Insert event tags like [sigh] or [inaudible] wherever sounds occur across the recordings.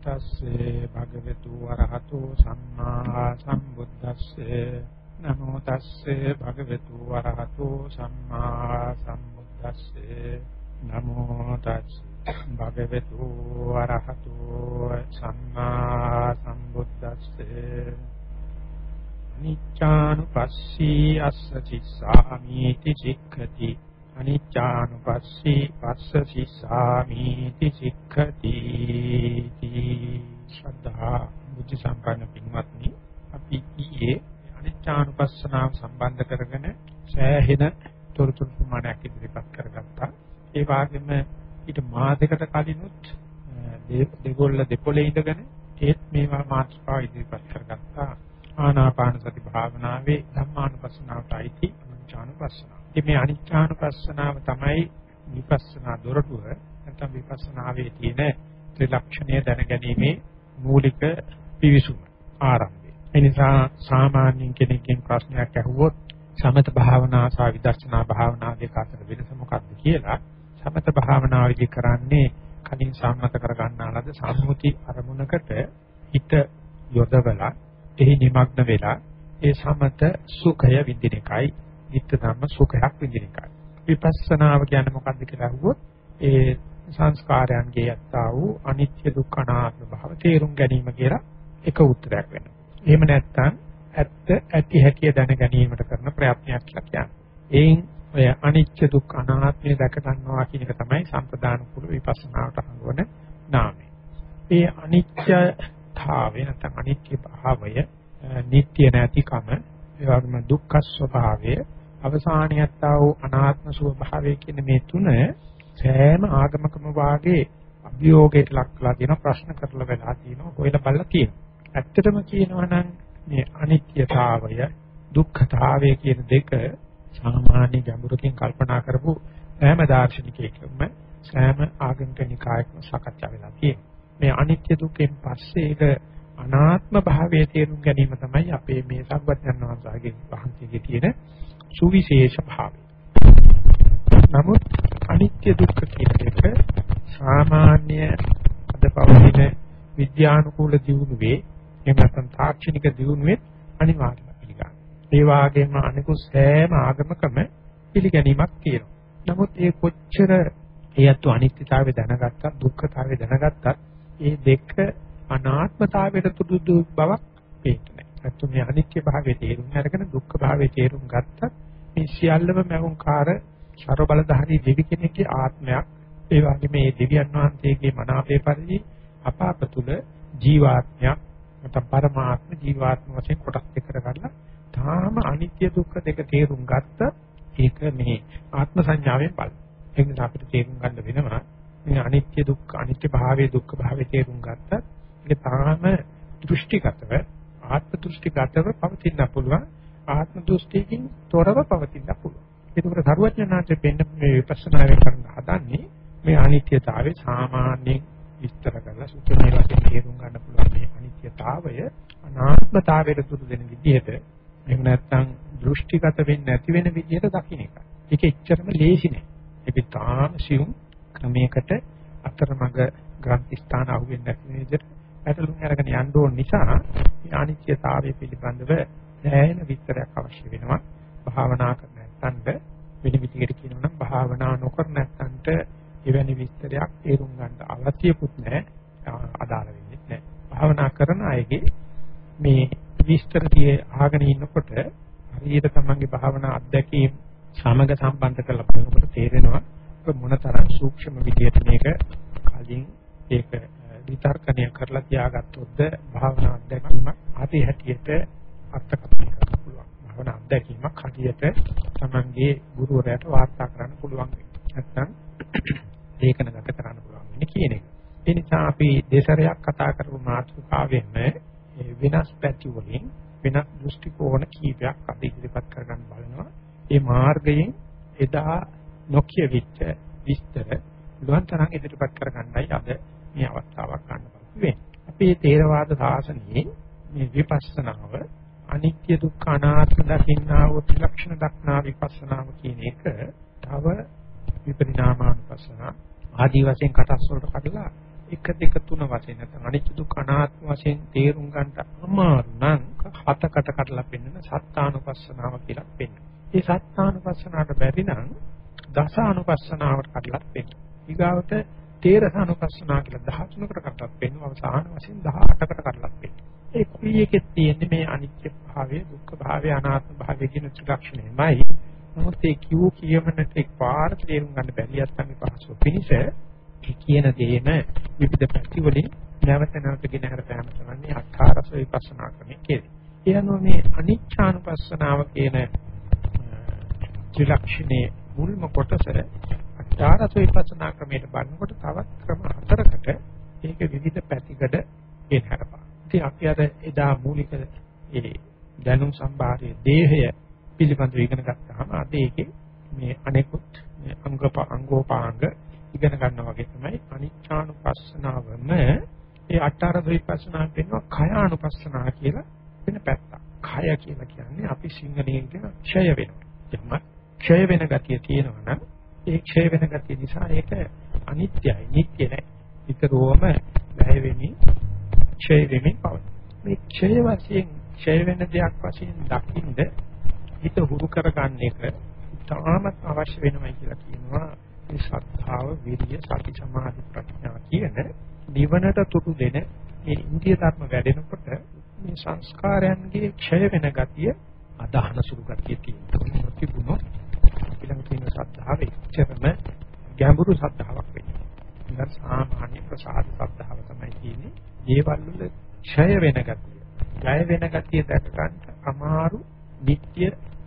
තස්සේ භගවතු වරහතෝ සම්මා සම්බුද්දස්සේ. නමෝ තස්සේ භගවතු වරහතෝ සම්මා සම්බුද්දස්සේ. නමෝ තස්සේ භගවතු වරහතෝ සම්මා සම්බුද්දස්සේ. අනිච්ඡානුපස්සී අස්ස චිස්සාමීති චික්ඛති. අනිච්චානුපස්සී පස්සසි සාමීති සික්ඛති ශ්‍රද්ධා බුද්ධ සම්පන්න පින්වත්නි අපි ඊයේ අනිච්චානුපස්සනාව සම්බන්ධ කරගෙන සෑහෙන තොරතුරු ප්‍රමාණයක් ඉදිරිපත් කරගත්තා. ඒ වගේම ඊට මාසයකට කලිනුත් දෙගොල්ල දෙපොලේ ඉඳගෙන ඒත් මේවා මාතෘකාව ඉදිරිපත් කරගත්තා. ආනාපාන සති භාවනාවේ ධම්මානුපස්සනාවට අයිති අනිච්චානුපස්සනාව ඉතින් මේ අනිත්‍යානුපස්සනාව තමයි විපස්සනා දොරටුව නැත්නම් විපස්සනාවේ තියෙන ත්‍රිලක්ෂණය දැනගැනීමේ මූලික පිවිසුම ආරම්භය. ඒ නිසා සාමාන්‍ය කෙනෙක්ගෙන් ප්‍රශ්නයක් අහුවොත් සමත භාවනා සහ විදර්ශනා භාවනා දෙක අතර වෙනස මොකක්ද කියලා සමත භාවනාවේදී කරන්නේ කලින් සම්මත කර ගන්නාලද සම්මුති අරමුණකට හිත යොදවලා එහි නිමග්න වෙලා ඒ සමත සුඛය විඳින එකයි නිත්‍ය ධර්ම සුඛයක් විඳින එකයි. විපස්සනාව කියන්නේ මොකක්ද කියලා අහුවොත් ඒ සංස්කාරයන්ගේ යත්තා වූ අනිත්‍ය දුක්ඛ අනාත්ම භාව තේරුම් ගැනීම කියලා එක උත්තරයක් වෙනවා. එහෙම නැත්නම් ඇත්ත ඇති හැටි දැන ගැනීමට කරන ප්‍රයත්නයක් කියලා කියන්නේ. එයින් ඔය අනිත්‍ය දුක්ඛ අනාත්මය දැක ගන්නවා කියන එක තමයි සම්ප්‍රදාන කුල විපස්සනාවට හංගවන නාමය. ඒ අනිත්‍යතාවය නැත්නම් අනිත්‍ය භාවය නිට්ටය නැතිකම ඒ වගේම දුක්ඛ ස්වභාවය අවසානියත්තා වූ අනාත්ම ස්වභාවය කියන මේ තුන සෑම ආගමකම වාගේ අභියෝගයට ලක් කරලා තියෙන ප්‍රශ්න කරලා වෙලා තියෙනවා කොහෙල බලලා තියෙනවා. ඇත්තටම කියනවා නම් මේ අනිත්‍යතාවය දුක්ඛතාවය කියන දෙක සාමාන්‍ය ගැඹුරකින් කල්පනා කරපු සෑම දාර්ශනිකයෙක්ම සෑම ආගමික නිකායකම සාකච්ඡා වෙලා තියෙනවා. මේ අනිත්‍ය දුකෙන් පස්සේ ඒක අනාත්ම භාවයේ තේරුම් ගැනීම තමයි අපේ මේ සම්බත්යන් වහන්සේගේ වහන්සේගේ තියෙන සුවිශේෂ භාවය. නමුත් අනිත්‍ය දුක්ඛ කියන එක සාමාන්‍ය අද පවතින විද්‍යානුකූල දියුණුවේ එහෙම නැත්නම් තාක්ෂණික දියුණුවේ අනිවාර්යම පිළිගන්න. ඒ වගේම අනිකුත් සෑම ආගමකම පිළිගැනීමක් තියෙනවා. නමුත් ඒ කොච්චර ඒත් අනිත්‍යතාවය දැනගත්තත් දුක්ඛතාවය දැනගත්තත් ඒ දෙක අනාත්මතාවයට තුඩු බවක් පේන්නේ නැත්නම් මේ අනිත්‍ය භාවයේ තේරුම් අරගෙන දුක්ඛ භාවයේ තේරුම් ගත්තත් මේ සියල්ලම මෞංකාර ਸਰව බලධාරී දෙවි කෙනෙක්ගේ ආත්මයක් ඒ වගේම මේ දෙවියන් වහන්සේගේ මනාපේ පරිදි අප අප තුල ජීවාත්මයක් නැත්නම් පරමාත්ම ජීවාත්ම වශයෙන් කොටස් දෙක කරගන්න තාම අනිත්‍ය දුක්ඛ දෙක තේරුම් ගත්ත ඒක මේ ආත්ම සංඥාවෙන් බල. ඒ නිසා අපිට තේරුම් ගන්න වෙනවා මේ අනිත්‍ය දුක්ඛ අනිත්‍ය භාවයේ දුක්ඛ භාවයේ තේරුම් ගත්තත් ඒක තාම දෘෂ්ටිගතව ආත්ම දෘෂ්ටිගතව පවතින්න පුළුවන් ආත්ම දෘෂ්ටියකින් තොරව පවතින්න පුළුවන් ඒකවල සරුවඥාන්සේ පෙන්න මේ විපස්සනාවෙන් කරන හදන්නේ මේ අනිත්‍යතාවය සාමාන්‍යයෙන් විස්තර කරලා සුත්‍රමය වශයෙන් තේරුම් ගන්න පුළුවන් මේ අනිත්‍යතාවය අනාත්මතාවයට තුරු දෙන විදිහට එහෙම නැත්නම් දෘෂ්ටිගත වෙන්නේ නැති වෙන විදිහට දකින්න එක. ඒක එච්චරම ලේසි නෑ. ඒක තාම සියුම් ක්‍රමයකට අතරමඟ ග්‍රන්ථ ස්ථාන අහුවෙන්නේ නැති විදිහට පැටලුම් අරගෙන යන්න ඕන නිසා මේ අනිත්‍යතාවය පිළිබඳව දැහැෙන විස්තරයක් අවශ්‍ය වෙනවා. භාවනා කරන නැත්නම්ට වෙන විදිහට කියනවා නම් භාවනා නොකර නැත්නම්ට එවැනි විස්තරයක් තේරුම් ගන්න අවශ්‍යකුත් නැහැ. අදාළ වෙන්නේ නැහැ. භාවනා කරන අයගේ මේ විස්තර දිහා අහගෙන ඉන්නකොට හරියට තමන්ගේ භාවනා අත්දැකීම් සමග සම්බන්ධ කරලා බලනකොට තේරෙනවා මොනතරම් සූක්ෂම විදියට මේක කලින් ඒක විතර්කණය කරලා තියාගත්තොත්ද භාවනා අත්දැකීමක් අති හැටියට අර්ථකථනය කරන්න පුළුවන්. භාවනා අත්දැකීමක් හරියට තමන්ගේ ගුරුවරයාට වාර්තා කරන්න පුළුවන්. නැත්නම් ලේඛනගත කරන්න පුළුවන් වෙන්නේ කියන එක. ඒ නිසා අපි දෙසරයක් කතා කරපු මාතෘකාවෙම වෙනස් පැති වලින් වෙනස් දෘෂ්ටි කෝණ කීපයක් අපි ඉදිරිපත් කරගන්න බලනවා. ඒ මාර්ගයෙන් එදා නොකිය විච්ච විස්තර ලුවන්තරන් ඉදිරිපත් කරගන්නයි අද මේ අවස්ථාවක් ගන්න බලන්නේ. අපේ තේරවාද සාසනයේ මේ විපස්සනාව අනිත්‍ය දුක්ඛ අනාත්ම දකින්නා වූ ත්‍රිලක්ෂණ දක්නා විපස්සනාව කියන එක තව විපරිණාමානුපස්සන ආදී වශයෙන් කටස් වලට කඩලා 1 2 3 වශයෙන් නැත්නම් අනිත්‍ය දුක්ඛ අනාත්ම වශයෙන් තේරුම් ගන්නට අමාරු නම් හතකට කඩලා පෙන්නන සත්තානුපස්සනාව කියලා පෙන්නන. මේ සත්තානුපස්සනාවට බැරි නම් දසානුපස්සනාවට කඩලා පෙන්නන. ඊගාවට තේරසානුපස්සනාව කියලා 13කට කඩලා පෙන්නන අවසාන වශයෙන් 18කට කඩලා පෙන්නන. ඒ ක්‍රියකෙත් තියෙන්නේ මේ අනිත්‍ය භාවය, දුක්ඛ භාවය, අනාත්ම භාවය කියන ත්‍රිලක්ෂණයමයි. නමුත් ඒ කිව් කියමනට එක්පාර තේරුම් ගන්න බැරි යත්තන් පහසු පිනිස කියන දේම විවිධ පැති වලින් නැවත නැවත ගෙන හර බෑම කරන්නේ අටාරස විපස්සනා ක්‍රමයේ කියලා. ඒ අනුව මේ අනිච්ඡානුපස්සනාව කියන ත්‍රිලක්ෂණයේ මුල්ම කොටස අටාරස විපස්සනා ක්‍රමයට බලනකොට තවත් ක්‍රම හතරකට ඒක විවිධ පැතිකඩ ගෙන හරපා. ඉතින් අපි අර එදා මූලික ඒ දැනුම් සම්භාරයේ දේහය පිළිබඳව ඉගෙන ගත්තාම අද ඒකේ මේ අනෙකුත් අංගප අංගෝපාංග ඉගෙන ගන්නවා වගේ තමයි අනිච්චානුපස්සනාවම ඒ අටාර විපස්සනා කියනවා කයානුපස්සනා කියලා වෙන පැත්තක්. කය කියලා කියන්නේ අපි සිංහලයෙන් කියන ක්ෂය වෙනවා. එහම ක්ෂය වෙන ගතිය තියෙනවා නම් ඒ ක්ෂය වෙන ගතිය නිසා ඒක අනිත්‍යයි, නිට්ටය නෑ. විතරෝම වැය වෙමින් ක්ෂය වෙමින් පවතී. මේ ක්ෂය වශයෙන් ක්ෂය වෙන දෙයක් වශයෙන් දකින්ද හිත හුරු කරගන්න එක තාමත් අවශ්‍ය වෙනවා කියලා කියනවා මේ ශ්‍රද්ධාව, විරිය, සති, සමාධි, ප්‍රඥා කියන නිවනට තුරු දෙන මේ ඉන්දිය ධර්ම වැඩෙනකොට මේ සංස්කාරයන්ගේ ක්ෂය වෙන ගතිය අදහන සුළු ගතිය තියෙනවා. තිබුණොත් ඊළඟ තියෙන ශ්‍රද්ධාව එච්චරම ගැඹුරු ශ්‍රද්ධාවක් වෙන්නේ. නිකන් සාමාන්‍ය ප්‍රසාද ශ්‍රද්ධාව තමයි තියෙන්නේ. දේවල් වල ක්ෂය වෙන ගතිය. ඡය වෙන ගතිය දැක ගන්න අමාරු, නිට්ටය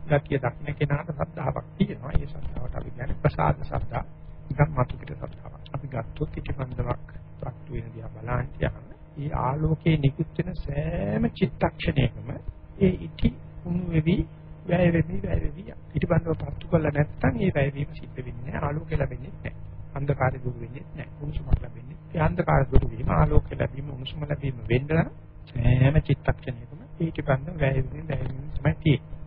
ගතිය දක්න කෙනාට ශ්‍රද්ධාවක් තියෙනවා. ඒ ශ්‍රද්ධාවට අපි කියන්නේ ප්‍රසාද ශ්‍රද්ධා. නිකන් මතු පිට ශ්‍රද්ධාවක්. අපි ගත්තොත් ඉටිපන්දමක් වක්තු වෙන දිහා බලන් කියන්න. ඒ ආලෝකයේ නිකුත් වෙන සෑම චිත්තක්ෂණයකම ඒ ඉටි උණු වෙවි වැය වෙවි වැය වෙවි ඉටිපන්දම පත්තු කළා නැත්නම් ඒ වැය වීම සිද්ධ වෙන්නේ නැහැ. ආලෝකය ලැබෙන්නේ නැහැ. අන්ධකාරය දුරු වෙන්නේ නැහැ. උණුසුමක් ලැබෙන්නේ. ඒ අන්ධකාරය දුරු වීම ආලෝකය ලැබීම උණුසුම ලැබීම වෙන්න සෑම චිත්තක්ෂණයකම ඊටිපන්දම වැය වෙවි වැය වෙවි තමයි තියෙන්නේ.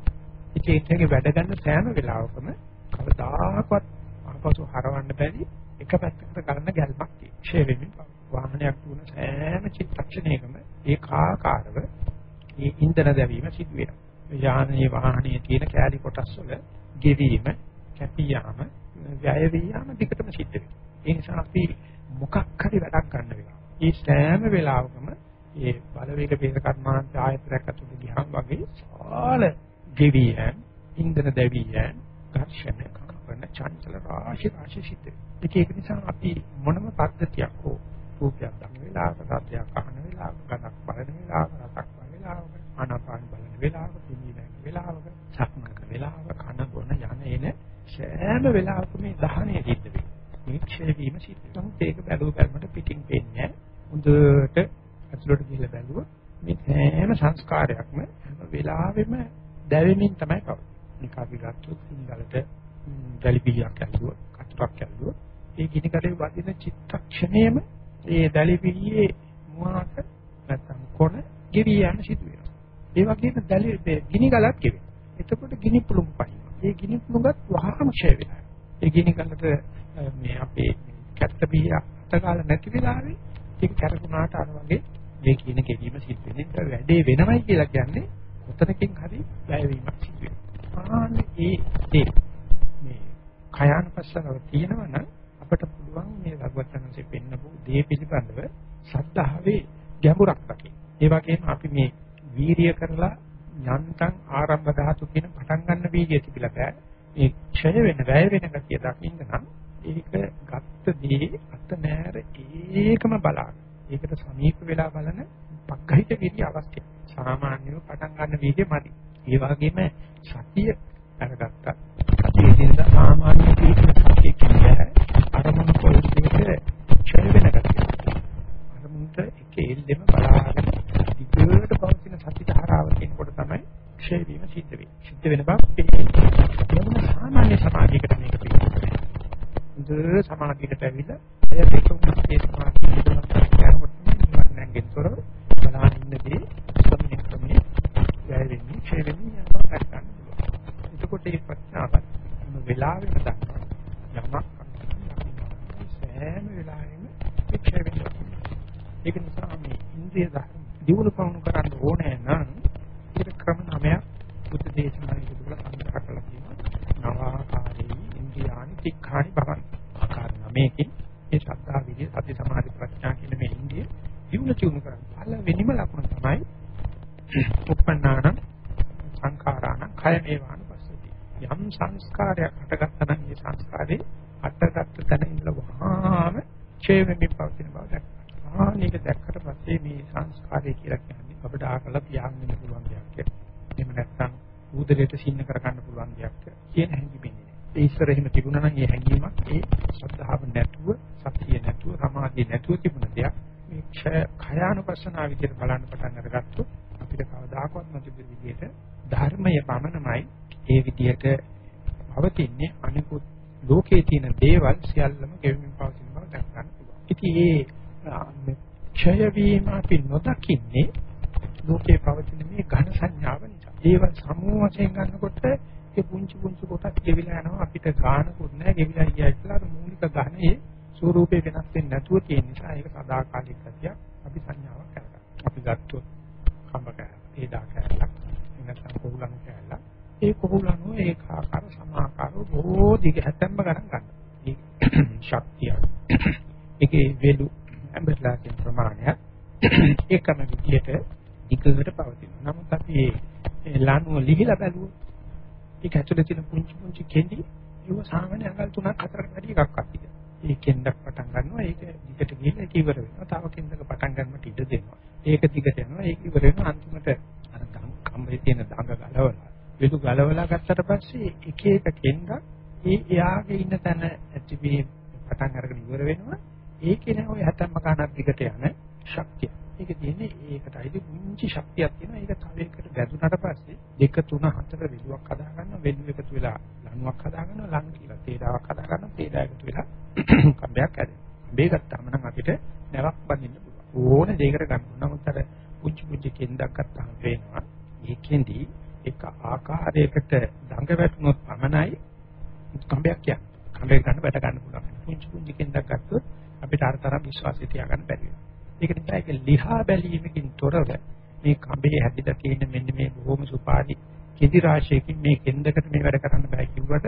ඉතින් ඒකේ වැඩ ගන්න සෑම වෙලාවකම කවදාකවත් ආපසු හරවන්න බැරි එක පැත්තකට කරන ගැල්මක් තියෙනවා. ෂේ වෙමින් වාහනයක් දුන සෑම චිත්තක්ෂණයකම ඒකාකාරව මේ ඉන්ධන දැවීම සිදු වෙනවා. යානයේ වාහනයේ තියෙන කෑලි කොටස් වල ගෙවීම, කැපියාම, වැය වීම දිගටම සිද්ධ වෙනවා. ඒ නිසා අපි මොකක් හරි වැඩක් ගන්න වෙනවා. මේ සෑම වෙලාවකම මේ බලවේග වේද කර්මාන්ත ආයතනයක් අතුළට ගියාම වගේ සාල ගෙවි යෑම, ඉන්ධන දැවි යෑම, ඝර්ෂණ කම්පන චංචල රාශි රාශි සිද්ධ වෙනවා. ඒක නිසා අපි මොනම පද්ධතියක් හෝ රූපයක් දකින වෙලාවක, සත්‍යයක් අහන වෙලාවක, ගණක් බලන වෙලාවක, රසක් බලන වෙලාවක, ආනාපාන බලන වෙලාවක, පිළිවෙල වෙලාවක, සක්මක වෙලාවක, කන බොන යන එන සෑම වෙලාවකම මේ දහණය සිද්ධ වෙනවා. මේ ක්ෂය වීම සිද්ධ වෙනවා. ඒක බැලුව බැලමට පිටින් පේන්නේ හොඳට ඇතුළට ගිහිල්ලා බැලුවොත් මේ හැම සංස්කාරයක්ම හැම වෙලාවෙම දැවෙමින් තමයි කවන්නේ. මේක අපි ගත්තොත් සිංහලට දැලිපිලියක් ඇල්ලුවොත්, කටුවක් ඇල්ලුවොත්, ඒ ගිනි කඩේ වදින චිත්තක්ෂණයම ඒ දැලිපිලියේ මුවාට නැත්තම් කොන ගෙවි යන සිදු වෙනවා. ඒ වගේම දැලි ගිනි ගලක් ගෙවෙනවා. එතකොට ගිනි පුළුම් පනිනවා. ඒ ගිනි පුළුම්ගත් වහාම ක්ෂය වෙනවා. ඒ ගිනි ගලට මේ අපේ කැත්ත බිය අතගාල නැති වෙලාවේ ඒක කරකුණාට අර වගේ මේ කියන ගෙවීම සිද්ධ වෙන්නේ. වැඩේ වෙනවයි කියලා කියන්නේ කොතනකින් හරි වැයවීමක් සිදු වෙනවා. ඒ ඒ මේ කයanusasanaව තියෙනවා නම් අපිට පුළුවන් මේ භගවත්යන්සේ පෙන්නපු දේ පිළිබඳව ශ්‍රද්ධාවේ ගැඹුරක් දකින්න. ඒ වගේම අපි මේ වීරිය කරලා යන්තම් ආරම්භ ධාතු කියන පටන් ගන්න වීර්යය තිබිලා බෑ. මේ ක්ෂය වෙන වැය වෙන ගතිය දකින්න නම් ඒක ගත්ත දේ අත නෑර ඒකම බලන්න. ඒකට සමීප වෙලා බලන පග්ගහිත විදි අවශ්‍යයි. සාමාන්‍යව පටන් ගන්න වීර්යය මදි. ඒ වගේම සතිය අරගත්තා. සතිය කියන සාමාන්‍ය පිළිතුරු සතිය කියන්නේ අරමුණු පොලිසියට ඡය වෙන ගැතිය. අරමුණට එක එල්ලෙම බලාගෙන දිගට පවතින සති ධාරාව කියනකොට තමයි ක්ෂය වීම සිද්ධ වෙන්නේ. සිද්ධ වෙන බව ඒව සාමාන්‍ය අඟල් 3ක් 4ක් වැඩි එකක් අතික. ඒ කෙන්දක් පටන් ගන්නවා ඒක දිගට ගිහිල්ලා ඒක ඉවර වෙනවා. තව කෙන්දක පටන් ගන්නට ඉඩ දෙනවා. ඒක දිගට යනවා ඒක ඉවර වෙනවා අන්තිමට අර කම්බේ තියෙන දඟ ගලවලා විදු ගලවලා ගත්තට පස්සේ එක එක කෙන්දක් ඒ එයාගේ ඉන්න තැන ඇති මේ පටන් අරගෙන ඉවර වෙනවා. ඒකේ නෑ ඔය හැතැම්ම ගන්නක් දිගට යන ශක්තිය. ඒක තියෙන්නේ ඒකටයි මුංචි ශක්තියක් තියෙනවා. ඒක තව එකකට ගැදුනට පස්සේ දෙක තුන හතර වෙලුවක් හදා ගන්න වෙලු එකතු වෙලා ලණුවක් හදා ගන්න ලණු කියලා තේඩාවක් හදා ගන්න තේඩා එකතු වෙලා [clears throat] කම්බයක් හැදෙනවා. කම්බේ ගත්තාම නම් අපිට නැවක් බඳින්න පුළුවන්. ඕනේ දෙයකට ගන්න. නමුත් අර පුංචි පුංචි කෙන්දක් ගත්තාම පේනවා. ඒකෙන්දී එක ආකාරයකට දඟ වැටුනොත් පමණයි කම්බයක් කියන්නේ. කම්බේ ගන්න බැට ගන්න පුළුවන්. පුංචි පුංචි කෙන්දක් ගත්තොත් අපිට අර තරම් විශ්වාසය තියාගන්න බැරි වෙනවා. ඒක නිසා ඒක ලිහා බැලීමකින් තොරව මේ කඹේ හැදිලා තියෙන මෙන්න මේ බොහොම සුපාදි කිදි රාශියකින් මේ කෙන්දකට මේ වැඩ කරන්න බෑ කිව්වට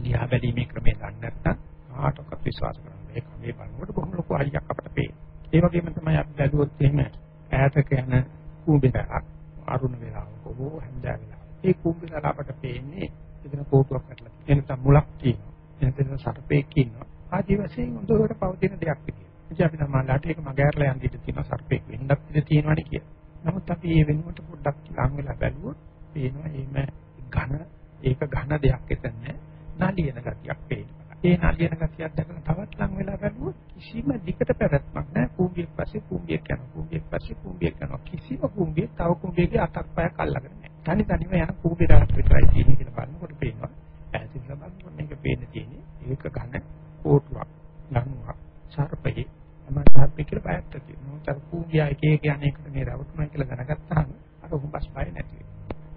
ලිහා බැලීමේ ක්‍රමය දන්නේ නැත්නම් කාටවත් විශ්වාස කරන්න බෑ. කඹේ බලනකොට බොහොම ලොකු අයියක් අපිට පේනවා. ඒ වගේම තමයි අපි බැලුවොත් එහෙම ඈතක යන කුඹිරක් අරුණ වේලාවක හෝ හැන්දෑ වේලාවක. ඒ කුඹිරලා අපට පේන්නේ එතන කෝටුවක් කරලා. එනතම් මුලක් තියෙනවා. එතන සර්පෙක් ඉන්නවා. ආදි වශයෙන් හොඳට පවතින දෙයක් විදියට. ඉතින් අපි සමාජලාට ඒක මගහැරලා යන්න ඉඩ තියෙනවා සර්පෙක් වෙන්නත් ඉඩ තියෙනවනේ කියලා. නමුත් අපි මේ වෙනුවට පොඩ්ඩක් ලං වෙලා බැලුවොත් පේනවා එහෙම ඝන ඒක ඝන දෙයක් එතන නලියන ගතියක් පේනවා. ඒ නලියන ගතියක් දැකලා තවත් ලං වෙලා බැලුවොත් කිසිම දිකට පැවැත්මක් නැහැ. කුඹියක් පස්සේ කුඹියක් යනවා. කුඹියක් පස්සේ කුඹියක් යනවා. කිසිම කුඹියක් තව කුඹියකගේ අතක් පයක් අල්ලගෙන නැහැ. තනි තනිව යන කුඹියක් විතරයි තියෙන්නේ කියලා බලනකොට පේනවා. ඈතින් බලනකොට මේක පේන්න තියෙන්නේ ඒක ඝන කෝටුවක්. ලණුවක්. සර්පයේ තමයි සර්පය කියලා බයක් ඇති වෙනවා. තර කූගියා එක එක යන එකට මේ රවටුනා කියලා දැනගත්තාම අර හුඹස් බය නැති වෙනවා.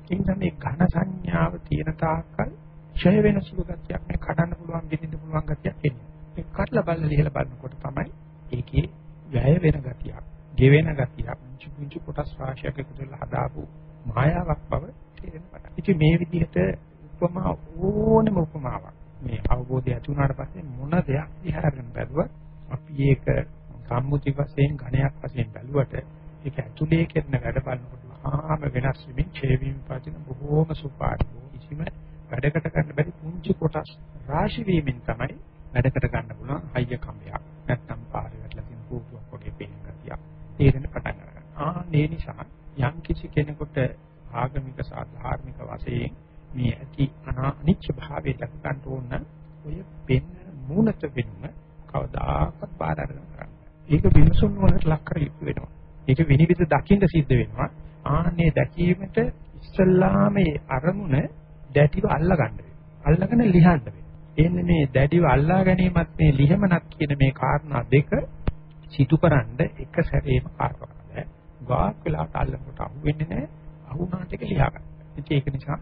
ඒ නිසා මේ ඝන සංඥාව තියෙන තාක්කල් ඡය වෙන සුළු ගතියක් මේ කඩන්න පුළුවන් දෙන්න පුළුවන් ගතියක් එන්නේ. ඒ කඩලා බලලා ලිහලා බලනකොට තමයි ඒකේ වැය වෙන ගතියක්, ගෙවෙන ගතියක්, පුංචි පුංචි කොටස් රාශියක් එකතු වෙලා හදාපු මායාවක් බව තේරෙන පටන්. ඉතින් මේ විදිහට උපමා ඕනම උපමාවක් මේ අවබෝධය ඇති වුණාට පස්සේ මොන දෙයක් දිහා කරගෙන බැලුවත් අපි ඒක සම්මුති වශයෙන් ඝණයක් වශයෙන් බැලුවට ඒක ඇතුලේ කරන වැඩ බලනකොට ආම වෙනස් වෙමින් ඡේවීම පදින බොහෝම සුපාටි කිසිම වැඩකට ගන්න බැරි පුංචි කොටස් රාශි වීමෙන් තමයි වැඩකට ගන්න පුළුවන් අයිය කම්බයක් නැත්තම් පාරේ වැටලා තියෙන කෝපුවක් වගේ පේන ගතියක් තේරෙන පටන් ගන්නවා ආ මේ නිසා යම් කිසි කෙනෙකුට ආගමික සාධාර්මික වශයෙන් මේ ඇති අනිච්ච භාවය දක් ගන්න ඕන ඔය පෙන්න මූණත වෙන්න කවදාකවත් බාර අරගෙන කරන්නේ. ඒක විමසුම් වලට ලක් කර යුතු වෙනවා. ඒක විනිවිද දකින්න සිද්ධ වෙනවා. ආන්නේ දැකීමට ඉස්සල්ලාම මේ අරමුණ දැටිව අල්ලා ගන්න වෙනවා. අල්ලගෙන ලිහන්න වෙනවා. එන්නේ මේ දැඩිව අල්ලා ගැනීමත් මේ ලිහමනක් කියන මේ කාරණා දෙක සිදුකරනද එක සැරේම කාර්යයක්. ගාක් වෙලාවට අල්ලනකොට අහු වෙන්නේ නැහැ. අහුණාට ඒක ලියා ගන්න. ඉතින් ඒක නිසා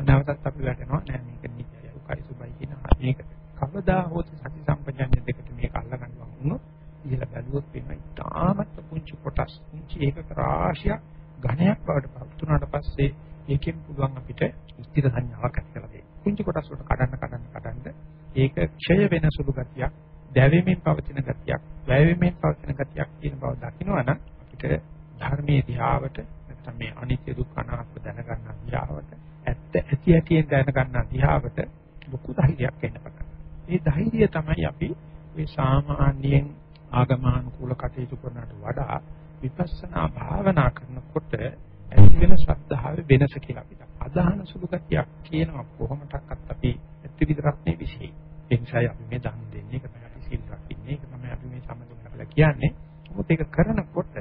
නැවතත් අපි වැටෙනවා නෑ මේක නිත්‍යයි උකයි සුබයි කියන මේක. කවදා හෝ සති සම්පජන්‍ය දෙකට මේක අල්ල ගන්නවා වුණොත් කියලා බැලුවොත් වෙනවා ඉතාමත් පුංචි කොටස් පුංචි ඒකක රාශියක් ඝණයක් බවට පත් වුණාට පස්සේ ඒකෙන් පුළුවන් අපිට ස්ථිර සංඥාවක් ඇති කරලා දෙන්න. පුංචි කොටස් වලට කඩන්න කඩන්න කඩන්න ඒක ක්ෂය වෙන සුළු ගතියක්, දැවෙමින් පවතින ගතියක්, වැයවෙමින් පවතින ගතියක් කියන බව දකිනවනම් අපිට ධර්මයේ දිහාවට නැත්නම් මේ අනිත්‍ය දුක්ඛ අනාත්ම දැනගන්න දිහාවට ඇත්ත ඇති ඇතියෙන් දැනගන්න දිහාවට ලොකු ධෛර්යයක් එන්න පටන් ඒ ධෛර්යය තමයි අපි මේ සාමාන්‍යයෙන් ආගමානුකූල කටයුතු කරනට වඩා විපස්සනා භාවනා කරනකොට ඇති වෙන ශ්‍රද්ධාවේ වෙනස කියලා අපිට අදහන සුළු ගතියක් කියනවා කොහොමඩක්වත් අපි ඇත්ත විතරක් නෙවෙයි විශේෂයි. ඒ නිසා අපි මේ දන් දෙන්නේ ඒක තමයි අපි සීල් රකින්නේ ඒක තමයි අපි මේ සම්මතන කරලා කියන්නේ. මොකද ඒක කරනකොට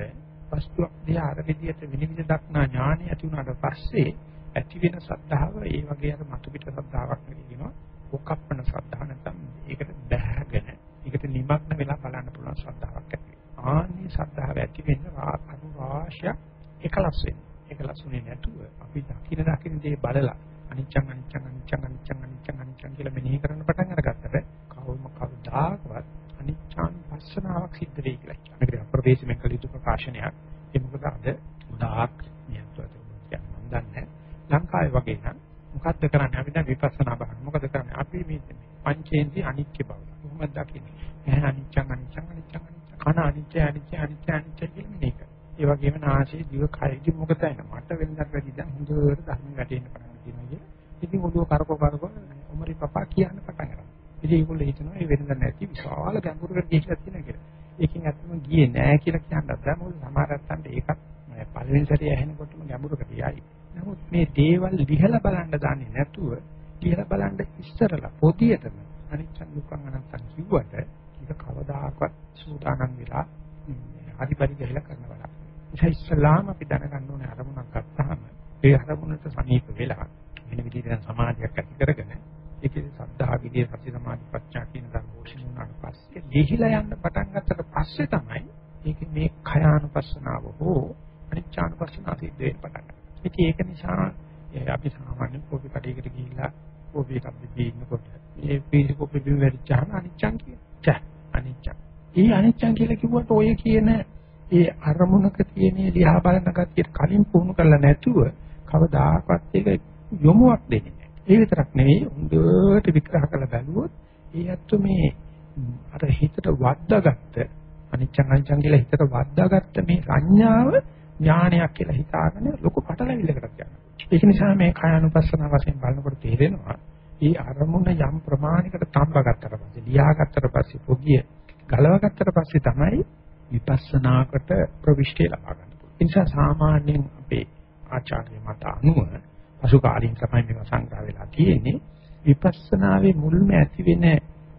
වස්තුවක් දිහා අර විදියට විනිවිද දක්නා ඥාණය ඇති වුණාට පස්සේ ඇති වෙන ශ්‍රද්ධාව ඒ වගේ අර මතු පිට ශ්‍රද්ධාවක් නෙවෙයිනවා. ඔකප්පන ශ්‍රද්ධාව නැත්නම් ඒකට බැහැගෙන ඒකට නිමග්න වෙලා බලන්න පුළුවන් ශ්‍රද්ධාවක් ඇති වෙනවා. ආන්නේ ශ්‍රද්ධාව ඇති වෙන්න අනු රාශිය එකලස් වෙනවා. එකලස් වෙන්නේ නැතුව අපි දකින දකින දේ බලලා අනිච්චං අනිච්චං අනිච්චං අනිච්චං අනිච්චං අනිච්චං කියලා මෙනෙහි කරන්න පටන් අරගත්තට කවම කවදාකවත් අනිච්චාන් පස්සනාවක් සිද්ධ වෙයි කියලා කියනවා. මේක අප්‍රවේශමෙන් කළ යුතු ප්‍රකාශනයක්. ඒ මොකද අද උදාක් නියන්ත්‍රණය කරනවා. මම දන්නේ ලංකාවේ වගේ නම් මොකද්ද කරන්නේ අපි දැන් විපස්සනා බලන්න මොකද කරන්නේ අපි මේ පංචේන්ද්‍රී අනිත්‍ය බව කොහොමද දකින්නේ එහෙනම් අනිච්චං අනිච්චං අනිච්චං අනිච්චං කන අනිච්ච අනිච්ච අනිච්ච අනිච්ච කියන මේක ඒ වගේම නාසයේ දිව කයදි මොකද එන මට වෙනදක් වැඩි දැන් හොඳට ධර්ම වැටෙන්න පටන් ගන්නවා කිය. ඉතින් ඔළුව කරකෝ කරකෝ උමරි පපා කියන්න පටන් ගන්නවා. ඉතින් ඒගොල්ලෝ හිතනවා මේ වෙනද නැති විශාල ගැඹුරකට ගිහිල්ලා තියෙනවා කියලා. ඒකෙන් ඇත්තම ගියේ නෑ කියලා කියන්නත් බෑ. මොකද සමහරත්තන්ට ඒකත් පළවෙනි සැරේ ඇහෙනකොටම ගැඹුරකට යයි. නමුත් මේ දේවල් ලිහලා බලන්න දන්නේ නැතුව ලිහලා බලන්න ඉස්සරලා පොතියටම අනිච්ච දුක්ඛ අනත්තන් කිව්වට ඒක කවදාකවත් සූදානම් වෙලා හරි පරි ගහලා කරන වැඩක්. ඒ ඉස්සලාම අපි දැනගන්න ඕනේ අරමුණක් ගත්තාම ඒ අරමුණට සමීප වෙලා වෙන විදිහට සමාධියක් ඇති කරගෙන ඒකේ සද්ධා විදියේ සති සමාධි ප්‍රඥා කියන ධර්මෝෂණ උනාට පස්සේ ලිහිලා යන්න පටන් ගත්තට පස්සේ තමයි මේක මේ khයානුපස්සනාව හෝ අනිච්චානුපස්සනාව සිද්ධ පටන් ගන්නේ. ඒක නිසා අපි සාමාන්‍ය කෝපි කඩේකට ගිහිල්ලා කෝපි එකක් බීනකොට මේ පීසි කෝපි බිම වැටිච්චාම අනිච්චං කියන. ච අනිච්චං. ඒ අනිච්චං කියලා කිව්වට ඔය කියන ඒ අරමුණක තියෙන ලියා බලන ගතියට කලින් පුහුණු කරලා නැතුව කවදාකවත් ඒක යොමුවක් දෙන්නේ නැහැ. ඒ විතරක් නෙවෙයි හොඳට විග්‍රහ කරලා බැලුවොත් ඒ ඇත්ත මේ අර හිතට වද්දාගත්ත අනිච්චං අනිච්චං කියලා හිතට වද්දාගත්ත මේ සංඥාව ඥානයක් කියලා හිතාගෙන ලොකු පටලැවිල්ලකට යනවා. ඒක නිසා මේ කායानुපස්සන වශයෙන් බලනකොට තේරෙනවා මේ අරමුණ යම් ප්‍රමාණයකට තම්බගත්තට පස්සේ ලියාගත්තට පස්සේ පොදිය ගලවගත්තට පස්සේ තමයි විපස්සනාකට ප්‍රවිෂ්ටි ලබා ගන්න පුළුවන්. ඒ නිසා සාමාන්‍යයෙන් අපේ ආචාර්ය මත අනුව පසුකාලීන තමයි මේක සංග්‍රහ වෙලා තියෙන්නේ. විපස්සනාවේ මුල්ම ඇති වෙන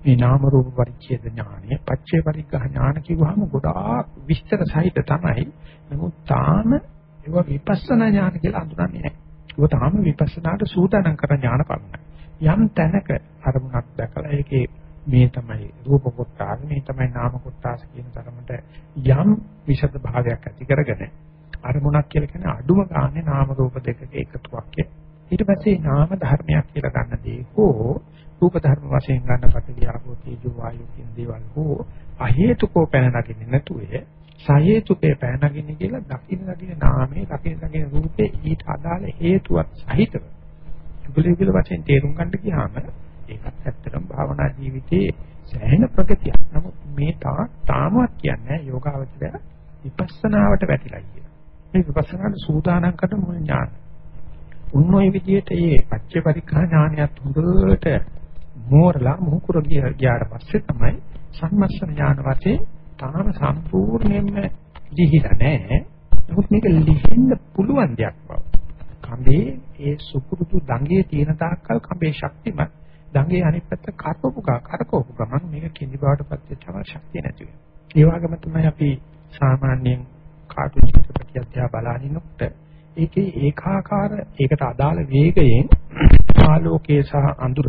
මේ නාම රූප පරිච්ඡේද ඥානය, පච්චේ පරිග්‍රහ ඥාන කිව්වහම ගොඩාක් විස්තර සහිත තමයි. නමුත් තාම ඒවා විපස්සනා ඥාන කියලා හඳුනන්නේ නැහැ. ඒක තාම විපස්සනාට සූදානම් කරන ඥාන පමණයි. යම් තැනක අරමුණක් දැකලා ඒකේ මේ තමයි රූප කොටස මේ තමයි නාම කොටස කියන තරමට යම් විෂද භාවයක් ඇති කරගෙන අරමුණක් කියලා කියන්නේ අඩුම ගානේ නාම රූප දෙකක එකතුවක් ඊට පස්සේ නාම ධර්මයක් කියලා ගන්න දේ හෝ රූප ධර්ම වශයෙන් ගන්න පටවිය ආපෝ තේජෝ වායු කියන දේවල් හෝ අහේතුකෝ පැන නගින්නේ නැතුවේ සහේතුකේ පැන නගින්නේ කියලා දකින්න දකින්න නාමයේ දකින්න දකින්න රූපේ ඊට අදාළ හේතුවක් සහිතව. යුගල යුගල වශයෙන් තේරුම් ගන්න ගියාම ඒකත් ඇත්තටම භාවනා ජීවිතයේ සෑහෙන ප්‍රගතියක්. නමුත් මේ තා තාමවත් කියන්නේ යෝගාවචරය විපස්සනාවට වැටිලා කියලා. මේ විපස්සනාට සූදානම් කරන මුල් ඥාන. උන්නෝයි විදියට මේ පච්ච පරික්ඛා ඥානයත් හොඳට මෝරලා මුහුකුර ගියාට පස්සේ තමයි සම්මස්ස ඥාන වශයෙන් තාම සම්පූර්ණයෙන්ම ලිහිලා නැහැ. නමුත් මේක ලිහින්න පුළුවන් දෙයක් බව. කඹේ ඒ සුපුරුදු දඟේ තියෙන තාක්කල් කඹේ ශක්තිමත් දඟේ අනිත් පැත්ත කරකවපු කරකවපු ගමන් මේක කිඳි බවට පත් වෙච්චම ශක්තිය නැති වෙනවා. ඒ වගේම තමයි අපි සාමාන්‍යයෙන් කාටුන් චිත්‍රපටිය අධ්‍යා බලනිනකොට ඒකේ ඒකාකාර ඒකට අදාළ වේගයෙන් ආලෝකයේ සහ අඳුර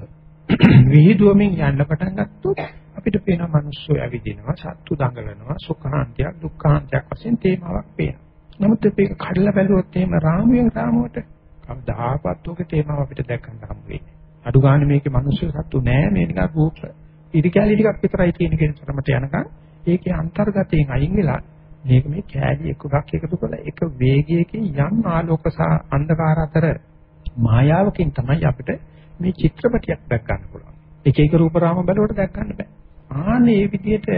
[clears throat] විහිදුවමින් යන්න පටන් ගත්තොත් අපිට පේන මිනිස්සු ඇවිදිනවා සත්තු දඟලනවා සුඛාන්තයක් දුක්ඛාන්තයක් වශයෙන් තේමාවක් පේනවා. නමුත් මේක කඩලා බැලුවොත් එහෙම රාමුවෙන් රාමුවට කවදාකවත් ඔක තේමාව අපිට දැක ගන්න හම්බ වෙන්නේ. අඩු ගන්න මේකේ මිනිස්සු සත්තු නෑ මේ නිකන් රූප ඉරිකැලි ටිකක් විතරයි තියෙන කෙන තරමට යනකම් ඒකේ අන්තර්ගතයෙන් අයින් වෙලා මේක මේ කෑලි එකක් එකතු කරලා එක වේගයකින් යම් ආලෝක සහ අන්ධකාර අතර මායාවකින් තමයි අපිට මේ චිත්‍රපටියක් දැක් ගන්න පුළුවන්. එක එක රූප රාම බලවට දැක් ගන්න බෑ. ආන්නේ මේ විදිහට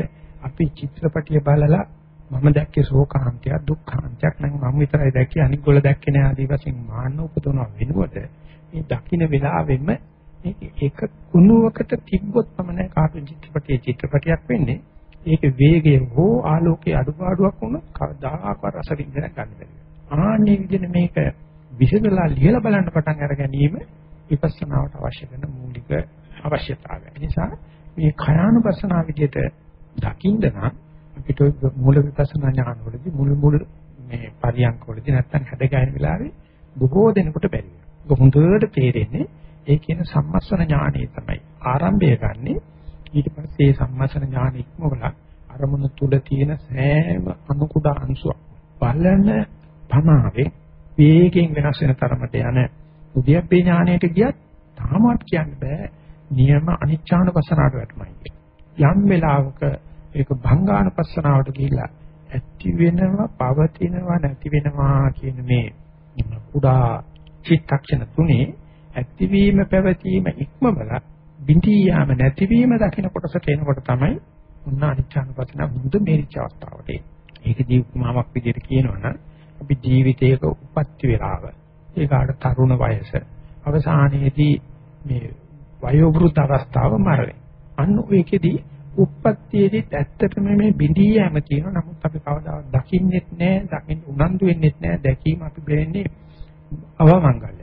අපි චිත්‍රපටිය බලලා මම දැක්කේ ශෝකාන්තයක් දුක්ඛාන්තයක් නම් මම විතරයි දැක්කේ අනිත් ගොල්ල දැක්කේ නෑ ආදී වශයෙන් මාන්න උපදවන වෙනුවට මේ දකින්න වෙලාවෙම මේක එක කුණුවකට තිබ්බොත් තමයි කාටුන් චිත්‍රපටියේ චිත්‍රපටියක් වෙන්නේ. ඒක වේගය හෝ ආලෝකයේ අඩුපාඩුවක් වුණොත් කවදාකවත් රස විඳින්න ගන්න බැහැ. ආන්නේ විදිහට මේක විසඳලා ලියලා බලන්න පටන් අර ගැනීම විපස්සනාවට අවශ්‍ය කරන මූලික අවශ්‍යතාවය. ඒ නිසා මේ khයානුපස්සනා විදිහට දකින්න නම් අපිට මූල විපස්සනා ඥානවලදී මුල් මුල් මේ පරියන්කවලදී නැත්තම් හැදගැහෙන වෙලාවේ බොහෝ දෙනෙකුට බැරි වෙනවා. හොඳට තේරෙන්නේ ඒ කියන සම්මස්සන ඥානය තමයි ආරම්භය ගන්නෙ. ඊට පස්සේ ඒ සම්මස්සන ඥාන ඉක්මවල අරමුණු තුල තියෙන සෑම අණු කුඩා අංශුවක් බලන පමාවේ වේගෙන් වෙනස් වෙන තරමට යන උද්‍යප්පේ ඥානයට ගියත් තාමත් කියන්න බෑ නියම අනිච්ඡානුපස්සනාවට වැටමයි. යම් වෙලාවක ඒක භංගානුපස්සනාවට ගිහිල්ලා ඇති වෙනවා පවතිනවා නැති වෙනවා කියන මේ කුඩා චිත්තක්ෂණ තුනේ ඇතිවීම පැවතීම ඉක්මවලා බිඳී යාම නැතිවීම දකින කොටසට එනකොට තමයි උන්න අනිච්චානුපස්සන මුද මේරිච්ච අවස්ථාවට එන්නේ. ඒකදී උපමාවක් විදිහට කියනවනම් අපි ජීවිතයක උපත්ති වේලාව ඒකාට තරුණ වයස අවසානයේදී මේ වයෝ වෘද්ධ අවස්ථාව මරණය. අන්න ඔයකෙදී උප්පත්තියේදී ඇත්තටම මේ බිඳී යෑම තියෙනවා. නමුත් අපි කවදාවත් දකින්නෙත් නැහැ, දකින්න උනන්දු වෙන්නෙත් නැහැ. දැකීම අපි වෙන්නේ අවමංගල්‍යයක් විදියට.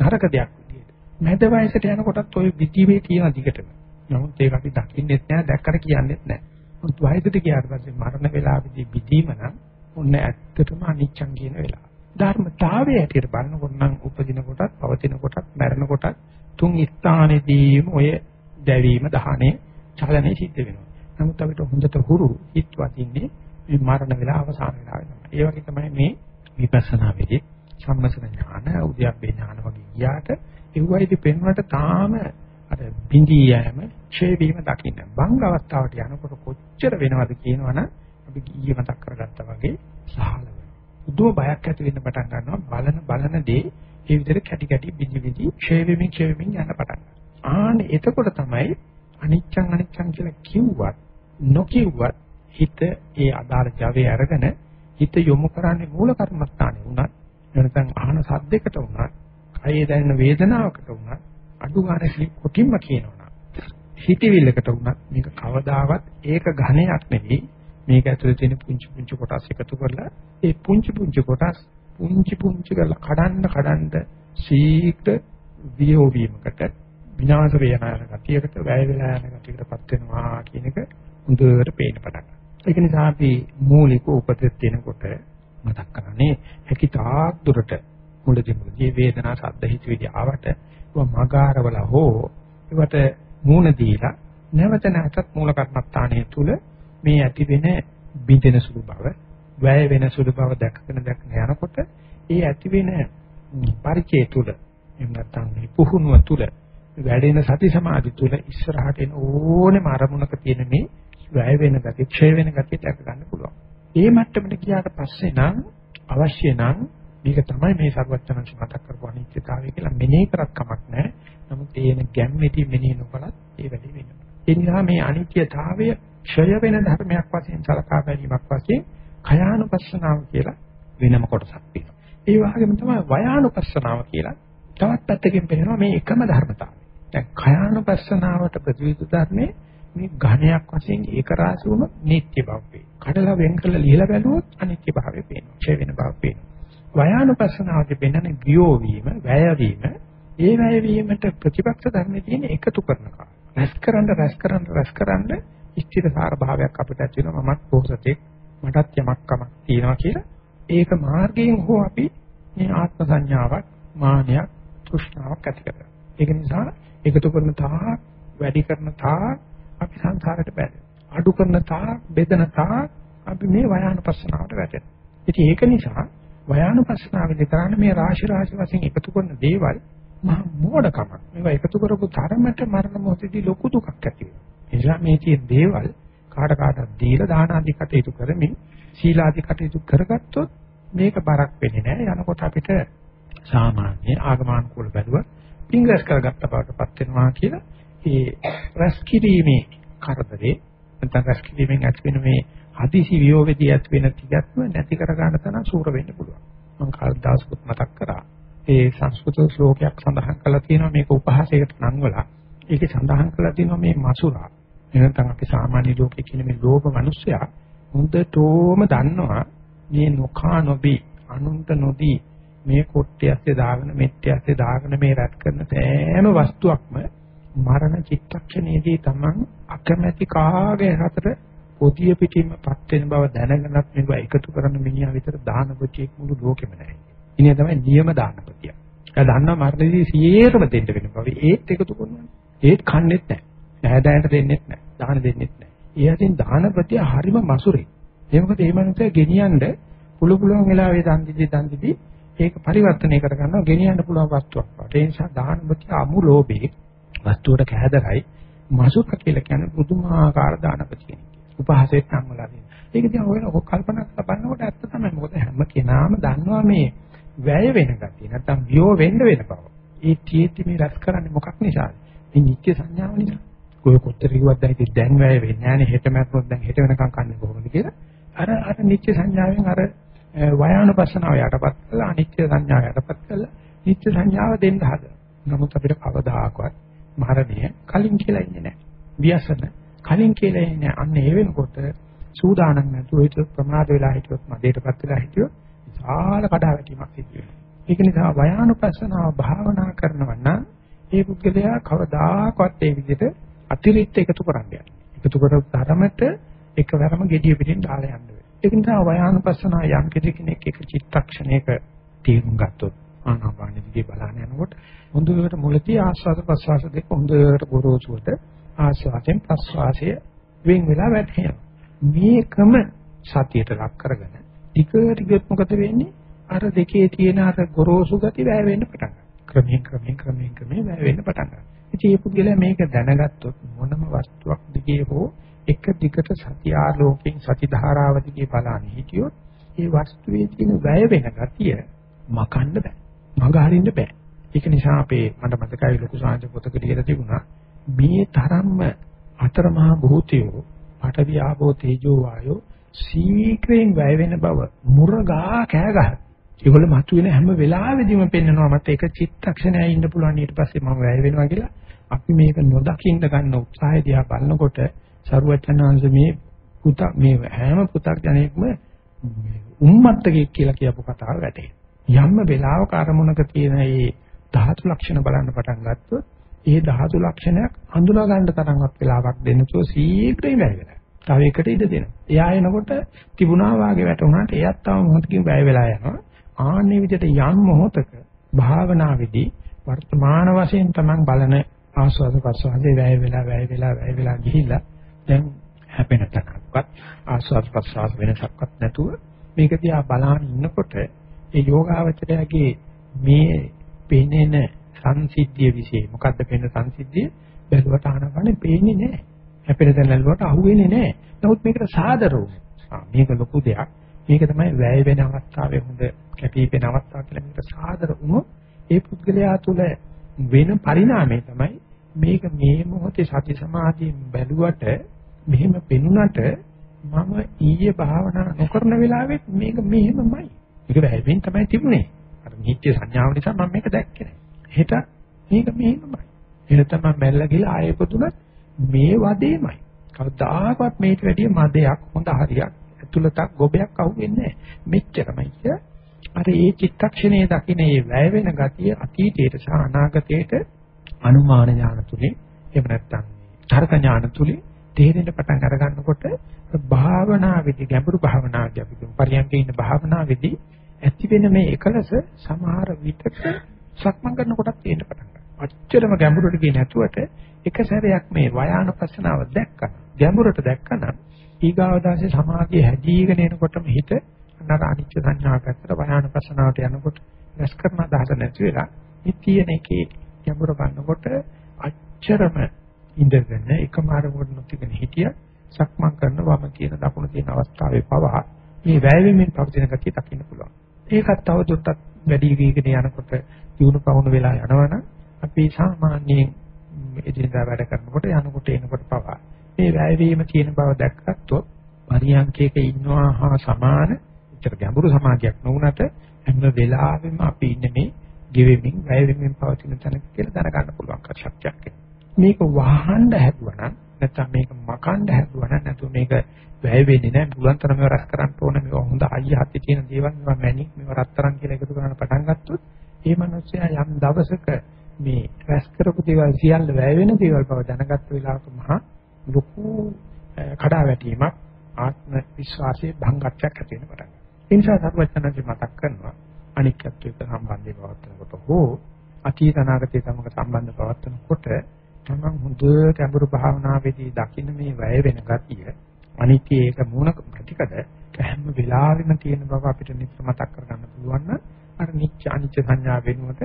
නරක දෙයක් විදියට. මැද වයසට යනකොටත් ওই විදිහේ තියෙන දිගටම. නමුත් ඒක අපි දකින්නෙත් නැහැ, දැක්කට කියන්නෙත් නැහැ. මුත් වයසට ගියාට පස්සේ මරණ වේලාවේදී බිඳීම නම් ඔන්න ඇත්තටම අනිච්චං කියන වෙලාව. ධර්මතාවය හැටියට බලනකොට නම් උපදින කොටත්, පවතින කොටත්, මැරෙන කොටත් තුන් ස්ථානෙදීම ඔය දැවීම දහනේ චලනයේ සිද්ධ වෙනවා. නමුත් අපිට හොඳට හුරු හිත වදින්නේ මේ මරණ වෙලාව අවසාන වෙලාවේ තමයි. ඒ වගේ තමයි මේ විපස්සනා වෙදී සම්මසන ඥාන, උද්‍යප්පේ ඥාන වගේ ගියාට ඒවයිදි පෙන්වට තාම අර බිඳී යෑම, ඡේ වීම දකින්න. බංග අවස්ථාවට යනකොට කොච්චර වෙනවද කියනවනම් අපි ඊයේ මතක් කරගත්තා වගේ සහල වෙනවා. උදුම බයක් ඇති වෙන්න පටන් ගන්නවා බලන බලන දේ ඒ විදිහට කැටි කැටි බිඳි බිඳි ඡේ වෙමින් ඡේ වෙමින් යන පටන් ගන්නවා. ආනේ එතකොට තමයි අනිච්චං අනිච්චං කියලා කිව්වත් නොකිව්වත් හිත ඒ අදාළ Java අරගෙන හිත යොමු කරන්නේ මූල කර්මස්ථානේ වුණත් නැත්නම් ආහන සද්දයකට වුණත් කයේ දැනෙන වේදනාවකට වුණත් අඩු ගන්න කොටින්ම කියනවා. හිතවිල්ලකට වුණත් මේක කවදාවත් ඒක ඝණයක් නෙවෙයි. මේක ඇතුලේ තියෙන පුංචි පුංචි කොටස් එකතු කරලා ඒ පුංචි පුංචි කොටස් පුංචි පුංචි කරලා කඩන්න කඩන්න ශීඝ්‍ර වියෝවීමකට විනාශ වෙන ගතියකට වැය වෙලා යන ගතියකටපත් වෙනවා කියන එක හොඳට පේන්න පටන් ඒක නිසා අපි මූලික උපදෙස් දෙනකොට මතක් කරන්නේ හැකි තාක් දුරට මුලදී මුලදී වේදනා සද්ද හිතවිලි ආවට ඒවා මගාරවල හෝ ඒවට මූණ දීලා නැවත නැවතත් මූල කර්මස්ථානයේ තුල මේ ඇති වෙන බිඳෙන සුළු බව වැය වෙන සුළු බව දැකගෙන දැකගෙන යනකොට ඒ ඇති වෙන පරිචය තුල එහෙම නැත්නම් මේ පුහුණුව තුල වැඩෙන සති සමාධි තුල ඉස්සරහට එන ඕනෙම අරමුණක තියෙන මේ වැය වෙන ගතිය, ක්ෂය වෙන ගතිය දැක ගන්න පුළුවන්. ඒ මට්ටමට ගියාට පස්සේ නම් අවශ්‍ය නම් මේක තමයි මේ සර්වඥාන්සේ මතක් කරපු අනිත්‍යතාවය කියලා මෙනෙහි කරත් කමක් නැහැ. නමුත් ඒන ගැම්මෙටි මෙනෙහි නොකලත් ඒ වැඩි වෙනවා. ඒ නිසා මේ අනිත්‍යතාවය ක්ෂය වෙන ධර්මයක් වශයෙන් සලකා බැලීමක් වශයෙන් khයානුපස්සනාව කියලා වෙනම කොටසක් තියෙනවා. ඒ වගේම තමයි වයානුපස්සනාව කියලා තවත් පැත්තකින් පෙන්නනවා මේ එකම ධර්මතාවය. දැන් khයානුපස්සනාවට ප්‍රතිවිරුද්ධ ධර්මයේ මේ ඝණයක් වශයෙන් ඒක රාශි වුණ නිත්‍ය බව වේ. කඩලා වෙන් කරලා ලියලා බැලුවොත් අනිත්‍ය භාවය පේනවා. ඡේ වෙන බව පේනවා. වයානුපස්සනාවේ පෙන්නන්නේ ගියෝ වීම, වැය වීම, ඒ වැය වීමට ප්‍රතිපක්ෂ ධර්මයේ තියෙන එකතු කරන කාර්ය. රැස්කරන රැස්කරන රැස්කරන ස්ථිරසාර භාවයක් අපිට ඇති වෙනවා. මමත් පොහසතෙක් මටත් යමක් කමක් තියෙනවා කියලා. ඒක මාර්ගයෙන් හෝ අපි මේ ආත්ම සංඥාවක්, මානයක්, තෘෂ්ණාවක් ඇති කරගන්නවා. ඒක නිසා එකතු කරන තාක් වැඩි කරන තාක් අපි සංසාරයට බැඳෙනවා. අඩු කරන තාක් බෙදෙන තාක් අපි මේ වයානුපස්සනාවට වැටෙනවා. ඉතින් ඒක නිසා වයානුපස්සනාවේදී කරන්නේ මේ රාශි රාශි වශයෙන් එකතු කරන දේවල් මහා මෝඩකමක්. මේවා එකතු කරපු තරමට මරණ මොහොතදී ලොකු දුකක් ඇති වෙනවා. එනිසා මේ තියෙන දේවල් කාට කාටත් දීලා දාන ආදී කටයුතු කරමින් සීලාදී කටයුතු කරගත්තොත් මේක බරක් වෙන්නේ නැහැ. යනකොට අපිට සාමාන්‍ය ආගමනුකූල බැලුව පිංගස් කරගත්ත බවටපත් වෙනවා කියලා ඒ රැස්කිරීමේ කරදරේ නැත්නම් රැස්කිරීමෙන් ඇති වෙන මේ හදිසි වියෝගදී ඇති වෙන තියත්ම නැති කර ගන්න තරම් සූර වෙන්න පුළුවන්. මම කාලදාසකුත් මතක් කරා. ඒ සංස්කෘත ශ්ලෝකයක් සඳහන් කරලා තියෙනවා මේක උපහාසයකට නංවලා. ඒකේ සඳහන් කරලා තියෙනවා මේ මසුරා. එනතන අපි සාමාන්‍ය ලෝකයේ කියන මේ ලෝභ මිනිස්සයා හොඳටම දන්නවා මේ නොකා නොබී අනුන්ට නොදී මේ කොට්ටියස්සේ දාගෙන මෙට්ටියස්සේ දාගෙන මේ රැත් කරන සෑම වස්තුවක්ම මරණ චිත්තක්ෂණයේදී Taman අකමැති කාගේ හතර පොදිය පිටින්මපත් වෙන බව දැනගෙනත් මේක එකතු කරන මිනිහා විතර දානපතියෙක් මුළු ලෝකෙම නැහැ. ඉන්නේ තමයි නියම දානපතිය. ඒ දන්නවා මරණදී සියයටම දෙන්න වෙන බව. ඒත් එකතු කරනවා. ඒත් කන්නේත් නැහැ. ඇහැදෑයට දෙන්නෙත් නැහැ. දාන දෙන්නෙත් නැහැ. ඒ අතින් දානපතිය හරිම මසුරේ. ඒ මොකද මේ මනුස්සයා ගෙනියන්න පුළු පුළුවන් වෙලාවේ දන් දිදි දන් දිදි ඒක පරිවර්තනය කරගන්නවා ගෙනියන්න පුළුවන් වස්තුවක් වට. ඒ නිසා දානපතිය අමු ලෝභේ වස්තුවට කැදරයි මසුක කියලා කියන්නේ පුදුමාකාර දානපති කෙනෙක්. උපහාසයට නම් වලා තියෙනවා. ඒක දිහා ඔයන ඔක කල්පනා කරලා බලනකොට ඇත්ත තමයි. මොකද හැම කෙනාම දන්නවා මේ වැය වෙන ගතිය. නැත්තම් වියෝ වෙන්න වෙන බව. ඒ තියෙති මේ රැස් කරන්නේ මොකක් නිසාද? මේ නිත්‍ය සංඥාව නිසා. ඔය කොච්චර කිව්වත් දැන් ඉතින් දැන් වැය වෙන්නේ නැහැ නේ. හෙට මැරුණොත් දැන් හෙට වෙනකන් කන්නේ කොහොමද කියලා. අර අර නිත්‍ය සංඥාවෙන් අර වයානුපස්සනාව යටපත් කරලා අනිත්‍ය සංඥාව යටපත් කරලා නිත්‍ය සංඥාව දෙන්න හදනවා. නමුත් අපිට කවදාකවත් මරණය කලින් කියලා ඉන්නේ නැහැ. ව්‍යසන කලින් කියලා ඉන්නේ අන්න ඒ වෙනකොට සූදානම් නැතුව හිත ප්‍රමාද වෙලා හිටියොත් මදේටපත් වෙලා හිටියොත් විශාල කඩාවැටීමක් සිදු වෙනවා. ඒක නිසා වයානුපස්සනාව භාවනා කරනවා නම් ඒ පුද්ගලයා කවදාකවත් ඒ විදිහට අතිරික්ත එකතු කරන්නේ. එකතු කර තරමට එකවරම gediya පිටින් දාලා යන්න වෙනවා. ඒක නිසා වයානුපස්සනාව යම් කෙනෙක් එක චිත්තක්ෂණයක තේරුම් ගත්තොත් ආනාපානෙ දිගේ බලන යනකොට හොඳට මුලදී ආස්වාද ප්‍රසවාස දෙක හොඳට ගොරෝසුවට ආස්වාදයෙන් ප්‍රසවාසය වෙන් වෙලා වැටෙනවා. මේකම සතියට ලක් කරගෙන ටික ටිකත් මොකද වෙන්නේ? අර දෙකේ තියෙන අර ගොරෝසු ගති වැය වෙන්න පටන් ගන්නවා. ක්‍රමයෙන් ක්‍රමයෙන් ක්‍රමයෙන් ක්‍රමයෙන් වැය වෙන්න පටන් ගන්නවා. ඉතින් මේ පුද්ගලයා මේක දැනගත්තොත් මොනම වස්තුවක් දිගේ හෝ එක දිගට සති ආලෝකයෙන් සති ධාරාව දිගේ බලන්නේ හිටියොත් ඒ වස්තුවේ තියෙන වැය වෙන ගතිය මකන්න බෑ. මඟ හරින්න බෑ. ඒක නිසා අපේ මට මතකයි ලොකු සාංශ පොතක ලියලා තිබුණා මේ තරම්ම අතරමහා භූතයෝ පඨවි ආපෝ තේජෝ වායෝ සීක්‍රයෙන් වැය වෙන බව මුරගා කෑ ගහ. ඒගොල්ල මතුවෙන හැම වෙලාවෙදීම පෙන්නනවා මට එක චිත්තක්ෂණයක් ඉන්න පුළුවන් ඊට පස්සේ මම වැය වෙනවා කියලා. අපි මේක නොදකින්න ගන්න උත්සාහය දිහා බලනකොට සරුවචනාංශ මේ පුත මේ හැම පුතක් ජනෙක්ම උම්මත්තකෙක් කියලා කියපු කතාව වැටේ. යම්ම වෙලාවක අරමුණක තියෙන මේ ධාතු ලක්ෂණ බලන්න පටන් ගත්තොත් ඒ ධාතු ලක්ෂණයක් හඳුනා ගන්න තරම්වත් වෙලාවක් දෙන්න තෝ සීක්‍රේ වැය වෙනවා. තව එකට ඉඩ දෙනවා. එයා එනකොට තිබුණා වාගේ වැටුණාට එයත් තව මොහොතකින් වැය වෙලා යනවා. ආන්නේ විදිහට යම් මොහොතක භාවනාවේදී වර්තමාන වශයෙන් තමන් බලන ආස්වාද ප්‍රසවාසයේ වැය වෙලා වැය වෙලා වැය වෙලා ගිහිල්ලා දැන් හැපෙන තැනක්වත් ආස්වාද ප්‍රසවාස වෙනසක්වත් නැතුව මේක දිහා බලාගෙන ඉන්නකොට ඒ යෝගාවචරයගේ මේ පෙනෙන සංසිද්ධිය વિશે මොකද්ද පෙනෙන සංසිද්ධිය බැලුවට ආනපනේ පේන්නේ නැහැ. හැපෙන තැන බැලුවට අහුවෙන්නේ නැහැ. නමුත් මේකට සාදර වුණා. මේක ලොකු දෙයක්. මේක තමයි වැය වෙන අවස්ථාවේ හොඳ කැපී පෙනෙන අවස්ථාව කියලා මේකට සාදර වුණොත් ඒ පුද්ගලයා තුළ වෙන පරිණාමය තමයි මේක මේ මොහොතේ සති සමාධියෙන් බැලුවට මෙහෙම පෙනුනට මම ඊයේ භාවනා නොකරන වෙලාවෙත් මේක මෙහෙමමයි. මේක වැයෙමින් තමයි තිබුණේ. අර නිත්‍ය සංඥාව නිසා මම මේක දැක්කේ නැහැ. හෙට මේක මෙහෙමමයි. හෙට තමයි මැල්ල ගිහලා ආයෙ පොදුනත් මේ වදේමයි. කවදාකවත් මේට වැඩිය මදයක් හොඳ හරියක් ඇතුළතක් ගොබයක් අහුවෙන්නේ නැහැ. මෙච්චරමයි කිය. අර ඒ චිත්තක්ෂණයේ දකින්න මේ වැය වෙන ගතිය අතීතයට සහ අනාගතයට අනුමාන ඥාන තුලින් එහෙම නැත්නම් තර්ක ඥාන තුලින් තේරෙන්න පටන් අර ගන්නකොට භාවනාවේදී ගැඹුරු භාවනාවේදී අපි කියමු පරියන්කේ ඉන්න භාවනාවේදී ඇති වෙන මේ එකලස සමහර විටක සක්මන් කරනකොටත් තේරෙන්න පටන් ගන්නවා. අච්චරම ගැඹුරට ගියේ නැතුවට එක සැරයක් මේ වයානුපස්සනාව දැක්කම ගැඹුරට දැක්කම ඊගාවදාසේ සමාධිය හැදීගෙන එනකොටම හිත අන්නර අනිච්ච සංඥා පැත්තට වයානුපස්සනාවට යනකොට රැස් කරන අදහස නැති වෙලා නිතියන එකේ ගැඹුර බලනකොට අච්චරම ඉඳගෙන එකම අරමුණ නොතිගෙන හිටිය සක්මන් කරන වම තියෙන දකුණ තියෙන අවස්ථාවේ පවා මේ වැයවීමෙන් පවතින ගතිය දකින්න පුළුවන්. ඒකත් තව දුරටත් වැඩි වීගෙන යනකොට දිනු පවුණු වෙලා යනවනම් අපි සාමාන්‍යයෙන් එදිනදා වැඩ කරනකොට යනකොට එනකොට පවා. මේ වැයවීම තියෙන බව දැක්කත්ොත් පරියන්කයක ඉන්නවා හා සමාන උත්තර ගැඹුරු සමාධියක් නොවුනට හැම වෙලාවෙම අපි ඉන්නේ මේ ගෙවෙමින් වැයවෙමින් පවතින තැනක කියලා දැනගන්න පුළුවන් ශක්තියක්. මේක වහන්න හැදුවනම් නැත්නම් මේක මකන්න හැදුවනම් නැතු මේක වැය වෙන්නේ නැහැ බුලන් තරම රස කරන්න ඕන මේවා හොඳ අයිය හති තියෙන දේවල් මේවා මැණික් මේවා රත්තරන් කියලා එකතු කරන්න පටන් ගත්තොත් ඒ මනුස්සයා යම් දවසක මේ රැස් කරපු දේවල් සියල්ල වැය වෙන දේවල් බව දැනගත්ත වෙලාවක මහා ලොකු කඩාවැටීමක් ආත්ම විශ්වාසයේ භංගත්වයක් ඇති වෙන පටන් ගන්නවා. ඒ නිසා සර්වඥාන්සේ මතක් කරනවා අනික්කත්වයට සම්බන්ධව පවත්නකොට හෝ අතීත අනාගතයේ සමග සම්බන්ධ පවත්නකොට තමන් හොඳ ගැඹුරු භාවනාවේදී දකින්න මේ වැය වෙන ගතිය අනිත්‍ය ඒක මූණ ප්‍රතිකද හැම වෙලාවෙම තියෙන බව අපිට නිතර මතක් කරගන්න පුළුවන් නම් අර නිච්ච අනිච්ච සංඥා වෙනුවට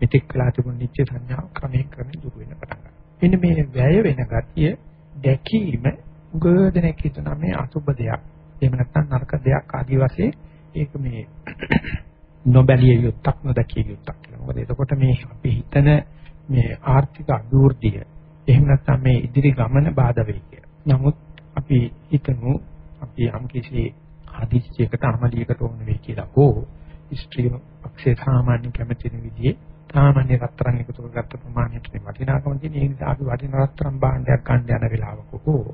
මෙතෙක් කළා තිබුණු නිච්ච සංඥා ක්‍රමයෙන් ක්‍රමයෙන් දුර වෙන පටන් ගන්නවා. එන්න මේ වැය වෙන ගතිය දැකීම උගදෙනෙක් හිතන මේ අසුබ දෙයක්. එහෙම නැත්නම් නරක දෙයක් ආදී වශයෙන් ඒක මේ [clears throat] නොබැලිය යුත්තක් නොදකිය යුත්තක් කියලා. මොකද එතකොට මේ අපි හිතන මේ ආර්ථික අභිවෘද්ධිය එහෙම නැත්නම් මේ ඉදිරි ගමන බාධා වෙයි කියලා. නමුත් අපි හිතමු අපි යම් කිසි හදිස්සියකට අමලියකට ඕන වෙයි කියලා හෝ ස්ත්‍රී පක්ෂේ සාමාන්‍ය කැමති විදිහේ සාමාන්‍ය රත්තරන් එකතු කරගත්ත ප්‍රමාණයට වටිනාකම තියෙන ඒ නිසා අපි වටින රත්තරන් භාණ්ඩයක් ගන්න යන වෙලාවක හෝ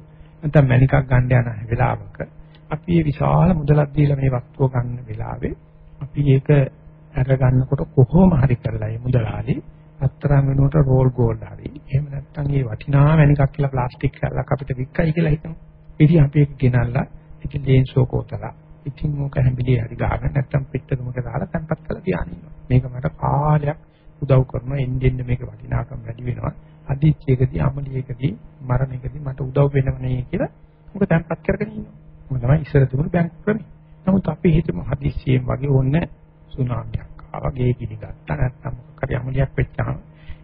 නැත්නම් මණිකක් ගන්න යන වෙලාවක අපි මේ විශාල මුදලක් දීලා මේ වස්තුව ගන්න වෙලාවේ අපි ඒක අරගන්නකොට කොහොම හරි කරලා මේ මුදලාලි රත්තරන් වෙනුවට රෝල් ගෝල්ඩ් හරි එහෙම නැත්නම් මේ වටිනා මණිකක් කියලා ප්ලාස්ටික් කැල්ලක් අපිට වික්කයි කියලා හිතමු ඉතින් අපි ඒක ගෙනල්ලා ඉතින් ලේන්සෝ කෝතලා ඉතින් මොක හැඹිලි හරි ගහගෙන නැත්තම් පිටකමක දාලා තැම්පත් කරලා තියාගෙන ඉන්නවා. මේක මට කාලයක් උදව් කරනවා එන්නේ මේක වටිනාකම වැඩි වෙනවා. අදිච්චයකදී අමලියකදී මරණයකදී මට උදව් වෙනවනේ කියලා මොක තැම්පත් කරගෙන ඉන්නවා. මොකද තමයි ඉස්සර තිබුණු බැංකු ක්‍රමය. නමුත් අපි හිතමු හදිස්සියෙන් වගේ ඕනේ සුනාමියක් ආවා ගේ පිළිගත්තා නැත්තම් මොකක් හරි අමලියක් වෙච්චාම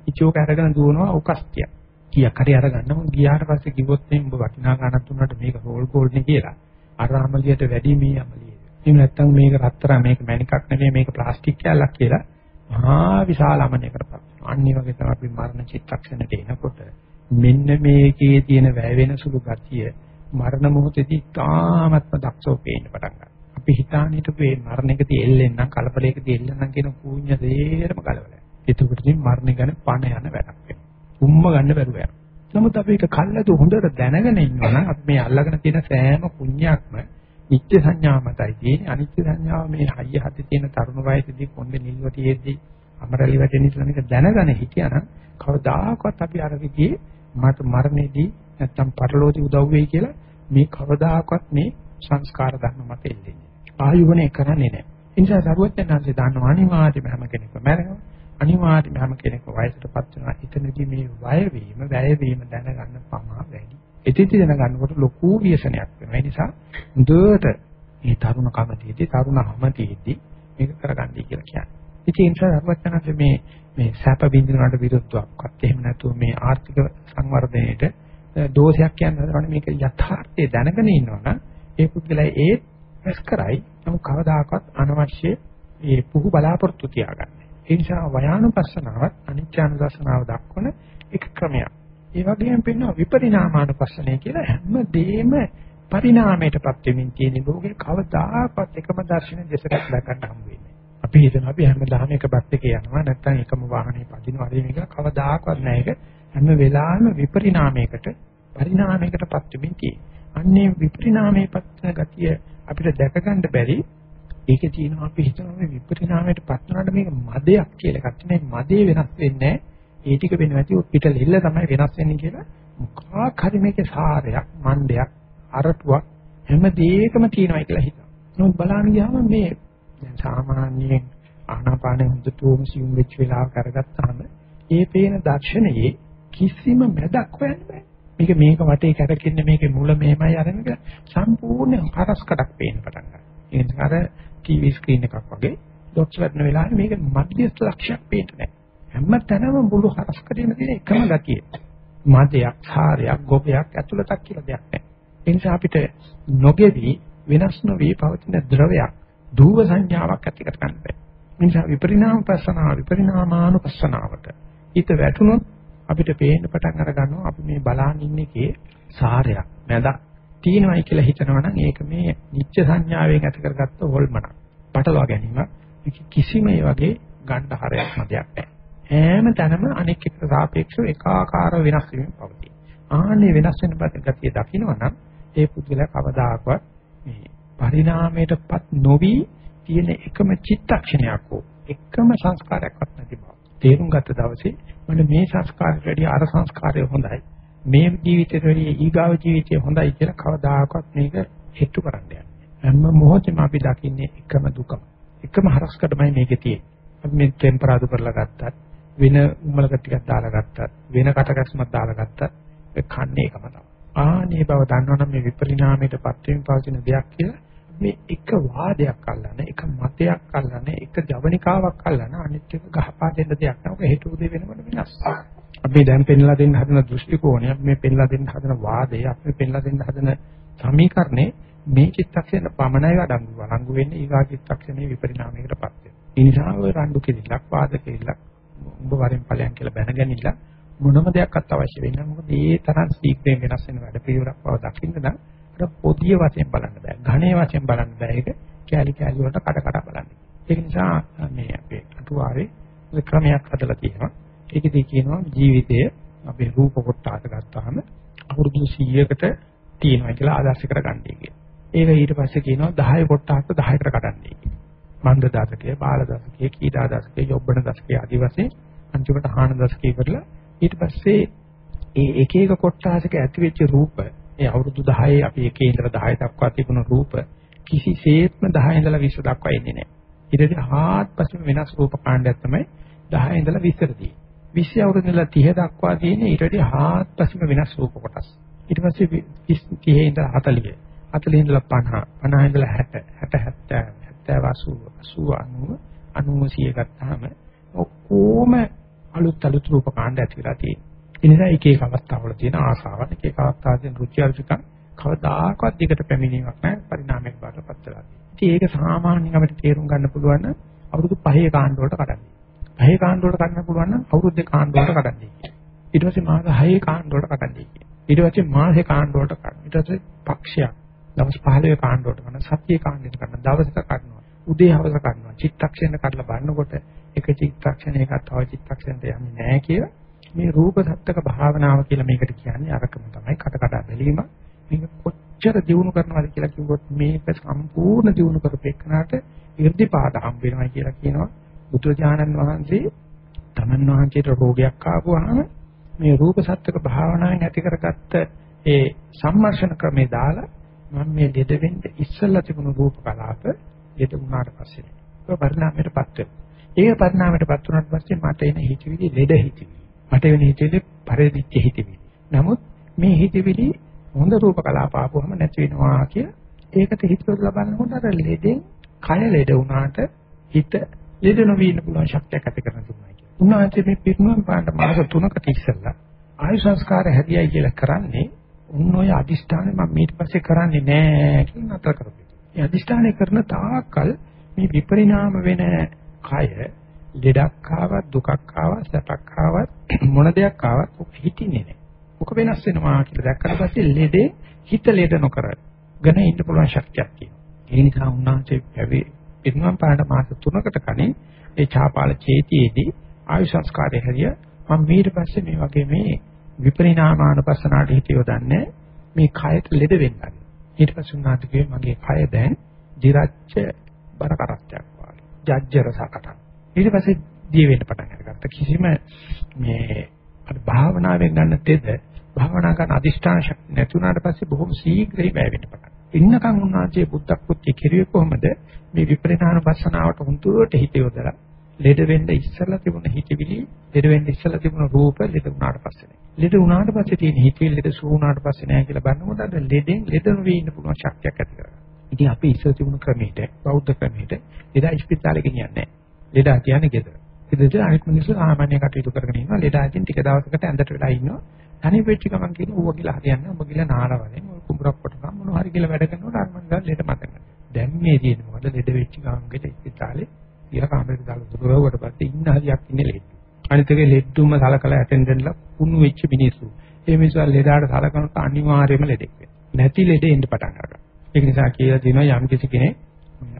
ඉචෝක අරගෙන දුවනවා උකස්තියක්. කීයක් හරි අරගන්නම ගියාට පස්සේ කිව්වොත් මේ උඹ වටිනා ගණන් තුනට මේක රෝල් ගෝල්ඩ් නේ කියලා. අර අමලියට වැඩි මේ අමලිය. එහෙම නැත්නම් මේක රත්තරන් මේක මැණිකක් නෙමෙයි මේක ප්ලාස්ටික් කැල්ලක් කියලා මහා විශාල අමනයකටපත් වෙනවා. අනිත් වගේ තමයි අපි මරණ චිත්තක්ෂණයට එනකොට මෙන්න මේකේ තියෙන වැය වෙන සුළු ගතිය මරණ මොහොතේදී තාමත්ම දක්ෂව පේන්න පටන් ගන්නවා. අපි හිතාන හිටපු මේ මරණයකදී එල්ලෙන්නම් කලබලයකදී එල්ලෙන්නම් කියන කූඤ්ඤ දෙයරම කලබලයි. එතකොට ඉතින් මරණය ගැන පණ යන වැඩක් වෙනවා. උම්ම ගන්න බැරුව යනවා. නමුත් අපි ඒක කල්ලාද හොඳට දැනගෙන ඉන්නවා නම් අපි මේ අල්ලගෙන තියෙන සෑම කුණ්‍යක්ම නිත්‍ය සංඥා මතයි තියෙන්නේ. අනිත්‍ය සංඥාව මේ හයිය හති තියෙන තරුණ වයසේදී කොණ්ඩේ නිල්වතියෙද්දී අමරලි වැටෙන ඉස්සලා මේක දැනගෙන හිටියානම් කවදාකවත් අපි අර විදිහේ මට මරණයේදී නැත්තම් පරලෝකී උදව් වෙයි කියලා මේ කවදාකවත් මේ සංස්කාර ධර්ම මත එල්ලෙන්නේ. ආයුවනේ කරන්නේ නැහැ. ඒ නිසා සරුවචනන්සේ දන්නවා අනිවාර්යයෙන්ම හැම කෙනෙක්ම මැරෙනවා. අනිවාර්යයෙන්ම හැම කෙනෙක්ම වයසටපත් වෙනවා. එතනදී මේ වය වීම, වැය වීම දැනගන්න පමා වැඩි. එතිටි දැනගන්නකොට ලොකු විශ්සනයක් වෙනවා. ඒ නිසා හොඳට මේ තරුණ කමතියේදී, තරුණ හමතියේදී මේක කරගන්නයි කියලා කියන්නේ. ඉතින් ඒ නිසා ධර්මචනන්සේ මේ මේ සැප බින්දිනකට විරුද්ධවක්වත් එහෙම නැතුව මේ ආර්ථික සංවර්ධනයේට දෝෂයක් කියන්නේ මේක යථාර්ථය දැනගෙන ඉන්නවනම් ඒ පුද්ගලයා ඒ රැස් කරයි නමුත් කවදාකවත් අනවශ්‍ය මේ පුහු බලාපොරොත්තු තියාගන්න. ඒ නිසා වයානුපස්සනාවත් අනිත්‍යානුදර්ශනාව දක්වන එක ක්‍රමයක්. ඒ වගේම පෙන්වන විපරිණාමානුපස්සනය කියලා හැම දෙෙම පරිණාමයටපත් වෙමින් තියෙන ලෝකේ කවදාකවත් එකම දර්ශන දෙසකට දැකන්න හම්බ වෙන්නේ. අපි හිතන අපි හැමදාම එක බස් එකේ යනවා නැත්නම් එකම වාහනේ පදිනවා වගේ මේක කවදාකවත් නැහැ. ඒක හැම වෙලාවෙම විපරිණාමයකට පරිණාමයකටපත් වෙමින් තියෙන්නේ. අන්නේ විපරිණාමයේපත් ගතිය අපිට දැක ගන්න බැරි ඒකේ තියෙනවා අපි හිතනවා මේ විපරිණාමයට පත් වුණාට මේක මදයක් කියලා එකක් නෙමෙයි මදේ වෙනස් වෙන්නේ ඒ ටික වෙන්නේ නැති පිටලෙල්ල තමයි වෙනස් වෙන්නේ කියලා මොකක් හරි මේකේ සාරයක් මණ්ඩයක් අරටුවක් හැම දෙයකම තියෙනවා කියලා හිතනවා. නමුත් බලන්න ගියාම මේ දැන් සාමාන්‍යයෙන් ආනාපානෙ හොඳටම සිුම් වෙච්ච වෙලාව කරගත්තාම ඒ පේන දර්ශනයේ කිසිම මැදක් හොයන්න බෑ. මේක මේක වටේ කැරකෙන්නේ මේකේ මුල මෙහෙමයි අරගෙන සම්පූර්ණ හරස්කඩක් පේන්න පටන් ගන්නවා. ඒ නිසා අර ටීවී ස්ක්‍රීන් එකක් වගේ ඩොට්ස් වැටෙන වෙලාවේ මේක මධ්‍යස්ථ ලක්ෂයක් පේන්නේ නැහැ. හැම තැනම මුළු හරස්කඩේම තියෙන එකම ගතිය. මදයක්, සාරයක්, ගොබයක් ඇතුළතක් කියලා දෙයක් නැහැ. ඒ නිසා අපිට නොගෙවි වෙනස් නොවි පවතින ද්‍රවයක් ධූව සංඥාවක් ඇති කර ගන්න බෑ. ඒ නිසා විපරිණාම පස්සනාව විපරිණාමානුපස්සනාවට හිත වැටුනොත් අපිට පේන්න පටන් අර ගන්නවා අපි මේ බලන් ඉන්නේකේ සාරයක් මැදක් තියෙනවයි කියලා හිතනවා නම් ඒක මේ නිච්ච සංඥාවෙන් ඇති කරගත්ත හොල්මනක්. පටලවා ගැනීම කිසිම ඒ වගේ ගණ්ඩ හරයක් මතයක් නැහැ. හැම තැනම අනෙක් එකට සාපේක්ෂව එකාකාර වෙනස් වීම පවතී. ආන්නේ වෙනස් වෙන ගතිය දකින්නවනම් ඒ පුද්ගලයා කවදාකවත් මේ පරිණාමයටපත් නොවි තියෙන එකම චිත්තක්ෂණයක් හෝ එකම සංස්කාරයක්වත් නැති බව. තේරුම් ගත්ත දවසේ මම මේ සංස්කාරයට වැඩිය අර සංස්කාරය හොඳයි. මේ ජීවිතේට වැඩිය ඊගාව ජීවිතය හොඳයි කියලා කවදාකවත් මේක හෙට්ටු කරන්න යන්නේ. හැම මොහොතෙම අපි දකින්නේ එකම දුකම. එකම හරස්කඩමයි මේකේ තියෙන්නේ. අපි මේ ටෙම්පරාදු කරලා ගත්තත් වෙන උමලක ටිකක් දාලා ගත්තත් වෙන කටකස්මක් දාලා ගත්තත් ඒ කන්නේ එකම තමයි. ආනේ බව දන්නවනම් මේ විපරිණාමයටපත් වීම පවතින දෙයක් කියලා මේ එක වාදයක් අල්ලන එක මතයක් අල්ලන එක ජවනිකාවක් අල්ලන අනිත් එක ගහපා දෙන්න දෙයක් නෑ. ඔක හේතු උදේ වෙනකොට වෙනස්. අපි දැන් පෙන්ලා දෙන්න හදන දෘෂ්ටි කෝණය මේ පෙන්ලා දෙන්න හදන වාදය අපි පෙන්ලා දෙන්න හදන සමීකරණේ මේ චිත්තක්ෂණ පමණයි අඩංගු වළංගු වෙන්නේ ඊගා චිත්තක්ෂණේ විපරිණාමයකටපත් වෙනවා. ඒ නිසා ඔය රණ්ඩු කෙලිලක් වාද කෙලිලක් උඹ වරෙන් ඵලයන් කියලා බැනගැනිලා මොනම දෙයක්වත් අවශ්‍ය වෙන්නේ නැහැ. මොකද ඒ තරම් ශීඝ්‍රයෙන් වෙනස් වෙන වැඩ පිළිවෙලක් බව දකින්න නම් අර පොදිය වශයෙන් බලන්න බෑ. ඝණයේ වශයෙන් බලන්න බෑ. ඒක කැලි කැලි වලට කඩ කඩ බලන්න. ඒක නිසා මේ අපේ අටුවාවේ ක්‍රමයක් හදලා තියෙනවා. ඒකදී කියනවා ජීවිතය අපේ රූප කොටාට ගත්තාම අවුරුදු 100කට තියෙනවා කියලා ආදර්ශ කරගන්නයි කියන්නේ. ඒක ඊට පස්සේ කියනවා 10 කොටාට 10කට කඩන්නයි කියන්නේ. මන්ද දශකයේ, බාල දශකයේ, කීඩා දශකයේ, යොබ්බන දශකයේ ආදි වශයෙන් අන්තිමට හාන දශකයේ කරලා ඊට පස්සේ ඒ එක එක කොටාසක ඇති වෙච්ච රූප ඒ අවුරුදු 10 අපි එකේ ඉඳලා 10 දක්වා තිබුණු රූප කිසිසේත්ම 10 ඉඳලා 20 දක්වා එන්නේ නැහැ. ඊට පස්සේ හාත්පසින් වෙනස් රූප කාණ්ඩයක් තමයි 10 ඉඳලා 20 දී. 20 අවුරුදු ඉඳලා 30 දක්වා තියෙන ඊට වඩා හාත්පසින්ම වෙනස් රූප කොටස්. ඊට පස්සේ 30 ඉඳලා 40, 40 ඉඳලා 50, 50 ඉඳලා 60, 60 70, 80, 80 90, 90 ගත්තාම ඔක්කොම අලුත් අලුත් රූප කාණ්ඩ ඇති වෙලා තියෙනවා. ඒ නිසා එක එක අවස්ථාවල තියෙන ආසාවන් එක එක අවස්ථාවල තියෙන රුචි අරුචිකම් කවදාකවත් දිගට පැමිණීමක් නැහැ පරිණාමයක් බාටපත් වෙලා. ඉතින් ඒක සාමාන්‍යයෙන් අපිට තේරුම් ගන්න පුළුවන් නම් අවුරුදු 5 කාණ්ඩ වලට කඩන්නේ. 5 කාණ්ඩ වලට කඩන්න පුළුවන් නම් අවුරුද්දේ කාණ්ඩ වලට කඩන්නේ. ඊට පස්සේ මාස 6 කාණ්ඩ වලට කඩන්නේ. ඊට පස්සේ මාසේ කාණ්ඩ වලට කඩන. ඊට පස්සේ පක්ෂයක් දවස් 15 කාණ්ඩ වලට කරන සතියේ කාණ්ඩෙට කරන දවසක කරනවා. උදේ හවස කරනවා. චිත්තක්ෂණ කරලා බලනකොට එක චිත්තක්ෂණයකට තව චිත්තක්ෂණයට යන්නේ නැහැ කියලා මේ රූප සත්‍යක භාවනාව කියලා මේකට කියන්නේ අරකම තමයි කට කඩ බැලීම. මේක කොච්චර දියුණු කරනවද කියලා කිව්වොත් මේක සම්පූර්ණ දියුණු කරපේකනට 이르දිපාද හම්බ වෙනවා කියලා කියනවා. බුදුරජාණන් වහන්සේ තමන් වහන්සේට රෝගයක් ආවම මේ රූප සත්‍යක භාවනාවෙන් ඇති කරගත්ත ඒ සම්මර්ෂණ ක්‍රමේ දාලා මම මේ ලෙඩ වෙන්න ඉස්සෙල්ලා තිබුණු රූප කලාප ලෙඩ වුණාට පස්සේ ඒක පරිණාමයටපත් වෙනවා. ඒ පරිණාමයටපත් වුණාට පස්සේ මට එන හිතවිලි ලෙඩ හිතවිලි. මට වෙන හිතවිලි පරිදිච්ච හිතවිලි. නමුත් මේ හිතවිලි හොඳ රූප කලාප ආපුවම නැති වෙනවා කිය ඒකට හිතවල ලබනකොට අර ලෙඩෙන් කය ලෙඩ වුණාට හිත ලෙඩ නොවී ඉන්න පුළුවන් ශක්තියක් ඇති කරන තුනයි කියන්නේ. උන්වහන්සේ මේ පිරිනුවම් පාන්න මාස 3කට ඉස්සෙල්ලා ආයු සංස්කාර හැදියයි කියලා කරන්නේ උන් ඔය අදිෂ්ඨානෙ මම ඊට පස්සේ කරන්නේ නෑ කියන අතර කරපේ. මේ අදිෂ්ඨානය කරන තාක්කල් මේ විපරිණාම වෙන කය ලෙඩක් ආවත් දුකක් ආවත් සැපක් ආවත් [clears throat] මොන දෙයක් ආවත් ඔක හිතින්නේ නෑ. ඔක වෙනස් වෙනවා කියලා දැක්කට පස්සේ ලෙඩේ හිත ලෙඩ නොකර ගෙන ඉන්න පුළුවන් ශක්තියක් තියෙනවා. ඒ නිසා උන්වහන්සේ පැවි පිරිනුවම් පාන්න මාස 3කට කලින් ඒ චාපාල චේතියේදී ආයු සංස්කාරය හැරිය මම ඊට පස්සේ මේ වගේ මේ විපරිණාමානුපස්සනාට හිත යොදන්නේ මේ කයට ලෙඩ වෙන්නයි. ඊට පස්සේ උනාට කිව්වේ මගේ කය දැන් දිරච්ච බර කරත්තයක් වගේ. ජජ්ජර සකට. ඊට පස්සේ දී වෙන්න පටන් අරගත්තා. කිසිම මේ අර භාවනාවෙන් ගන්න තෙද භාවනා කරන අදිෂ්ඨාන ශක්තිය නැති වුණාට පස්සේ බොහොම ශීඝ්‍රයෙන් වැය වෙන්න පටන් ඉන්නකම් උන්වහන්සේ බුද්ධ කෘත්‍ය කෙරුවේ කොහොමද? මේ විපරිණාම පස්සනාවට හුතුවට හිත යොදලා ලෙඩ වෙන්න ඉස්සලා තිබුණ හිතවිලි ලෙඩ වෙන්න ඉස්සලා තිබුණ රූප ලෙඩ වුණාට පස්සේ නෑ. ලෙඩ වුණාට පස්සේ තියෙන හිතවිලි ලෙඩ සූ වුණාට පස්සේ නෑ කියලා බලනකොට අර ලෙඩෙන් ලෙඩ නොවී ඉන්න පුළුවන් ශක්තියක් ඇති කරගන්නවා. ඉතින් අපි ඉස්සර තිබුණ ක්‍රමයට බෞද්ධ ක්‍රමයට ලෙඩ ඉස්පිතාලේ ගෙනියන්නේ නෑ. ලෙඩ කියන්නේ ගෙදර ගෙදර අනිත් මිනිස්සු සාමාන්‍ය කටයුතු කරගෙන ඉන්නවා ලෙඩ ආදින් ටික දවසකට ඇඳට වෙලා ඉන්නවා තනි වෙච්ච ගමන් කියන ඌව කියලා හරියන්නේ ඔබ කියලා නාලවලින් ඔය කුඹරක් කොටකම් මොනවා හරි කියලා වැඩ කරනකොට අර මම දැන් ලෙඩ මතක නැහැ. දැන් මේ තියෙන මොකද ලෙඩ වෙච්ච ගමන්කට ඉස්පිතාලේ ඉර කාමරේට දාලා දුරවට පස්සේ ඉන්න හරියක් ඉන්නේ ලෙඩ. අනිත් එකේ ලෙඩුම සලකලා ඇටෙන්ඩන්ට්ලා කුණු වෙච්ච මිනිස්සු. ඒ මිනිස්සු ලෙඩාට සලකනකොට අනිවාර්යයෙන්ම ලෙඩෙක් වෙනවා. නැති ලෙඩේ එන්න පටන් ගන්නවා. ඒක නිසා කියලා තියෙනවා යම් කිසි කෙනෙක්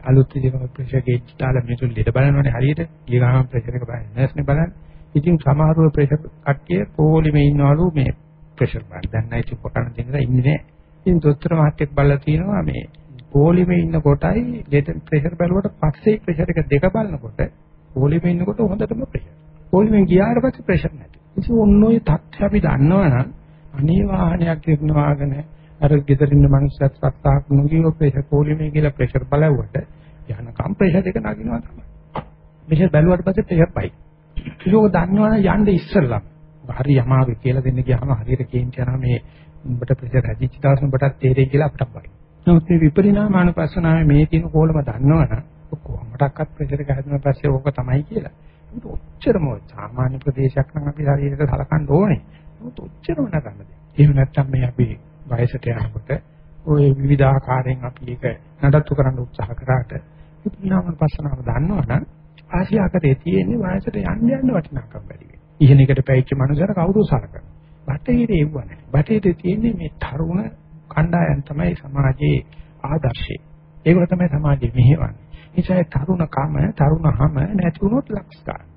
අලුත් විදිහක ප්‍රෙෂර් ගේජ් දාලා මිනිස්සු ලෙඩ බලනවනේ හරියට. ඊ ගාම ප්‍රෙෂර් එක බලන්නේ නර්ස්නේ බලන්නේ. ඉතින් සමහරව ප්‍රෙෂර් කට්ටිය පොලිමේ ඉන්නවලු මේ ප්‍රෙෂර් බලන්න. දැන් නයිට් උපකරණ දෙන්නලා ඉන්නේ නැහැ. ඉතින් දොස්තර මහත්තයෙක් බලලා තියෙනවා මේ පොලිමේ ඉන්න කොටයි ලෙඩ ප්‍රෙෂර් බැලුවට පස්සේ ප්‍රෙෂර් එක දෙක බලනකොට පොලිමේ ඉන්නකොට හොඳටම ප්‍රෙෂර්. පොලිමේ ගියාට පස්සේ ප්‍රෙෂර් නැති. ඉතින් ඔන්න ඔය තත්ත්වය අපි දන්නවනම් අනේ වාහනයක් ගෙනවාගෙන අර ගෙදරින් මිනිස්සුත් සත්තාක් නොගියව ප්‍රෙෂර් පොලිමේ කියලා ප්‍රෙෂර් බලවුවට යන කම්ප්‍රෙෂර් එක නගිනවා තමයි. ප්‍රෙෂර් බැලුවට පස්සේ ප්‍රෙෂර් පයි. ඒක දන්නවනම් යන්න ඉස්සෙල්ලා හරි අමාරු කියලා දෙන්න ගියාම හරියට කේන්ති යනවා මේ උඹට ප්‍රෙෂර් හැදිච්ච දවස් උඹටත් තේරෙයි කියලා අපිට බයි. නමුත් මේ විපරිණාමානුපස්සනාවේ මේ තියෙන කෝලම දන්නවනම් කොහොමඩක්වත් ප්‍රෙෂර් එක හැදුන පස්සේ ඕක තමයි කියලා. ඒක ඔච්චරම සාමාන්‍ය ප්‍රදේශයක් නම් අපි ශරීරයට සලකන්න ඕනේ. නමුත් ඔච්චරම නගන්න දෙයක්. එහෙම නැත්නම් මේ අපි වයසට යනකොට ওই විවිධාකාරයෙන් අපි ඒක නඩත්තු කරන්න උත්සාහ කරාට විපරිණාමානුපස්සනාව දන්නවනම් ආසියාකරේ තියෙන්නේ වයසට යන්න යන්න වටිනාකම් වැඩි වෙනවා. ඉහෙනකට පැවිච්ච මනුස්සයර කවුරු සලකන. බටහිරේ එව්ව නැහැ. බටහිරේ තියෙන්නේ මේ තරුණ කණ්ඩායම් තමයි සමාජයේ ආදර්ශය. ඒක තමයි සමාජයේ මෙහෙවන්නේ. නිසා තරුණ කම තරුණහම නැති වුණොත් ලක්ෂ ගන්න.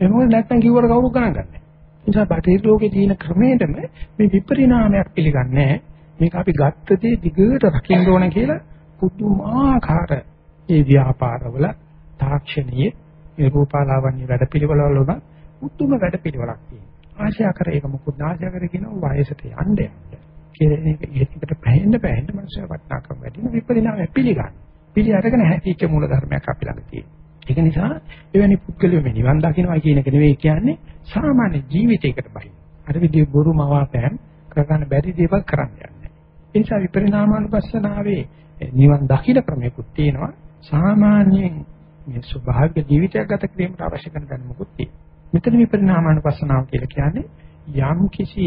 ඒ මොකද නැත්තම් කිව්වට කවුරු ගණන් ගන්නෑ. නිසා බටහිර ලෝකේ තියෙන ක්‍රමයටම මේ විපරිණාමයක් පිළිගන්නේ මේක අපි ගත්ත දේ දිගට රකින්න ඕන කියලා පුදුමාකාර ඒ ව්‍යාපාරවල තාක්ෂණයේ ඒ රූපාලාවන්‍ය වැඩපිළිවෙළවල උන උතුම් වැඩපිළිවෙලක් තියෙනවා. ආශා කර ඒක මොකද ආශා කර කියන වයසට යන්න යන්න. කියන එක ඒකට පැහැෙන්න පැහැෙන්න මනස වටනාකම් වැඩි වෙන විපරිණාමය පිළිගන්න. පිළි අරගෙන හැටිච්ච මූල ධර්මයක් අපි ළඟ තියෙනවා. ඒක නිසා එවැනි පුද්ගලයෝ මේ නිවන් දකින්නවා කියන එක නෙවෙයි කියන්නේ සාමාන්‍ය ජීවිතයකට බයි. අර විදිහ බොරු මවාපෑම් කරගන්න බැරි දේවල් කරන්න යන්නේ. ඒ නිසා විපරිණාමානුපස්සනාවේ නිවන් දකින්න ක්‍රමයකුත් තියෙනවා. සාමාන්‍යයෙන් මේ ස්වභාවික ජීවිතයක් ගත කිරීමට අවශ්‍ය කරන දැන මොකුත් තියෙනවා. මෙතන විපරිණාමානුපස්සනාව කියලා කියන්නේ යම් කිසි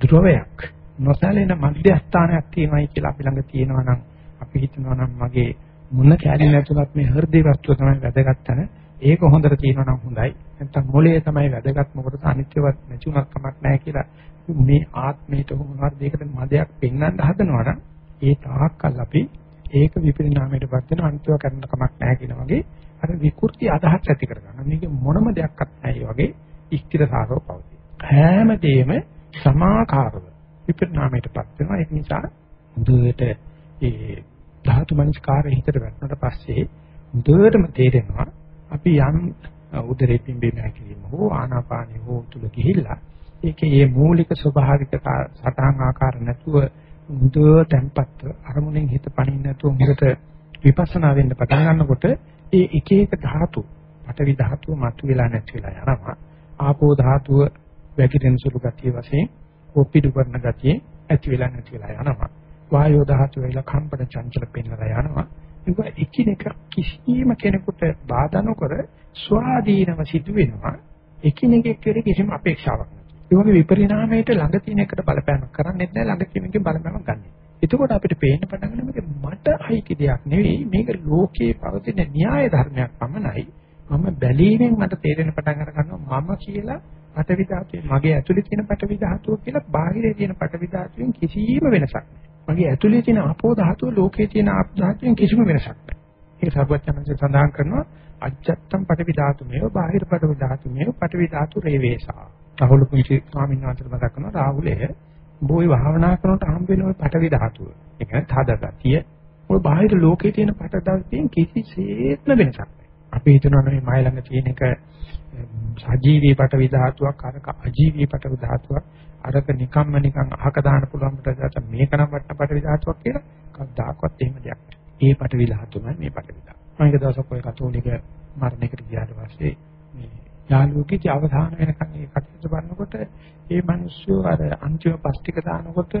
ධ්‍රවයක් නොසැලෙන මධ්‍යස්ථානයක් තියෙනවායි කියලා අපි ළඟ තියෙනවා නම් අපි හිතනවා නම් මගේ මුණ කැලේ නැතුවත් මේ හෘදේ වස්තුව තමයි වැදගත් තැන. ඒක හොඳට තියෙනවා නම් හොඳයි. නැත්නම් මොලේ තමයි වැදගත් මොකටද අනිත්‍යවත් නැතුණක් කමක් නැහැ කියලා මේ ආත්මයට මොනවද දෙයකට මදයක් පෙන්වන්න හදනවා නම් ඒ තාක්කල් අපි ඒක විපරිණාමයටපත් වෙන අනිත්‍යව කරන්න කමක් නැහැ කියන වගේ අර විකෘති අදහස් ඇති කරගන්න. මේක මොනම දෙයක්වත් නැහැ වගේ ස්ථිරතාවව පවතී. හැමදේම සමාකාරව විපරිණාමයටපත් වෙනවා. ඒක නිසා දුරට ඒ ධාතු මනස්කාරය හිතට වැටුණාට පස්සේ දුරටම තේරෙනවා අපි යම් උදරේ පිම්බීම හැකිලිම හෝ ආනාපානිය හෝ තුල ගිහිල්ලා ඒකේ මේ මූලික ස්වභාවික සටහන් ආකාර නැතුව මුද තැම්පත් අරමුණෙන් හිත පණින්න නැතුව මුකට විපස්සනා වෙන්න පටන් ගන්නකොට ඒ එක එක ධාතු පඨවි ධාතුව මතුවලා නැති වෙලා යනවා. ආපෝ ධාතුව වැగిරෙන සුළු ගතිය වශයෙන් කොපිඩු කරන ගතිය ඇති වෙලා නැති වෙලා යනවා. වායෝ ධාතුව වෙලා කම්පන චංචල පෙන්නලා යනවා ඒක එකිනෙක කිසිම කෙනෙකුට බාධා නොකර ස්වාධීනව සිදු වෙනවා එකිනෙක කෙරේ කිසිම අපේක්ෂාවක් නැහැ ඒ වගේ විපරිණාමයට ළඟ තියෙන එකට බලපෑම කරන්නේ නැහැ ළඟ තියෙන එකෙන් බලපෑම ගන්න. එතකොට අපිට පේන්න පටන් ගන්න මේක මට අයිති දෙයක් නෙවෙයි මේක ලෝකයේ පවතින න්‍යාය ධර්මයක් පමණයි. මම බැලීමෙන් මට තේරෙන පටන් අර ගන්නවා මම කියලා පටවි ධාතුවේ මගේ ඇතුලේ තියෙන පටවි ධාතුව කියලා බාහිරේ තියෙන පටවි ධාතුවෙන් කිසිම වෙනසක් නැහැ. මගේ ඇතුලේ තියෙන ආපෝ ධාතුව ලෝකයේ තියෙන ආපෝ ධාතුවෙන් කිසිම වෙනසක් නැහැ. ඒක සර්වඥාන්සේ සඳහන් කරනවා අජත්තම් පටවි ධාතු මේව බාහිර පටවි ධාතු මේව පටවි ධාතු රේවේසා. රාහුල පුංචි ස්වාමීන් වහන්සේ මතක් කරනවා රාහුලේ බොයි භාවනා කරනකොට හම්බ වෙන ওই පටවි ධාතුව. ඒ කියන්නේ තදගතිය. ඔය බාහිර ලෝකයේ තියෙන පට ධාතුවෙන් කිසිසේත්ම වෙනසක් නැහැ. අපි හිතනවා මේ මයි ළඟ තියෙන එක සජීවී පටවි ධාතුවක් අරක අජීවී පටවි ධාතුවක් අරක නිකම්ම නිකන් අහක දාන්න පුළුවන් කොට මේක නම් වට්ට පටවි ධාතුවක් කියලා කවදාකවත් එහෙම දෙයක් නැහැ. ඒ පටවි ධාතුවයි මේ පටවි ධාතුව. මම එක දවසක් ඔය කතෝලික මරණයකට ගියාට පස්සේ මේ යාළුවෙක්ගේ අවධාන වෙනකන් ඒ කටයුතු කරනකොට ඒ මිනිස්සු අර අන්තිම පස් ටික දානකොට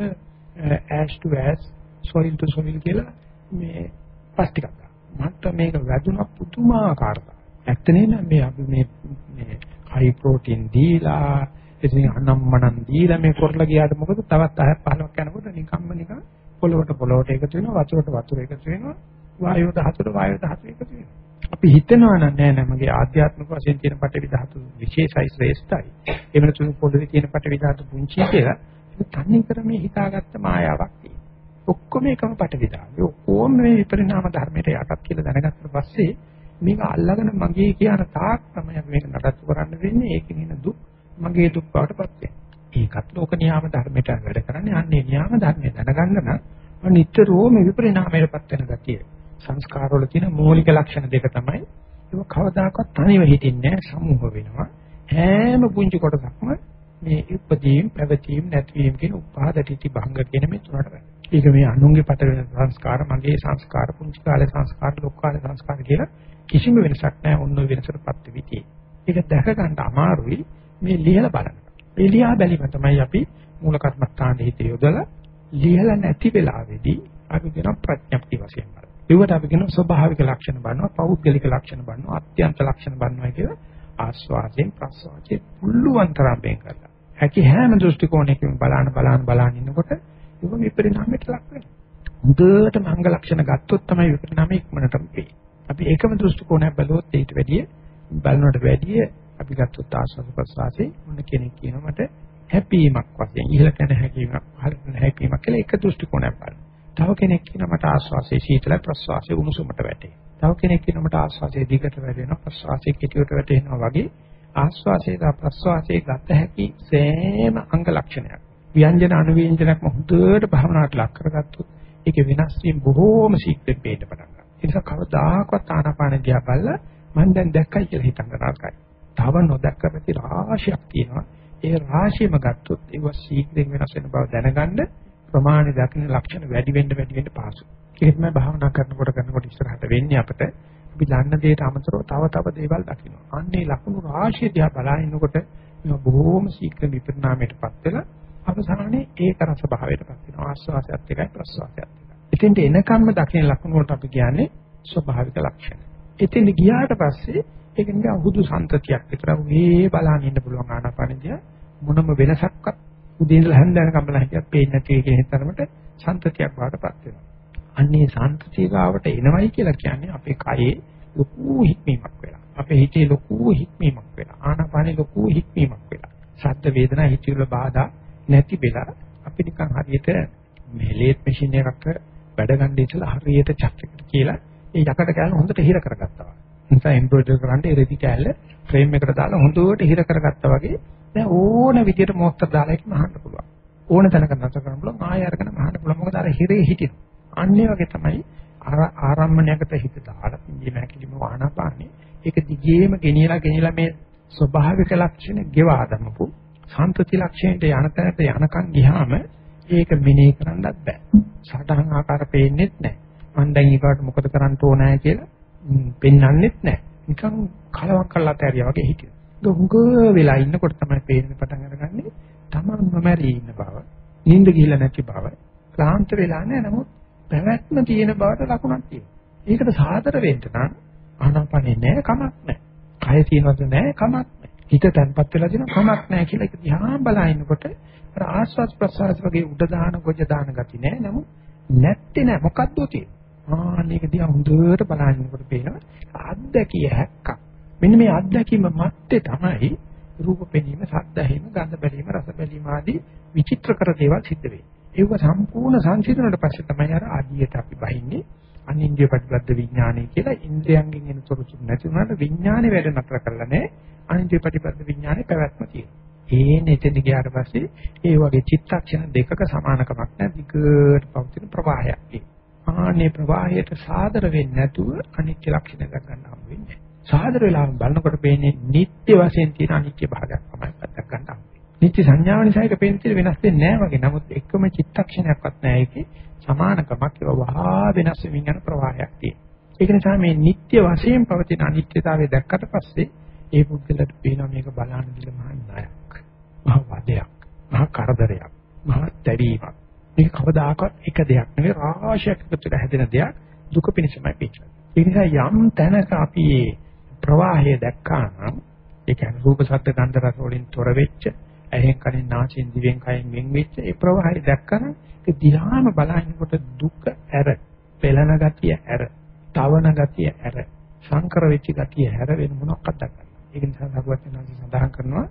ඇෂ් ටු ඇස් සොයිල් ටු සොයිල් කියලා මේ පස් ටිකක් මට මේක වැදුනා පුදුමාකාරයි. ඇත්තනේ නම් මේ අපි මේ මේ හයි ප්‍රෝටීන් දීලා ඉතින් අනම්මනම් දීලා මේ කරලා ගියාට මොකද තවත් 10ක් 15ක් යනකොට නිකම්ම නිකන් පොළොවට පොළොවට එකතු වෙනවා වතුරට වතුර එකතු වෙනවා වායුව ධාතුවට වායුව ධාතුව එකතු වෙනවා. අපි හිතනවා නම් නෑ නෑ මගේ ආධ්‍යාත්මික වශයෙන් තියෙන පටවි ධාතු විශේෂයි ශ්‍රේෂ්ඨයි. එහෙම නැත්නම් පොළොවේ තියෙන පටවි ධාතු පුංචි කියලා ඒක තන්නේ කර මේ හිතාගත්ත මායාවක් තියෙනවා. ඔක්කොම එකම පටවි ධාතු. ඔක්කොම මේ විපරිණාම ධර්මයට යටත් කියලා දැනගත්තට පස්සේ මේක අල්ලගෙන මගේ කියන තාක් තමයි මේක නඩත්තු කරන්න වෙන්නේ. ඒකේ නින දුක් මගේ දුක් බවටපත් වෙනවා. ඒකත් ලෝක නියාම ධර්මයට වැඩ කරන්නේ අන්නේ නියාම ධර්මය දැනගන්න නම් නිතරම විපරිණාමයටපත් වෙන ගතිය. සංස්කාරවල තියෙන මූලික ලක්ෂණ දෙක තමයි ඒක කවදාකවත් තනිව හිටින්නේ සමූහ වෙනවා. හැම පුංචි කොටසක්ම මේ ඉපදීම් පැවතීම් නැතිවීම කියන උපාදටිති භංග කියන මේ තුනට වැඩ. ඒක මේ අනුන්ගේ පට වෙන සංස්කාර මගේ සංස්කාර පුංචි කාලේ සංස්කාර ලොකු කාලේ සංස්කාර කියලා කිසිම වෙනසක් නැහැ ඔන්න ඔය වෙනසටපත් වෙවිති. ඒක දැක ගන්න අමාරුයි මේ ලියලා බලන්න. මේ ලියා බැලීම තමයි අපි මූල කර්මස්ථානයේ හිත යොදලා ලියලා නැති වෙලාවේදී අපි කියන ප්‍රඥප්ති වශයෙන් බලනවා. ඒවට අපි කියන ස්වභාවික ලක්ෂණ බලනවා, පෞද්ගලික ලක්ෂණ බලනවා, අත්‍යන්ත ලක්ෂණ බලනවා කියලා ආස්වාදයෙන් ප්‍රස්වාදයෙන් පුළුවන් තරම් වෙන් කරලා. හැකි හැම දෘෂ්ටි කෝණයකින් බලන බලන බලන ඉන්නකොට ඒක විපරිණාමයට ලක් වෙනවා. හොඳට මංග ලක්ෂණ ගත්තොත් තමයි විපරිණාමය ඉක්මනටම වෙන්නේ. අපි ඒකම දෘෂ්ටි කෝණයක් බලුවොත් ඊට වැඩිය බලනවට වැඩිය අපි ගත්තොත් ආස්වාද ප්‍රසවාසයේ මොන කෙනෙක් කියනවා මට හැපීමක් වශයෙන් ඉහළ කරන හැකීමක් පහළ කරන හැකීමක් කියලා එක දෘෂ්ටි කෝණයක් බලන්න. තව කෙනෙක් කියනවා මට ආස්වාසයේ සීතල ප්‍රසවාසයේ උණුසුමට වැටේ. තව කෙනෙක් කියනවා මට ආස්වාසයේ දිගට වැටෙනවා ප්‍රසවාසයේ කෙටියට වැටෙනවා වගේ ආස්වාසයේ සහ ප්‍රසවාසයේ ගත හැකි සෑම අංග ලක්ෂණයක්. ව්‍යංජන අනුව්‍යංජනක්ම හොඳට භාවනාවට ලක් කරගත්තොත් ඒකේ වෙනස් වීම බොහෝම ශීඝ්‍රයෙන් පේන්න පටන් ගන්නවා. ඒ නිසා කවදාකවත් ආනාපාන දිහා බලලා මම දැන් දැක්කයි කියලා හිතන්න නරකයි. තව නොදැක්ක පැති රාශියක් තියෙනවා. ඒ රාශියම ගත්තොත් ඒව ශීඝ්‍රයෙන් වෙනස් වෙන බව දැනගන්න ප්‍රමාණය දකින්න ලක්ෂණ වැඩි වෙන්න වැඩි වෙන්න පහසුයි. ඒක තමයි භාවනා කරනකොට කරනකොට ඉස්සරහට වෙන්නේ අපිට අපි දන්න දේට අමතරව තව තව දේවල් දකින්න. අන්නේ ලකුණු රාශිය දිහා බලනකොට මේ බොහෝම ශීඝ්‍ර විපරිණාමයටපත් වෙලා අවසානයේ ඒක රස භාවයටපත් වෙනවා. ආස්වාසයත් එකයි ප්‍රස්වාසයත් එකයි. එතෙන්ට එනකම්ම දකින්න ලකුණු වලට අපි කියන්නේ ස්වභාවික ලක්ෂණ. එතෙන් ගියාට පස්සේ ඒක නිකන් හුදු සම්තතියක් විතර මේ බලන්න ඉන්න පුළුවන් ආනාපානදිය මොනම වෙනසක්වත් උදේ ඉඳලා හැන්දෑනකම් බලන්න හිටියත් පේන්නේ නැති එකේ තරමට සම්තතියක් බවටපත් වෙනවා. අන්නේ සම්තතිය ගාවට එනවයි කියලා කියන්නේ අපේ කයේ ලොකු හික්මීමක් වෙලා. අපේ හිතේ ලොකු හික්මීමක් වෙලා. ආනාපානේ ලොකු හික්මීමක් වෙලා. ශබ්ද වේදනා හිතවිල බාධා නැති වෙලා අපි නිකන් හරියට මේ ලේත් මැෂින් එකක වැඩ ගන්න ඉස්සලා හරියට චක්‍රයකට කියලා ඒ යකඩ කෑල්ල හොඳට හිර කරගත්තා. නිසා එම්බ්‍රොයිඩර් කරන්න ඒ රෙදි කෑල්ල ෆ්‍රේම් එකට දාලා හොඳට හිර කරගත්තා වගේ දැන් ඕන විදියට මොහොතක් දාලා ඒක මහන්න පුළුවන්. ඕන තැනක නැතර කරන්න පුළුවන් ආය අරගෙන මහන්න පුළුවන්. මොකද අර හිරේ හිටින. අන්නේ වගේ තමයි ආරම්මණයකට හිත දාලා පිළිම හැකිලිම ආනාපානෙ ඒක දිගේම ගෙනියලා ගෙනියලා මේ ස්වභාවික ලක්ෂණ ගෙවා දමපු සම්පති ලක්ෂණයට යන තැනට යනකම් ගියාම ඒක මෙනෙහි කරන්නත් බෑ. සටහන් ආකාර පේන්නේත් නැහැ. මම දැන් ඊකට මොකද කරන්න ඕනෑ කියලා පෙන්වන්නෙත් නැහැ. නිකන් කලවක් කරලා තැරියා වගේ හිටියා. දුඟ වෙලා ඉන්නකොට තමයි පේන්න පටන් අරගන්නේ තමන් නොමැරී ඉන්න බව. නිින්ද ගිහිල්ලා නැති බව. ක්ලාන්ත වෙලා නැහැ නමුත් පැවැත්ම තියෙන බවට ලකුණක් තියෙනවා. ඒකට සාතර වෙන්න නම් ආනාපානේ නැහැ කමක් නැහැ. කය තියෙනවද නැහැ කමක් නැහැ. හිත තැන්පත් වෙලා තියෙන කමක් නැහැ කියලා ඒක දිහා බලනකොට අර ආස්වාස් ප්‍රසආස වගේ උඩ දාන ගොජ දාන ගති නැහැ. නමුත් නැත්තේ නැහැ මොකද්ද තියෙන්නේ. ආ මේක දිහා හොඳට බලනකොට පේනවා අත්දැකිය හැක්කක්. මෙන්න මේ අත්දැකීම මැත්තේ තමයි රූප පෙනීම, ශබ්ද ඇහිම, ගන්ධ බැලීම, රස බැලීම ආදී විචිත්‍ර කර දේවල් සිද්ධ වෙන්නේ. ඒක සම්පූර්ණ සංසිඳුණාට පස්සේ තමයි අර ආදියට අපි බහින්නේ. අනින්ද්‍රිය ප්‍රතිබද්ධ විඥානය කියලා ඉන්ද්‍රයන්ගෙන් එන තොරතුරු නැති වුණාට විඥානේ වැඩ නතර කරලා නැහැ. අනින්ද්‍රිය ප්‍රතිබද්ධ විඥානේ පැවැත්ම තියෙනවා. ඒන එතෙන් ගියාට පස්සේ ඒ වගේ චිත්තක්ෂණ දෙකක සමානකමක් නැහැ. දිගට පවතින ප්‍රවාහයක් තියෙනවා. ආනේ ප්‍රවාහයට සාදර වෙන්නේ නැතුව අනිත්‍ය ලක්ෂණ දක් ගන්න හම් වෙන්නේ. සාදර වෙලා බලනකොට පේන්නේ නිට්ටය වශයෙන් තියෙන අනිත්‍ය භාගයක් තමයි දක් ගන්න හම් වෙන්නේ. නිත්‍ය සංඥාව නිසා ඒක පේන්නේ වෙනස් වෙන්නේ නැහැ වගේ. නමුත් එකම චිත්තක්ෂණයක්වත් නැහැ ඒකේ සමානකමක් ඒවා වහා වෙනස් වෙමින් යන ප්‍රවාහයක් තියෙනවා. ඒක නිසා මේ නිට්ටය වශයෙන් පවතින අනිත්‍යතාවය දැක්කට පස්සේ ඒ පුද්ගලට පේනවා මේක බලන්න දිල මහා ණයක්. මහා වදයක්. මහා කරදරයක්. මහා දැවීමක්. මේක කවදාකවත් එක දෙයක් නෙවෙයි රාශියක් එකතු වෙලා හැදෙන දෙයක් දුක පිණිසමයි පිටලා. ඒ නිසා යම් තැනක අපි ප්‍රවාහය දැක්කා නම් ඒ කියන්නේ රූප ශබ්ද ගන්ධ රස වලින් තොර වෙච්ච ඇහෙන් කනෙන් නාසයෙන් දිවෙන් කයෙන් වෙන් වෙච්ච ඒ ප්‍රවාහය දැක්කම ඒක දිහාම බලනකොට දුක ඇර, පෙළන ගතිය ඇර, තවන ගතිය ඇර, සංකර වෙච්ච ගතිය ඇර වෙන මොනක්වත් දක්වන්න. ඒක නිසා සරුවචනාංශي සඳහන් කරනවා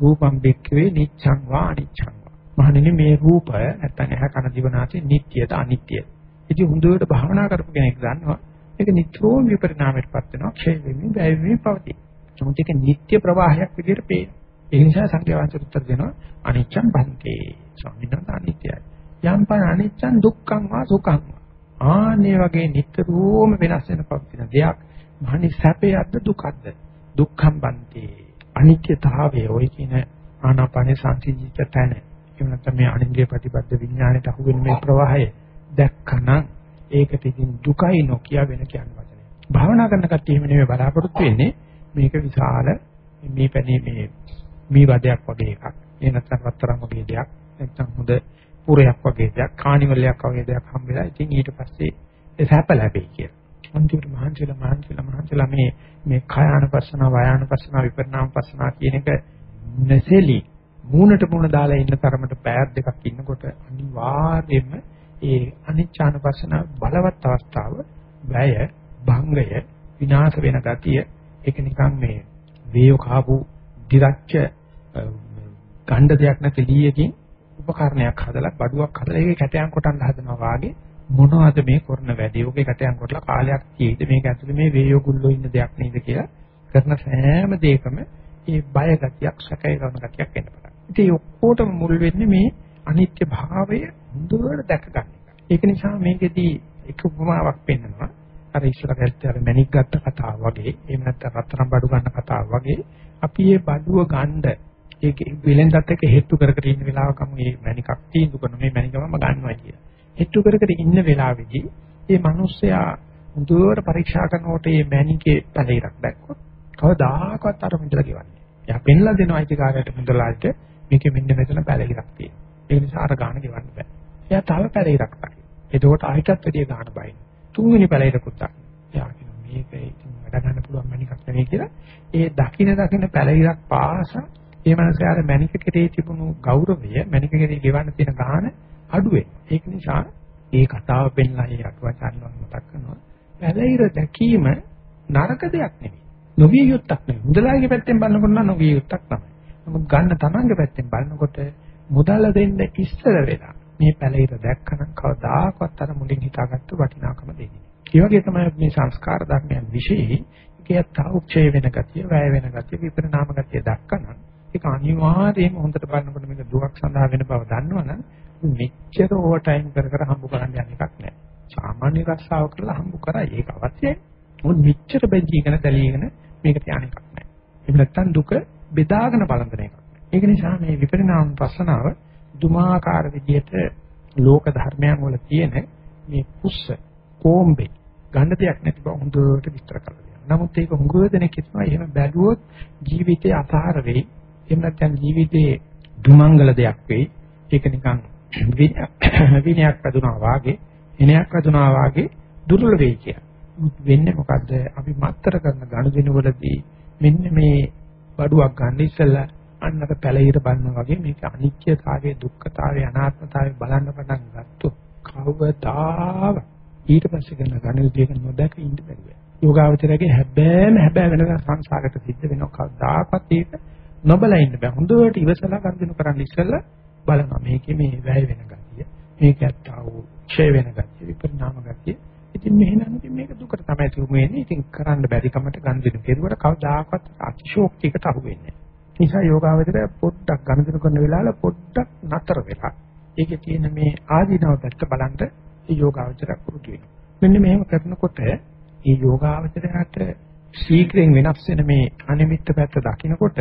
රූපම් බික්කවේ නිච්ඡං වා අනිච්ඡං වා. මහණෙනි මේ රූපය නැත්තම් ඇහ කන දිව නාසය නිට්ටියද අනිත්‍යද? ඉතින් හොඳට භාවනා කරපු කෙනෙක් දන්නවා ඒක නිතරම විපරිණාමයටපත් වෙනවා ක්ෂය වෙමින් වැය වෙමින් පවතී. නමුත් ඒක නිට්ටය ප්‍රවාහයක් විදිහට පේනවා. ඒ නිසා සංඛ්‍යාවන්ත උත්තර දෙනවා අනිච්චං බන්තේ. ස්වාමීන් වහන්සේ අනිත්‍යයි. යම්පන අනිච්චං දුක්ඛං වා සුඛං. ආනේ වගේ නිතරම වෙනස් වෙන පවතින දෙයක් මහනි සැපයක්ද දුකක්ද? දුක්ඛං බන්තේ. අනිත්‍යතාවය ඔය කියන ආනාපාන සංසිද්ධිත තැන. එහෙම නැත්නම් මේ අනින්ද්‍රිය ප්‍රතිපද විඥාණයට අහු වෙන මේ ප්‍රවාහය දැක්කනම් ඒකට ඉතින් දුකයි නොකිය වෙන කියන වචනය. භාවනා කරන කට්ටිය එහෙම නෙමෙයි බලාපොරොත්තු වෙන්නේ මේක විශාල මේ පැනේ මේ මේ වදයක් වගේ එකක්. ඒ නැත්නම් රත්තරන් වගේ දෙයක්. නැත්නම් හොඳ පුරයක් වගේ දෙයක්, කානිවලයක් වගේ දෙයක් හම්බෙලා ඉතින් ඊට පස්සේ ඒ සැප ලැබෙයි කියලා. අන්තිමට මහන්සියලා මහන්සියලා මහන්සියලා මේ මේ කායानुපස්සන, වායානුපස්සන, විපරිණාමපස්සන කියන එක නැසෙලි මූණට මූණ දාලා ඉන්න තරමට පැයක් දෙකක් ඉන්නකොට අනිවාර්යයෙන්ම ඒ අනිච්චානුපස්සන බලවත් අවස්ථාව වැය භංගය විනාශ වෙන ගතිය ඒක නිකන් මේ වේයෝ කාපු දිරච්ච ගණ්ඩ දෙයක් නැති ලීයකින් උපකරණයක් හදලා බඩුවක් හදලා ඒකේ කැටයන් කොටන්න හදනවා වාගේ මොනවද මේ කරන වැඩේ? ඔගේ කැටයන් කොටලා කාලයක් තියෙයිද මේක ඇතුලේ මේ වේයෝ ගුල්ලෝ ඉන්න දෙයක් නේද කියලා කරන සෑම දෙයකම මේ බය ගතියක් සැකය කරන ගතියක් එන්න පටන්. ඉතින් ඔක්කොටම මුල් වෙන්නේ මේ අනිත්‍ය භාවය හොඳට දැක ගන්න. ඒක නිසා මේකෙදී එක උපමාවක් පෙන්නනවා. අර ඉස්සර ගැත්තේ අර මැණික් ගත්ත කතාව වගේ, එහෙම නැත්නම් රත්තරන් බඩු ගන්න කතාව වගේ අපි මේ බඩුව ගන්න ඒක විලෙන්දත් එක්ක හේතු කර කර ඉන්න වෙලාවක මේ මැණිකක් තීන්දුව කරන මේ මැණිකම ගන්නවා කියලා. හේතු කර කර ඉන්න වෙලාවේදී මේ මිනිස්සයා හොඳට පරීක්ෂා කරනකොට මේ මැණිකේ පැලිරක් දැක්කොත් කවදාකවත් අර මුදල ගෙවන්නේ. එයා පෙන්ලා දෙනවා අයිතිකාරයට මුදලාට මේකෙ මෙන්න මෙතන පැලිරක් තියෙනවා. ඒ නිසා අර ගාණ ගෙවන්න බෑ. එයා තව පැලිරක් දකින්න. එතකොට ආයතත් වැඩිය ගාණ බයි. තුන්වෙනි පැලිරකුත් දකින්න. එයා කියනවා මේක ඉතින් වැඩ ගන්න පුළුවන් මැණිකක් නෙවෙයි කියලා. ඒ දකින්න දකින්න පැලිරක් පාස ඒ මනසේ අර මැණික කෙරේ තිබුණු ගෞරවය මැණික කෙරේ ගෙවන්න තියෙන ගාණ අඩු වෙනවා. ඒක නිසා ඒ කතාව පෙන්ලා ඒ අටුවාචාර්යවන් මතක් කරනවා. පැලිර දැකීම නරක දෙයක් නෙවෙයි. නොවිය යුත්තක් නෙවෙයි. මුදලාගේ පැත්තෙන් බලනකොට නම් නොවිය යුත්තක් තමයි. නමුත් ගන්න තමන්ගේ පැත්තෙන් බලනකොට මුදල දෙන්න ඉස්සර වෙලා මේ පැලිර දැක්කනම් කවදාකවත් අර මුලින් හිතාගත්තු වටිනාකම දෙන්නේ. ඒ වගේ තමයි මේ සංස්කාර ධර්මයන් විශේෂයි ඒකේ තාඋක්ෂය වෙන ගතිය, වැය වෙන ගතිය, විපරිණාම ගතිය දක්කනම් ඒක අනිවාර්යයෙන්ම හොඳට බලනකොට මේක දුක් සඳහා වෙන බව දන්නවනම් මෙච්චර ඕවර් ටයිම් කර කර හම්බ කරන්න යන එකක් නෑ. සාමාන්‍ය රස්සාව කරලා හම්බ කරා ඒක අවශ්‍යයි. මොකද මෙච්චර බැඳීගෙන දැලීගෙන මේක තියන එකක් නෑ. එහෙම නැත්නම් දුක බෙදාගෙන බලන එකක්. ඒක නිසා මේ විපරිණාම පස්සනාව දුමාකාර විදියට ලෝක ධර්මයන් වල තියෙන මේ කුස්ස කොම්බේ ගන්න දෙයක් නැති බව හොඳට විස්තර කරලා දෙනවා. නමුත් ඒක හුඟව දෙනෙක් හිතනවා එහෙම බැලුවොත් ජීවිතේ අසහර වෙයි. එහෙම නැත්නම් ජීවිතේ දුමංගල දෙයක් වෙයි. ඒක නිකන් විනයක් වැදුනා වාගේ, එනයක් වැදුනා වාගේ දුර්වල වෙයි කියලා. වෙන්නේ මොකද්ද? අපි මත්තර කරන ගනුදෙනු වලදී මෙන්න මේ බඩුවක් ගන්න ඉස්සෙල්ලා අන්නක පැලිර බලනවා වගේ මේක අනිත්‍යතාවයේ දුක්ඛතාවයේ අනාත්මතාවයේ බලන්න පටන් ගත්තොත් කවදාව ඊට පස්සේ කරන ගණිතයක නොදැක ඉන්න බැහැ. යෝගාවචරයේ හැබෑම හැබෑ වෙන සංසාරයක සිද්ධ වෙනවා කවදාකවත් ඒක නොබලා ඉන්න බෑ. හොඳට ඉවසලා ගන්න කරන්න ඉස්සෙල්ලා බලනවා මේකේ මේ වැය වෙන ගතිය. මේක ඇත්තා වූ ක්ෂය වෙන ගතිය, විපරිණාම ගතිය. ඉතින් මෙහෙනම් ඉතින් මේක දුකට තමයි තුමු වෙන්නේ. ඉතින් කරන්න බැරි කමට ගන්න දෙන කෙරුවට කවදාකවත් අතිශෝක්තියකට අහු වෙන්නේ නැහැ. නිසා යෝගාවචරය පොඩ්ඩක් ගණනදින කරන වෙලාවල පොඩ්ඩක් නතර වෙලා ඒකේ තියෙන මේ ආධිනව පැත්ත බලන්න ඒ යෝගාවචරය පුරුදු වෙනවා. මෙන්න මෙහෙම කරනකොට මේ යෝගාවචරයට ශීඝ්‍රයෙන් වෙනස් වෙන මේ අනිමිත්ත පැත්ත දකිනකොට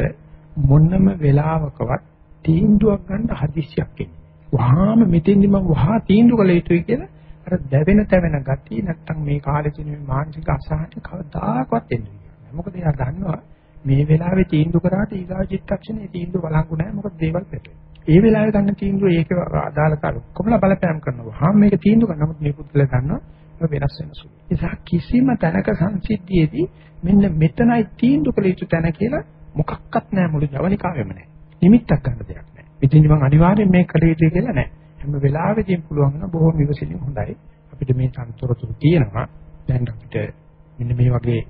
මොනම වෙලාවකවත් තීන්දුවක් ගන්න හදිස්සියක් එන්නේ. වහාම මෙතෙන්දි මම වහා තීන්දුව කළ යුතුයි කියලා අර දැවෙන තැවෙන ගතිය නැත්තම් මේ කාලේ තියෙන මේ මානසික අසහන කවදාකවත් එන්නේ නැහැ. මොකද එයා දන්නවා මේ වෙලාවේ තීන්දුව කරාට ඊගා චිත්තක්ෂණේ තීන්දුව බලංගු නැහැ මොකද දේවල් පැටලෙනවා. ඒ වෙලාවේ ගන්න තීන්දුව ඒක අදාළතාව කොමලා බලපෑම් කරනවා. හාම මේක තීන්දුව කරන නමුත් මේ පුද්ගලයා දන්නවා වෙනස් වෙන සුළු. ඒ කිසිම තැනක සංසිද්ධියේදී මෙන්න මෙතනයි තීන්දුව කළ යුතු තැන කියලා මොකක්වත් නැහැ මුළු ජවනිකාවෙම නැහැ. නිමිත්තක් ගන්න දෙයක් නැහැ. ඉතින් මම අනිවාර්යෙන් මේක කළ යුතුයි කියලා නැහැ. හැම වෙලාවෙදීම පුළුවන් වෙන බොහොම විවසිලින් හොඳයි. අපිට මේ සම්තොරතුරු තියෙනවා. දැන් අපිට මෙන්න මේ වගේ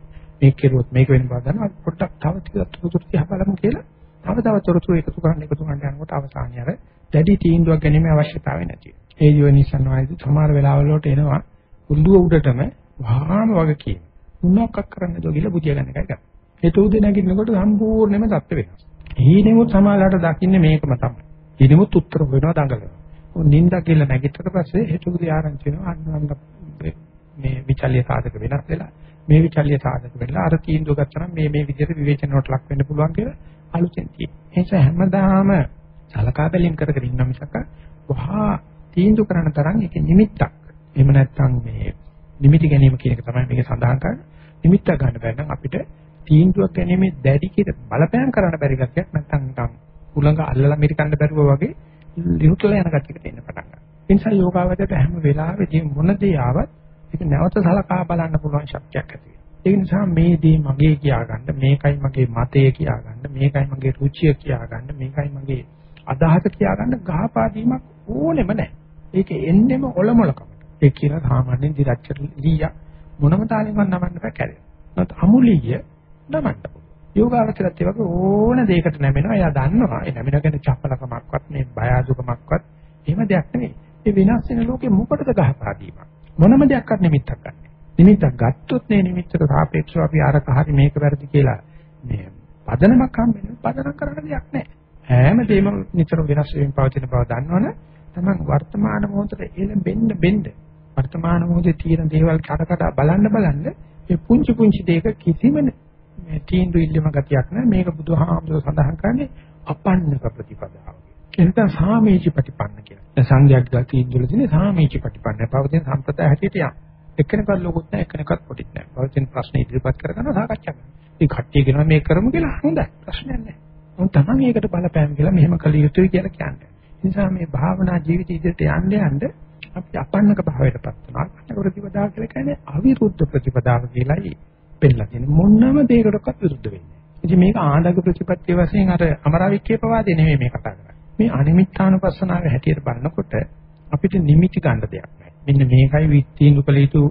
මේක කෙරුවොත් මේක වෙන බව දන්නවා. පොඩ්ඩක් තව ටිකක් තොරතුරු තියා බලමු කියලා. තව තව තොරතුරු එකතු කරන්න එකතු කරන්න යනකොට අවසානයේ අර දැඩි තීන්දුවක් ගැනීමේ අවශ්‍යතාවය නැති වෙනවා. ඒ යෝනිසන් වායිද සමහර වෙලාවල වලට එනවා උල්ලුව උඩටම වහාම වගේ කියන. මොනවක් කරන්නද කියලා බුදියා ගන්න එකයි කරන්නේ. ඒ තෝදේ නැගිටිනකොට සම්පූර්ණයෙන්ම தත්ත්ව වෙනස්. ඊනෙමුත් සමාජලට දකින්නේ මේකම තමයි. ඊනෙමුත් උත්තර වෙනවා දඟලනවා. ඔන්න නින්දා කියලා නැගිටට පස්සේ හෙටුකුදී ආරංචි වෙනවා අන්න මේ විචල්්‍ය සාධක වෙනස් වෙලා මේ විචල්්‍ය සාධක වෙලා අර තීන්දුව ගත්තනම් මේ මේ විදිහට විවේචනයට ලක් වෙන්න පුළුවන් කියලා අලුතෙන් තියෙනවා. ඒ නිසා හැමදාම සලකා බැලීම් කර කර ඉන්න මිසක වහා තීන්දුව කරන තරම් ඒක නිමිත්තක්. එහෙම නැත්නම් මේ නිමිති ගැනීම කියන එක තමයි මේක සඳහන් කරන්නේ. නිමිත්ත ගන්න බැරි නම් අපිට තීන්දුවක් ගැනීමේ දැඩි කිර බලපෑම් කරන්න බැරි ගැතියක් නැත්නම් නිකන් උලඟ අල්ලලා මිරිකන්න බැරුව වගේ ලිහුතල යන ගැතියකට එන්න පටන් ගන්නවා. ඒ නිසා යෝගාවචරයට හැම වෙලාවෙදී මොන දේ ආවත් ඒක නැවත සලකා බලන්න පුළුවන් ශක්තියක් ඇති වෙනවා. ඒ නිසා මේ දේ මගේ කියාගන්න මේකයි මගේ මතය කියාගන්න මේකයි මගේ රුචිය කියාගන්න මේකයි මගේ අදහස කියාගන්න ගහපාදීමක් ඕනෙම නැහැ. ඒක එන්නෙම ඔලොමලකමට. ඒ කියන සාමාන්‍යයෙන් දිරච්ච ලීය මොනම තාලෙන්වත් නමන්න බෑ කැරේ. නමුත් අමුලිය නමන්න පුළුවන්. යෝගාවචරත් ඒ වගේ ඕන දෙයකට නැමෙනවා. එයා දන්නවා. ඒ නැමෙනගෙන චපලකමක්වත් මේ බය අදුකමක්වත් එහෙම දෙයක් නෙවෙයි. මේ වෙනස් වෙන ලෝකෙ මොකටද ගහපාදීමක්? මොනම දෙයක්වත් නිමිත්තක් ගන්න. නිමිත්තක් ගත්තොත් මේ නිමිත්තට සාපේක්ෂව අපි අරක හරි මේක වැරදි කියලා මේ පදනමක් හම්බෙන්නේ පදනම් කරන්න දෙයක් නැහැ. හැමදේම නිතර වෙනස් වෙමින් පවතින බව දන්නවනේ තමන් වර්තමාන මොහොතේ එළඹෙන්න බෙන්න වර්තමාන මොහොතේ තියෙන දේවල් කඩ කඩ බලන්න බලන්න මේ පුංචි පුංචි දෙයක කිසිම මේ තීන්දුව ඉල්ලම ගතියක් නැහැ මේක බුදුහාමුදුර සඳහන් කරන්නේ අපන්නක ප්‍රතිපදාව. එතන සාමීචි ප්‍රතිපන්න කියලා. සංඝයාට තීන්දුවල තියෙන සාමීචි ප්‍රතිපන්න. පවතින සම්ප්‍රදාය හැටියට යන එක්කෙනෙක්වත් ලොකුත් නැහැ එක්කෙනෙක්වත් පොඩිත් නැහැ පවතින ප්‍රශ්න ඉදිරිපත් කරගෙන සාකච්ඡා කරනවා ඉතින් කට්ටිය කියනවා මේ කරමු කියලා. හොඳයි. ප්‍රශ්නයක් නැහැ උන් තමන් ඒකට බලපෑම් කියලා මෙහෙම කළ යුතුයි කියලා කියන්නේ. නිසා මේ භාවනා ජීවිත ඉදිරියට යන්න යන්න අපි අපන්නක භාවයටපත් වෙනවා. අපන්නක ප්‍රතිපදාව කියලා කියන්නේ අවිරුද්ධ ප්‍රතිපදාව කියලායි. පෙන්නලා තියෙන්නේ. මොනම දෙයකටවත් විරුද්ධ වෙන්නේ. ඉතින් මේක ආඳග ප්‍රතිපත්තිය වශයෙන් අර අමරාවික්කේ පවාදේ නෙමෙයි මේ කතා කරන්නේ. මේ අනිමිත්තානුපස්සනාවේ හැටියට බලනකොට අපිට නිමිති ගන්න දෙයක් නැහැ. මෙන්න මේකයි විත්තිඳු කළ යුතු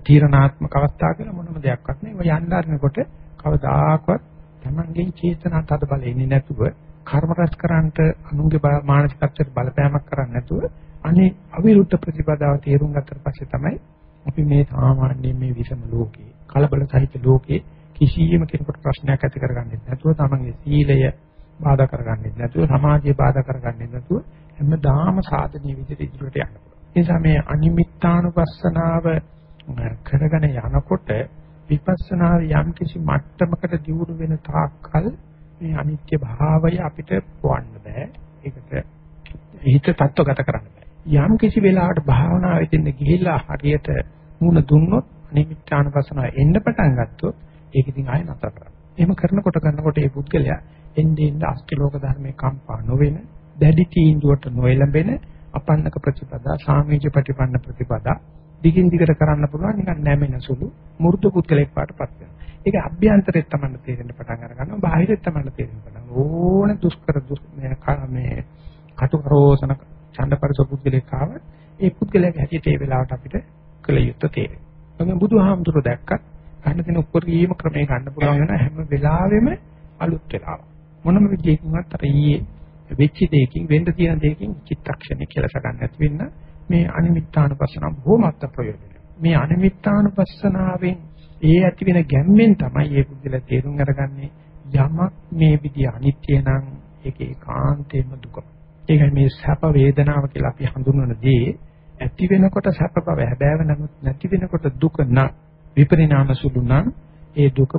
තීරණාත්මක අවස්ථා කියලා මොනම දෙයක්වත් නැහැ. ඔය යන්න අරනකොට කවදාකවත් Tamange චේතනා තද බලෙන්නේ නැතුව කර්ම රැස් කරන්නට අනුන්ගේ මානසිකත්වයට බලපෑමක් කරන්නේ නැතුව අනේ අවිරුද්ධ ප්‍රතිපදාව තේරුම් ගත්තට පස්සේ තමයි අපි මේ සාමාන්‍ය මේ විෂම ලෝකේ කලබල සහිත ලෝකේ කිසියම් කෙනෙකුට ප්‍රශ්නයක් ඇති කරගන්නේ නැතුව තමන්ගේ සීලය බාධා කරගන්නේ නැතුව සමාජය බාධා කරගන්නේ නැතුව හැමදාම සාධනීය විදිහට ඉදිරියට යන්න පුළුවන්. ඒ නිසා මේ අනිමිත්තානුපස්සනාව කරගෙන යනකොට විපස්සනාව යම් කිසි මට්ටමකට දියුණු වෙන තාක්කල් මේ අනිත්‍ය භාවය අපිට පොවන්න බෑ. ඒකට හිත තත්ත්වගත කරන්න බෑ. යම් කිසි වෙලාවකට භාවනාවෙදින්න ගිහිල්ලා හරියට මුණ දුන්නොත් නිමිත්තානුපසනාව එන්න පටන් ගත්තොත් ඒක ඉතින් ආයෙ නැතර කරන්න. එහෙම කරනකොට කරනකොට මේ පුද්ගලයා එන්නේ එන්නේ අෂ්ටලෝක ධර්මයේ කම්පා නොවෙන දැඩි තීන්දුවට නොඑළඹෙන අපන්නක ප්‍රතිපදා සාමීච ප්‍රතිපන්න ප්‍රතිපදා දිගින් දිගට කරන්න පුළුවන් නිකන් නැමෙන සුළු මෘදු පුද්ගලෙක් පාටපත් වෙනවා. ඒක අභ්‍යන්තරයෙන් තමයි තේරෙන්න පටන් අර ගන්නවා බාහිරයෙන් තමයි තේරෙන්න පටන් ඕන දුෂ්කර මේ කටුකරෝසන ඡන්දපරස පුද්ගලෙක් ආව ඒ පුද්ගලයාගේ හැටියට ඒ වෙලාවට අපිට කළ යුත්තේ තේරෙනවා. මම බුදුහාමුදුරුවෝ දැක්කත් ගන්න තියෙන උපරිම ක්‍රමයේ ගන්න පුළුවන් වෙන හැම වෙලාවෙම අලුත් වෙලාවක්. මොනම විදියකින්වත් අර ඊයේ වෙච්ච දෙයකින් වෙන්න තියෙන දෙයකින් චිත්තක්ෂණය කියලා සගන්න නැති වෙන්න මේ අනිමිත්තානුපස්සන බොහොමත් ප්‍රයෝජනයි. මේ අනිමිත්තානුපස්සනාවෙන් ඒ ඇති වෙන ගැම්මෙන් තමයි මේ පුදුල තේරුම් අරගන්නේ යමක් මේ විදිය අනිත්‍ය නම් ඒක ඒකාන්තයෙන්ම දුක. ඒකයි මේ සැප වේදනාව කියලා අපි හඳුන්වන දේ ඇති වෙනකොට සැප බව හැබෑව නමුත් නැති වෙනකොට දුක නම් විපරිණාම සුළු නම් ඒ දුක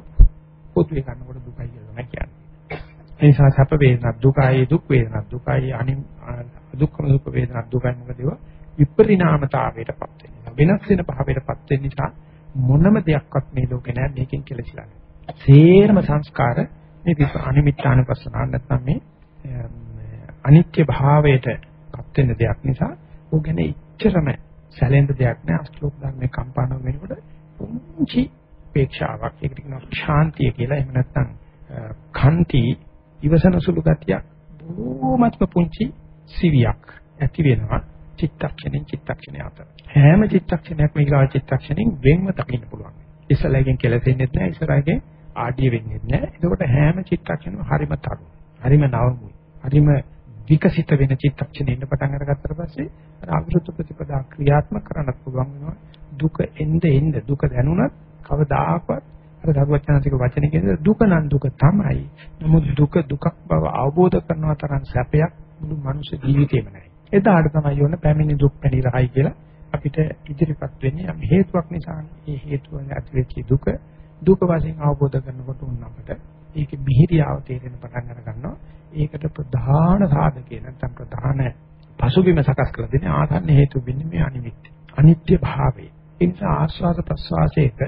පොදුවේ ගන්නකොට දුකයි කියලා කියන්නේ. ඒ නිසා සැප වේදනා දුකයි දුක් වේදනා දුකයි අනි දුක්ඛම දුක් වේදනා දුකයි මොකද ඒවා විපරිණාමතාවයටපත් වෙනවා. වෙනස් වෙන භාවයටපත් වෙන නිසා මොනම දෙයක්වත් මේ ලෝකේ නැහැ මේකෙන් කෙලසිලා නැහැ. සේරම සංස්කාර මේ අනිමිත්‍යානුපස්සනාව නැත්නම් මේ අනිත්‍ය භාවයටපත් වෙන දෙයක් නිසා ඕකනේ ඉච්චරම සැලෙන්න දෙයක් නෑ අස්ලෝක ධර්මේ කම්පාන වෙනකොට පුංචි අපේක්ෂාවක් ඒකට කියනවා ශාන්තිය කියලා එහෙම නැත්නම් කන්ති ඉවසන සුළු ගතියක් බොහෝමත්ම පුංචි සිවියක් ඇති වෙනවා චිත්තක්ෂණෙන් චිත්තක්ෂණය අතර. හැම චිත්තක්ෂණයක්ම ඊගා චිත්තක්ෂණෙන් වෙන්ව දකින්න පුළුවන්. ඉස්සලයෙන් කෙලසෙන්නේ නැහැ ඉස්සරහගෙන් ආඩිය වෙන්නේ නැහැ. එතකොට හැම චිත්තක්ෂණයම හරිම තරු. හරිම නවමුයි. හරිම විකසිත වෙන චිත්තක්ෂණේ ඉන්න පටන් අරගත්තට පස්සේ අර අවිරුද්ධ ප්‍රතිපදා ක්‍රියාත්මක කරන්නත් පුළුවන් වෙනවා. දුක එnde එnde දුක දැනුණත් කවදාකවත් අර ධර්මචනසික වචනේ කියන දුක නම් දුක තමයි. නමුත් දුක දුකක් බව අවබෝධ කරනවා තරම් සැපයක් මුළු මනුෂ්‍ය ජීවිතේම නැහැ. එදාට තමයි යොන්න පැමිණි දුක් පැනිරහයි කියලා අපිට ඉදිරිපත් වෙන්නේ යම් හේතුවක් නිසා. ඒ හේතුව ඇතිවෙච්ච දුක දුක වශයෙන් අවබෝධ කරනකොට උන් අපට ඒකේ මිහිරියාව තේරෙන පටන් අර ගන්නවා. ඒකට ප්‍රධාන සාධකය නැත්නම් ප්‍රධාන පසුබිම සකස් කරලා දෙන්නේ ආධාරණ හේතු වෙන්නේ මේ අනිමිත්‍ය. අනිත්‍ය භාවය. ඒ නිසා ආස්වාද ප්‍රස්වාසයක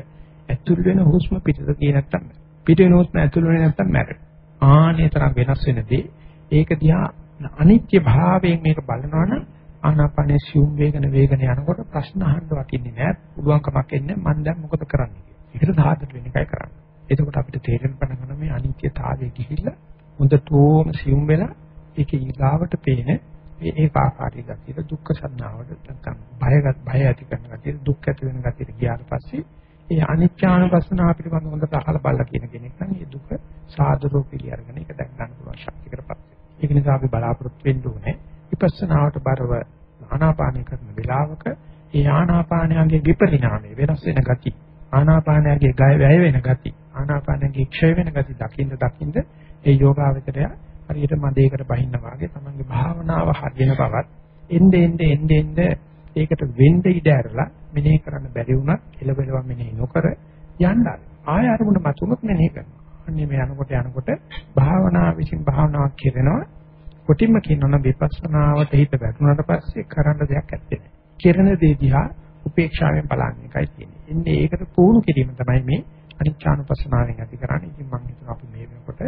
ඇතුල් වෙන හුස්ම පිටත ගියේ නැත්නම් පිට වෙන හුස්ම ඇතුල් වෙන්නේ නැත්නම් මැරෙන. ආනේ තරම් වෙනස් වෙනදී ඒක දිහා අනිත්‍ය භාවයෙන් මේක බලනවනම් ආනාපානයේ සිුම් වේගන වේගන යනකොට ප්‍රශ්න අහන්න වටින්නේ නැහැ. පුළුවන් කමක් එන්නේ මම දැන් මොකද කරන්නේ කියලා. ඒකට සාධක වෙන එකයි කරන්නේ. එතකොට අපිට තේරෙන්න පටන් ගන්න මේ අනිත්‍යතාවය ගිහිල්ලා හොඳටම සිුම් වෙලා ඒක ඊගාවට පේන මේ ඒකාකාරී ගතිය දුක්ඛ සංඥාවට නැත්නම් බයගත් බය ඇති කරන ගතිය දුක් ඇති වෙන ගතියට ගියාට පස්සේ ඒ අනිත්‍යානුපස්සනාව පිළිබඳව හොඳට අහලා බලලා කියන කෙනෙක් නම් මේ දුක සාධරෝ පිළිඅරගෙන ඒක දැක් ගන්න පුළුවන් ශක්තියකටපත් වෙනවා. ඒක නිසා අපි බලාපොරොත්තු වෙන්න ඕනේ විපස්සනාවට බරව ආනාපානය කරන වෙලාවක ඒ ආනාපානයගේ විපරිණාමය වෙනස් වෙන ගතිය ආනාපානයගේ ගය වැය වෙන ගති ආනාපානයගේ ක්ෂය වෙන ගති දකින්න දකින්න ඒ යෝගාවචරය හරියට මදේකට බහින්න වාගේ තමන්ගේ භාවනාව හදින බවත් එnde ende ende ende ඒකට වෙන්න ඉඩ ඇරලා මෙනෙහි කරන්න බැරි වුණත් එළවෙලව මෙනෙහි නොකර යන්න ආය අරමුණ මතුනොත් මෙනෙහි කරනවා. අන්නේ මේ යනකොට යනකොට භාවනා විසින් භාවනාවක් කරනවා. කොටින්ම කියනොන විපස්සනාවට හිත වැටුණාට පස්සේ කරන්න දෙයක් නැත්තේ. කෙරෙන දේ දිහා උපේක්ෂාවෙන් බලන්න එකයි තියෙන්නේ. එන්නේ ඒකට පුහුණු කිරීම තමයි මේ අනිච්චානුපස්සනාවෙන් ඇති කරන්නේ. ඉතින් මම හිතනවා අපි මේ වෙනකොට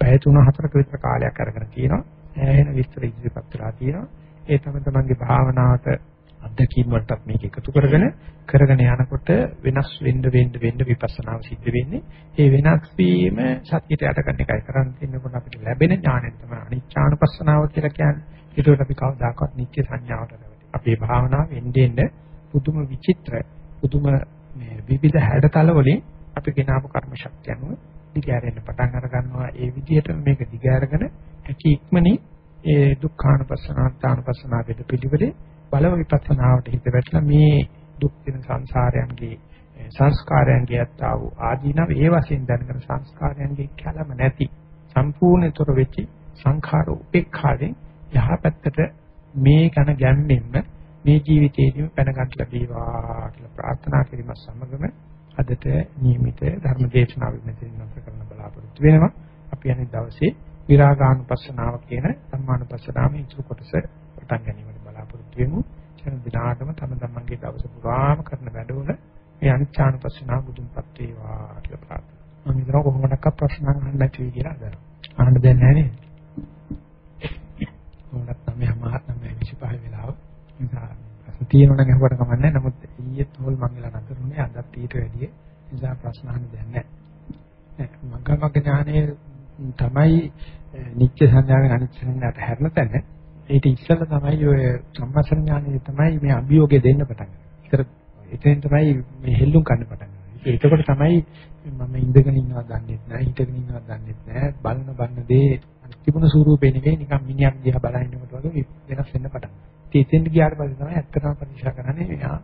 පැය 3-4ක විතර කාලයක් අරගෙන තියෙනවා. එහෙන විස්තර ඉදිරිපත් කරලා තියෙනවා. ඒ තමයි තමන්ගේ භාවනාවට අත්දැකීම් වලටත් මේක එකතු කරගෙන කරගෙන යනකොට වෙනස් වෙන්න වෙන්න වෙන්න විපස්සනාව සිද්ධ වෙන්නේ. ඒ වෙනස් වීම සත්‍යයට යට කරන එකයි කරන්න තියෙනකොට අපිට ලැබෙන ඥාණයෙන් තමයි අනිච්චානුපස්සනාව කියලා කියන්නේ. ඒකට අපි කවදාකවත් නිත්‍ය සංඥාවට නැවති. අපේ භාවනාව එන්නේ එන්නේ පුදුම විචිත්‍ර පුදුම මේ විවිධ හැඩතල වලින් අපි ගෙනාවු කර්ම ශක්තිය අනුව දිගහැරෙන්න පටන් අර ගන්නවා ඒ විදිහට මේක දිගහැරගෙන හැකි ඉක්මනින් ඒ දුක්ඛානුපස්සනාන්තානුපස්සනා වේද පිළිවෙලේ බලව විපස්සනාවට හිත වැටලා මේ දුක් වෙන සංසාරයන්ගේ සංස්කාරයන්ගේ අත්තා වූ ආදීනව ඒ වශයෙන් දැනගෙන සංස්කාරයන්ගේ කලම නැති සම්පූර්ණතර වෙච්ච සංඛාර උපේක්ඛාවෙන් යහපැත්තට මේ කන ගැම්මෙන්න මේ ජීවිතේදීම පැන ගන්න ලැබේවා කියලා ප්‍රාර්ථනා කිරීම සමගම අදට නියමිත ධර්ම දේශනාව මෙතනින් නැවත කරන්න බලාපොරොත්තු වෙනවා. අපි අනිත් දවසේ විරාගානුපස්සනාව කියන සම්මානුපස්සනාවේ ඉතුරු කොටස පටන් ගැනීමට බලාපොරොත්තු වෙමු. කියන දිනාටම තම තමන්ගේ දවස පුරාම කරන වැඩවල මේ අනිච්චානුපස්සනාව බුදුන්පත් වේවා කියලා ප්‍රාර්ථනා. මම හිතනවා කොහොමඩක්ක ප්‍රශ්න අහන්න නැති වෙයි කියලා අදලා. අහන්න දෙන්නේ නැහැ නේද? කොහොමදත් තමයි මහත්ම මේ 25 වෙලාව. නිසා තියෙනවා නම් අහුවට කමන්නේ නමුත් ඊයේත් හොල් මං ගලා නතරුනේ අදත් ඊට වැඩිය නිසා ප්‍රශ්න අහන්න දෙයක් නැහැ. මග්ගමග්ග ඥානයේ තමයි නිත්‍ය සංඥාවෙන් අනිත්‍ය සංඥාට හැරෙන තැන. ඊට ඉස්සෙල්ලා තමයි ඔය සම්මස්න ඥානයේ තමයි මේ අභියෝගය දෙන්න පටන් ගන්නේ. ඒතර එතෙන් තමයි මේ හෙල්ලුම් ගන්න පටන් ගන්නේ. ඒකකොට තමයි මම ඉඳගෙන ඉන්නවා දන්නේ නැහැ, හිටගෙන ඉන්නවා දන්නේ නැහැ. බලන බන්න දේ තිබුණු ස්වරූපේ නෙවෙයි නිකන් මිනිහක් දිහා බලනකොට වගේ වෙනස් වෙන්න පටන් ගන්නවා. ඉතින් ගියාට පස්සේ තමයි ඇත්තටම පරීක්ෂා කරන්නේ මෙයා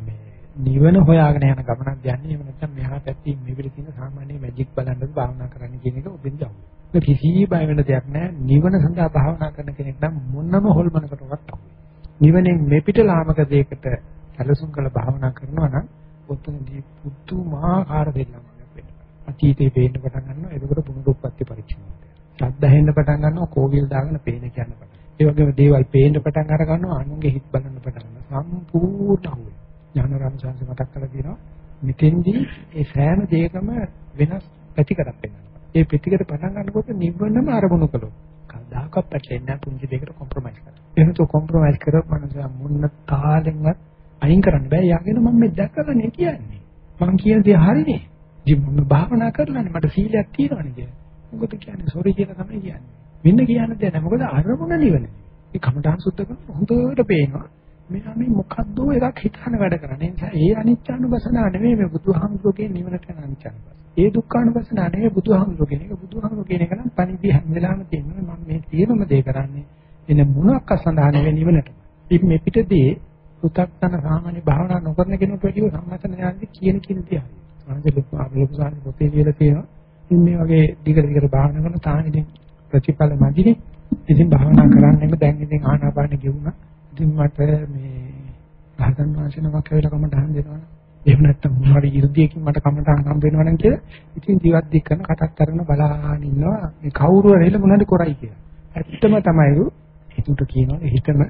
මේ නිවන හොයාගෙන යන ගමනක් යන්නේ එහෙම නැත්නම් මෙහා පැත්තේ මෙවිල තියෙන සාමාන්‍ය මැජික් බලන්නද භාවනා කරන්න කියන එක ඔබෙන් දවුනේ. කිසි බය වෙන දෙයක් නැහැ. නිවන සඳහා භාවනා කරන කෙනෙක් නම් මොනම හොල්මනකටවත් නිවනෙන් මෙපිට ලාමක දෙයකට සැලසුම් කළ භාවනා කරනවා නම් ඔතනදී පුදුමාකාර දෙයක් වෙනවා. අතීතේ පේන්න පටන් ගන්නවා. එතකොට පුනරුත්පත්ති පරීක්ෂණයට. ශබ්ද ඇහෙන්න පටන් ගන්නවා. කෝවිල් දාගෙන පේන කියන්න පටන් ඒ වගේම දේවල් පේන්න පටන් අර ගන්නවා අනුන්ගේ හිත බලන්න පටන් ගන්නවා සම්පූර්ණ අහුවෙ. ඥානරාම සංස මතක් කරලා තියෙනවා මෙතෙන්දී ඒ සෑම දෙයකම වෙනස් පැතිකඩක් වෙනවා. ඒ පැතිකඩ පටන් ගන්නකොට නිවනම අරමුණු කළොත් කවදාකවත් පැටලෙන්නේ නැහැ පුංචි දෙයකට කොම්ප්‍රොමයිස් කරලා. එහෙනම් તો කොම්ප්‍රොමයිස් කරොත් මනස මුන්න තාලෙන්වත් අයින් කරන්න බෑ. යගෙන මම මේ දැකලා නේ කියන්නේ. මම කියන දේ හරිනේ. ඉතින් මම භාවනා කරලානේ මට සීලයක් තියෙනවනේ කියලා. මොකද කියන්නේ සෝරි කියලා තමයි කියන්නේ. වෙන්න කියන්න දෙයක් නැහැ. මොකද අරමුණ නිවන. මේ කමඨාන් සුද්ධ කරන හොඳට පේනවා. මෙයා මේ මොකද්ද එකක් හිතන වැඩ කරන්නේ. ඒ නිසා ඒ අනිච්චානුබසනාව නෙමෙයි මේ බුදුහාමුදුරුවෝ නිවනට යන අනිච්චානුබසනාව. ඒ දුක්ඛානුබසනාව නෙමෙයි බුදුහාමුදුරුවෝ කියන එක. බුදුහාමුදුරුවෝ කියන එක නම් පණිවිඩය හැම වෙලාවෙම තියෙනවා. මම මේ සියලුම දේ කරන්නේ එන මොනක් අසඳහා නෙවෙයි නිවනට. ඉතින් මේ පිටදී පු탁තන සාමාන්‍ය භාවනා නොකරන කෙනෙකුට වැඩිව සම්මතන ඥානෙ කියන කියන දේ හරියි. අනදලු අපලපුසාන පොතේ කියලා තියෙනවා. ඉතින් මේ වගේ දිගට දිගට භාවනා කරන තාම ඉතින් ප්‍රතිඵල මැදිනේ. ඉතින් භාවනා කරන්නේම දැන් ඉතින් ආනාපාන ගෙවුණා. ඉතින් මට මේ රහතන් වහන්සේ නමක් කියලා කමටහන් දෙනවනේ. එහෙම නැත්නම් මොනවාරි 이르දියකින් මට කමටහන් හම්බ වෙනවනම් කියලා ඉතින් ජීවත් දික් කරන කටක් කරන බලාගෙන ඉන්නවා. මේ කවුරු හරි මොනවද කරයි කියලා. ඇත්තම තමයි හිතුට කියනවා හිතම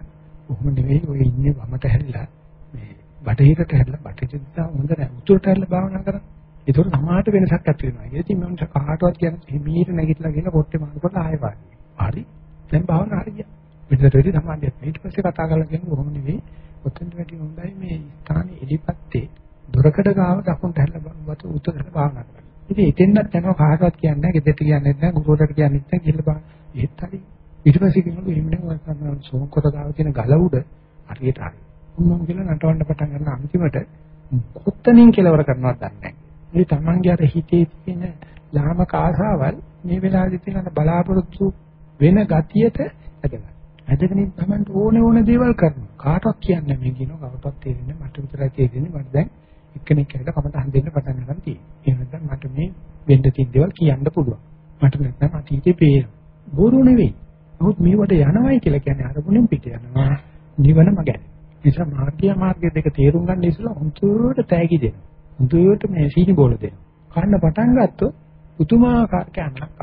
කොහොම නෙවෙයි ඔය ඉන්නේ වමට හැරිලා මේ බටහිරට හැරිලා බටහිරට හොඳ නැහැ. උතුරට හැරිලා භාවනා කරන්නේ. ඒතකොට සමාහට වෙනසක් ඇති වෙනවා. ඒ ඉතින් මම කාටවත් කියන්නේ හිමීට නැගිටලා ගිහලා පොට්ටේ මානකොට ආයෙ වාඩි. හරි. දැන් භාවනා හරියට. විතර වෙඩි සමාධියක්. ඊට පස්සේ කතා කරලා කියන්නේ කොහොම නෙවෙයි. ඔතෙන්ට වැඩි හොඳයි මේ ස්ථානේ එලිපත්තේ දොරකඩ ගාව දකුණට හැරලා වත උතුරට භාවනා කරන්න. ඉතින් එතෙන්වත් යනවා කාටවත් කියන්නේ නැහැ, ගෙදරට කියන්නේ නැහැ, ගුරුවරට කියන්නේ නැහැ කියලා බා. ඒත් හරි. ඊට පස්සේ කියනකොට එහෙම නෙවෙයි කරන සෝන්කොත ගාව තියෙන ගල උඩ හරියට හරි. උන්නම් කියලා නටවන්න පටන් ගන්න අන්තිමට කොත්තනින් කෙලවර කරනවද දන්නේ නැහැ. මේ තමන්ගේ අර හිතේ තියෙන ලාමක ආසාවල් මේ වෙලාවේදී තියෙන බලාපොරොත්තු වෙන ගතියට ඇදගන්න. ඇදගෙන තමන්ට ඕනේ ඕනේ දේවල් කරනවා. කාටවත් කියන්නේ මේ කියනවා කවටවත් තේරෙන්නේ මට විතරයි තේරෙන්නේ මට දැන් එක්කෙනෙක් කියලා කමට හඳෙන්න පටන් ගන්න තියෙනවා. එහෙම නැත්නම් මට මේ වෙන්න තියෙන දේවල් කියන්න පුළුවන්. මට නැත්නම් අතීතේ පේනවා. බොරු නෙවෙයි. නමුත් මේවට යනවයි කියලා කියන්නේ අරමුණෙන් පිට යනවා. නිවනම ගැන. නිසා මාර්ගය මාර්ගය දෙක තේරුම් ගන්න ඉස්සෙල්ලා හුදුවට තෑගි දෙන්න. හුදුවට මේ සීනි බෝල දෙන්න. කන්න පටන් ගත්තොත් පුතුමාකාර කෑමක්.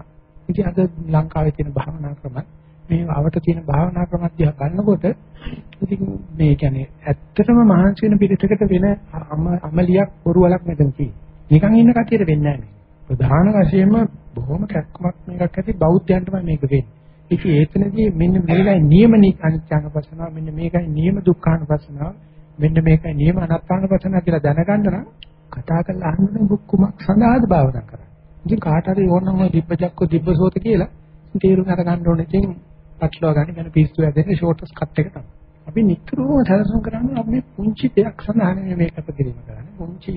ඉතින් අද ලංකාවේ තියෙන භාවනා ක්‍රම මේ අවට තියෙන භාවනා ක්‍රම දිහා බලනකොට ඉතින් මේ කියන්නේ ඇත්තටම මහන්සි වෙන පිළිසකට වෙන අමලියක් පොරුවලක් මෙතන තියෙනවා. නිකන් ඉන්න කතියට වෙන්නේ නැහැ. ප්‍රධාන වශයෙන්ම බොහොම කැක්කමක් මේකක් ඇති බෞද්ධයන්ටමයි මේක වෙන්නේ. ඉතින් ඒතනදී මෙන්න මේකයි නියම අනිත්‍යංගපසනාව මෙන්න මේකයි නියම දුක්ඛානුපසනාව මෙන්න මේකයි නියම අනාත්මානුපසනාව කියලා දැනගන්න නම් කතා කරලා අහන්න කුමක් සඳහාද භාවනා කරන්නේ. ඉතින් කාට හරි ඕනනම් ඔය දිබ්බජක්කෝ දිබ්බසෝත කියලා තේරුම් අරගන්න ඕනේ. ඉතින් පටලවා ගන්න ගැන පිස්සු ඇදෙන්නේ ෂෝටස් කට් එක තමයි. අපි නිතරම සැලසුම් කරන්නේ අපි පුංචි දෙයක් සඳහා නෙමෙයි මේක අපදිරීම කරන්නේ. පුංචි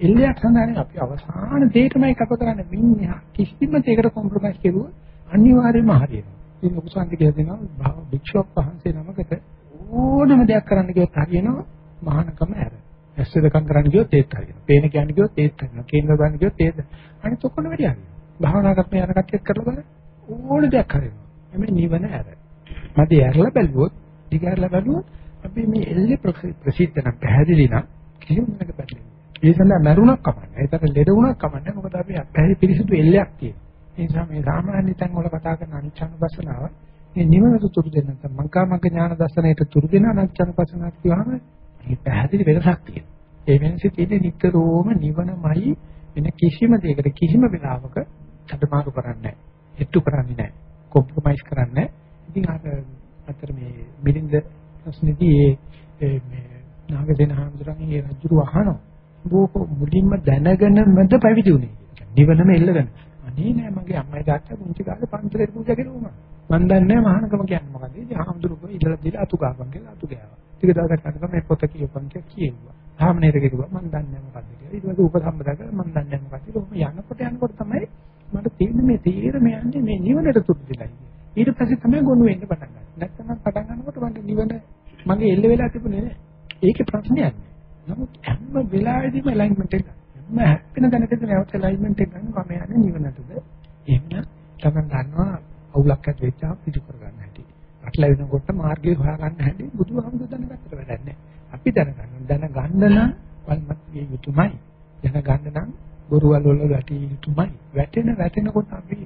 එල්ලයක් සඳහා අපි අවසාන දෙයකමයි කප කරන්නේ. මින් කිසිම දෙයකට කොම්ප්‍රොමයිස් කෙරුවොත් අනිවාර්යයෙන්ම හරියනවා. ඉතින් උපසන්ති කියලා දෙනවා භික්ෂුවක් වහන්සේ නමකට ඕනම දෙයක් කරන්න ගියොත් හරියනවා මහානකම ඇර. ඇස් දෙකක් කරන්න ගියොත් ඒත් හරියනවා. පේන කියන්න ගියොත් ඒත් හරියනවා. කේන්ද්‍ර බලන්න ගියොත් ඒත් අනිත් ඔක්කොම වැඩි හරියනවා. භාවනා කරන යන කට්ටියත් කරලා බලන්න ඕන දෙයක් හරියනවා. එමේ නිවන ඇර. මදි ඇරලා බැලුවොත්, දිගහැරලා බැලුවොත් අපි මේ එල්ලේ ප්‍රසිද්ධ නම් පැහැදිලි නම් කිසිම දෙයක් බැලෙන්නේ. ඒ සඳහා මරුණක් කමන්නේ. ඒකට ලෙඩ වුණක් කමන්නේ. මොකද අපි පැහැදිලි පිරිසිදු එල්ලයක් තියෙනවා. ඒ නිසා මේ සාමාන්‍ය තැන් වල කතා කරන අනිච්චානුපස්සනාව මේ නිවනට තුරු දෙන්න නැත්නම් මංකා මංක ඥාන දර්ශනයට තුරු දෙන අනිච්චානුපස්සනාව කියවම මේ පැහැදිලි වෙනසක් තියෙනවා. ඒ වෙනස තියෙන්නේ නිතරම නිවනමයි වෙන කිසිම දෙයකට කිසිම වෙලාවක අදමාරු කරන්නේ නැහැ. හිතු කරන්නේ නැහැ. කොම්ප්‍රොමයිස් කරන්නේ නැහැ. ඉතින් අර අතර මේ මිලින්ද ප්‍රශ්නේදී ඒ මේ නාගදේන හාමුදුරන්ගේ ඒ රජුරු අහනවා. බෝක මුලින්ම දැනගෙනමද පැවිදි වුනේ. නිවනම එල්ලගෙන. අනේ නෑ මගේ අම්මයි තාත්තා පුංචි කාලේ පන්සලේ පූජා කරුවා. මම දන්නේ නෑ මහානකම කියන්නේ මොකද. ඉතින් හාමුදුරුවෝ ඉඳලා දීලා අතු ගාපන් කියලා අතු ගෑවා. ටික දවසක් යනකම් මේ පොත කියපන් කියලා කියෙව්වා. ධාමනේට කිව්වා මම දන්නේ නෑ මොකද්ද කියලා. ඊට පස්සේ උපසම්පදා කරලා මම දන්නේ නෑ මොකද්ද. කොහොම යනකොට යනකොට තමයි මට තේරෙන්නේ මේ තීරම යන්නේ මේ නිවනට තුරුදලා ඉන්නේ. ඊට පස්සේ තමයි ගොනු වෙන්න පටන් ගන්නේ. නැත්නම් පටන් ගන්නකොට මට නිවන මගේ එල්ල වෙලා තිබුණේ නෑ. ඒකේ ප්‍රශ්නයක් නෑ. නමුත් හැම වෙලාවෙදීම ඇලයින්මන්ට් එක හැම හැප්පෙන දැනකදී නැවත ඇලයින්මන්ට් එක ගන්න මම යන්නේ නිවනටද. එහෙම තමයි දන්නවා අවුලක් ඇති වෙච්චාම පිටු කර ගන්න හැටි. අట్లా වෙනකොට මාර්ගය හොයා ගන්න හැටි බුදුහාමුදුර දැනගත්තට වැඩක් නැහැ. අපි දැනගන්න දැනගන්න නම් වල්මත් විය යුතුමයි. දැනගන්න නම් බොරුවල් වල වැටි යුතුමයි. වැටෙන වැටෙනකොට අපි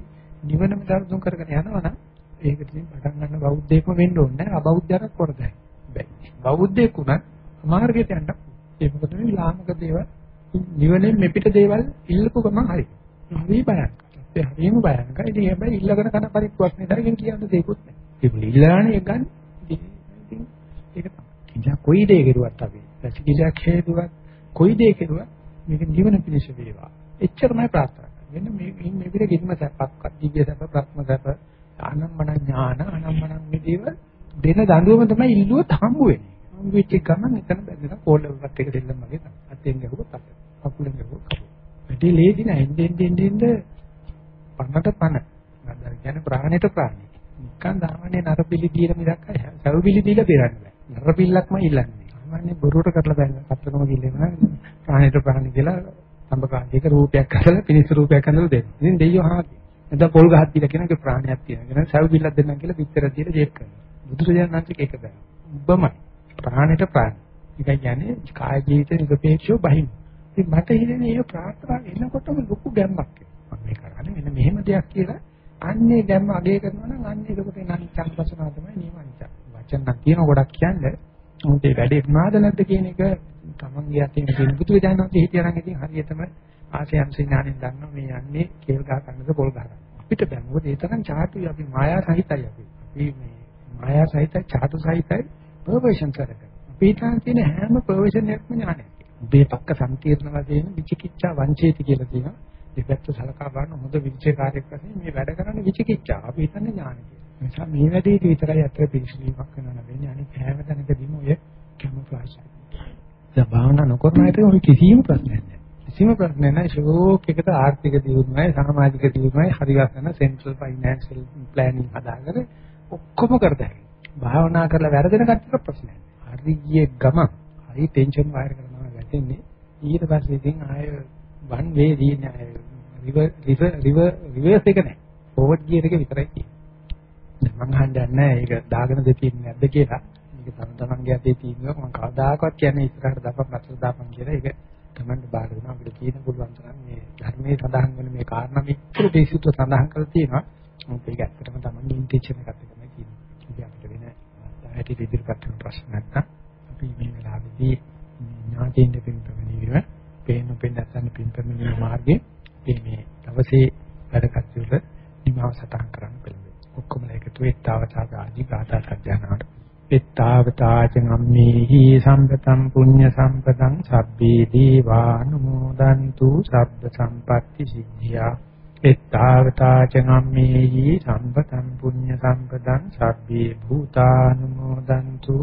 නිවනම දර්ශන කරගෙන යනවා නම් ඒක ඉතින් පටන් ගන්න බෞද්ධයෙක්ම වෙන්න ඕනේ නැහැ. අබෞද්ධයරක් කරදයි. බැයි. බෞද්ධයෙක් උනත් මාර්ගයට යන්න ඒ මොකද මේ ලාමක දේවල් නිවනේ මෙපිට දේවල් ඉල්ලපු ගමන් හරි. හරි බයංක. ඒ හරිම බයංකයි. ඉතින් හැබැයි ඉල්ලගෙන කරන පරිප්පුවක් නේද? ඒකෙන් කියන්න දෙයක්වත් නැහැ. ඒක ඉල්ලානේ ඒක ගන්න. ඉතින් ඒක තමයි. කොයි දේ කෙරුවත් අපි රැසිකිලක් හේතුවක් කොයි දේ කෙරුවත් මේක නිවන පිණිස වේවා. එච්චරමයි ප්‍රාර්ථනා කරන්නේ. වෙන මේ මේ විදිහට කිසිම සැපක්වත් දිව්‍ය සැප ප්‍රාත්ම සැප අනම්මන ඥාන අනම්මන මේ දේවල් දෙන දඬුවම තමයි ඉල්ලුවොත් හම්බ වෙන්නේ. හම්බ වෙච්ච ගමන් එතන බැඳලා කෝල්ලකට එක දෙල්ලම වගේ තමයි. අතෙන් ගහුවොත් අත. කකුලෙන් ගහුවොත් කකුල. වැඩි ලේසි නෑ එන්නේ එන්නේ එන්නේ පන්නට පන. නේද? කියන්නේ ප්‍රාණයට ප්‍රාණය. නිකන් සාමාන්‍ය නරපිලි දීලා මිසක් සරුපිලි දීලා පෙරන්නේ නෑ. නරපිල්ලක්ම ඉල්ලන්නේ. සාමාන්‍ය බොරුවට කරලා බැලන කතරගම කිල්ලේම ප්‍රාණයට ප්‍රාණි කියලා සම්බකාණ්ඩයක රූපයක් අදලා පිනිස් රූපයක් අදලා දෙන්න. ඉතින් දෙයියෝ හාකි. එතන පොල් ගහක් දීලා කියනක ප්‍රාණයක් තියෙනවා. සරුපිල්ලක් දෙන්නම් කියලා පිටර දීලා ජේක් කරනවා. බුදුරජාණන් වහන්සේ ඒක බෑ. උඹමයි. ප්‍රාණයට ප්‍රාණ. ඒකයි කියන්නේ කාය ජීවිත නිරපේක්ෂව බහින්න. ඉතින් මට හිතෙන්නේ මේ ප්‍රාර්ථනා එනකොටම ලොකු ගැම්මක් එනවා. මම මේ කරන්නේ මෙන්න මෙහෙම දෙයක් කියලා අන්නේ ගැම්ම අගය කරනවා නම් අන්නේ ඒකට නම් චන්පසනා තමයි නියමනිච. වචන නම් කියන ගොඩක් කියන්නේ මොකද මේ වැඩේ වුණාද නැද්ද කියන එක තමන්ගේ අතින් තියෙන පුතු විදානන්ත හිටියනම් ඉතින් හරියටම ආශයන් සිඥාණයෙන් දන්නවා මේ යන්නේ කේල් ගහ ගන්නද පොල් ගහ ගන්න. අපිට බෑ මොකද ඒ තරම් චාටුයි අපි මායා සහිතයි අපි. අපි මේ මායා සහිතයි චාටු සහිතයි පර්වර්ෂන් කරගෙන. අපි හිතන තියෙන හැම පර්වර්ෂන් එකක්ම ඥානයක්. මේ පක්ක සංකීර්ණ වශයෙන් විචිකිච්ඡා වංචේති කියලා තියෙනවා. දෙපැත්ත සලකා බලන හොඳ විචේකාරයක් වශයෙන් මේ වැඩ කරන්නේ විචිකිච්ඡා. අපි හිතන්නේ ඥානය කියලා. නිසා මේ වැඩේට විතරයි අතර පිළිසලීමක් වෙනවා වෙන්නේ. අනිත් හැම තැනකදීම ඔය කැමොෆ්ලාජ්. දැන් භාවනා නොකරන අයට ඔය කිසිම ප්‍රශ්නයක් නැහැ. කිසිම ප්‍රශ්නයක් නැහැ. ෂෝක් එකට ආර්ථික දියුණුවයි, සමාජික දියුණුවයි, හරිවස්සන සෙන්ට්‍රල් ෆයිනෑන්ෂල් ප්ලෑනින් හදාගෙන ඔක්කොම කරදැයි. භාවනා කරලා වැරදෙන කට්ටියට ප්‍රශ්නයක් නැහැ. හරි ගියේ ගමන් හරි ටෙන්ෂන් වයර් කරනවා වැටෙන්නේ. ඊට පස්සේ ඉතින් ආය වන් වේ දින රිවර් රිවර් රිවර් රිවර්ස් එක නැහැ. ෆෝවර්ඩ් ගියර් එක විතරයි තියෙන්නේ. මම අහන්නේ නැහැ ඒක දාගෙන දෙතින්නේ නැද්ද කියලා. මේක තම තමන්ගේ අතේ තියෙනවා මම කවදාකවත් කියන්නේ ඉස්සරහට දාපන් පස්සට දාපන් කියලා ඒක තමන්ට බාර දෙනවා අපිට කියන පුළුවන් තරම් මේ ධර්මයේ සඳහන් වෙන මේ කාරණා මිත්‍ර දේශිත සඳහන් කරලා තියෙනවා. මොකද ඒක ඇත්තටම තමන්ගේ ඉන්ටෙන්ෂන් එකත් තමයි කියන්නේ. ඉතින් අපිට වෙන ඇටි ඉදිරිපත් කරන ප්‍රශ්න නැත්නම් අපි මේ වෙලාවේදී ඥාතියින් දෙපින් පැමිණීම, පේන පෙන් නැත්නම් පින් පැමිණීම මාර්ගයේ අපි මේ දවසේ වැඩ කටයුතු නිමාව සටහන් කරන්න පිළිගන්නවා. ඔක්කොම එකතු වෙත්තාවතා ආදී ගාථා සජ්ජානාවට. එත්තාවතාච ගම්මේහි සම්පතම් පුඤ්ඤ සම්පතං සබ්බේ දීවානුමෝදන්තු සබ්බ සම්පatti සිද්ධියා. එත්තාවතාච ගම්මේහි සම්පතම් පුඤ්ඤ සම්පතං සබ්බේ භූතානුමෝදන්තු.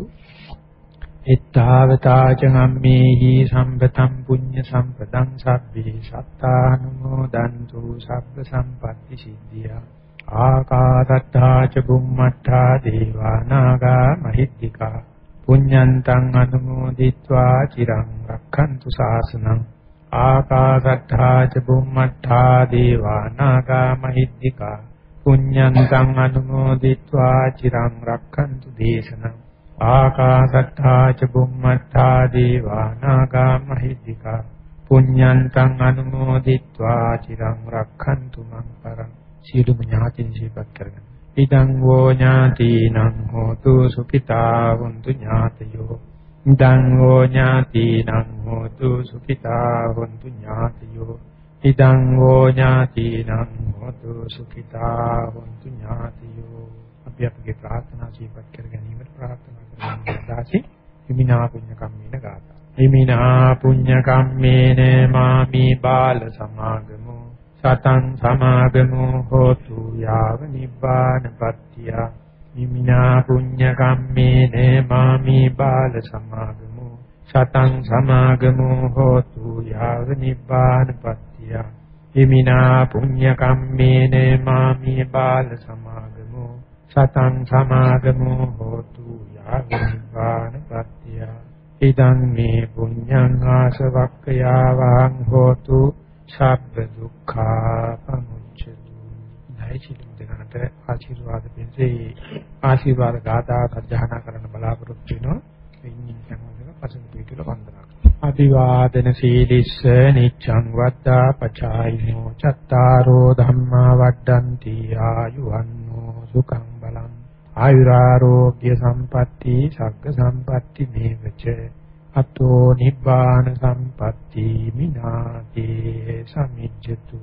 එත්තාවතාච ගම්මේහි සම්පතම් පුඤ්ඤ සම්පතං සබ්බේ සත්තානුමෝදන්තු සබ්බ සම්පatti සිද්ධියා. ආකාසට්ටා ච බුම්මට්ටා දේවානාගා මහිත්‍තිකා පුඤ්ඤන්තං අනුමෝදිත්වා චිරං රක්ඛන්තු ශාසනං ආකාසට්ටා ච බුම්මට්ටා දේවානාගා මහිත්‍තිකා පුඤ්ඤන්තං අනුමෝදිත්වා චිරං රක්ඛන්තු දේශනං ආකාසට්ටා ච බුම්මට්ටා දේවානාගා මහිත්‍තිකා පුඤ්ඤන්තං අනුමෝදිත්වා චිරං රක්ඛන්තු මං පරං සියලුම ඥාතීන් සිහිපත් කරගන්න. ඉදං වෝ ඥාතීනං හෝතු සුඛිතා වന്തു ඥාතයෝ. ඉදං වෝ ඥාතීනං හෝතු සුඛිතා වന്തു ඥාතයෝ. ඉදං වෝ ඥාතීනං හෝතු සුඛිතා වന്തു ඥාතයෝ. අපි අපගේ ප්‍රාර්ථනා සිහිපත් කර ගැනීමට ප්‍රාර්ථනා කරන දාසි හිමිනා පුඤ්ඤ කම්මේන ගාථා. හිමිනා පුඤ්ඤ කම්මේන මාමි බාල සමාගම සතං සමාගමෝ හෝතු යාව නිබ්බානපත්තිය මිමිනා පුඤ්ඤ කම්මේන මාමි බාල සමාගමෝ සතං සමාගමෝ හෝතු යාව නිබ්බානපත්තිය හිමිනා පුඤ්ඤ කම්මේන මාමි බාල සමාගමෝ සතං සමාගමෝ හෝතු යාව නිබ්බානපත්තිය ඉදං මේ පුඤ්ඤං ආසවක්ඛයාවං හෝතු සබ්බ දුක්ඛා පමුච්චතු. නැයිචිලු දෙනකට ආශිර්වාද පිණිස ආශිර්වාද ගාථා සජ්ජහනා කරන්න බලාපොරොත්තු වෙනවා. එයින් සම්මතව පසු පිටුල වන්දනා අභිවාදන සීලිස්ස නිච්ඡං වද්දා පචායිනෝ චත්තාරෝ ධම්මා වඩ්ඩಂತಿ ආයුවන්නෝ සුඛං බලං ආයුරාෝග්‍ය සම්පatti සග්ග සම්පatti මේවච අතෝ නිබ්බාන සම්පatti මිනාතේ සමිජ්ජතු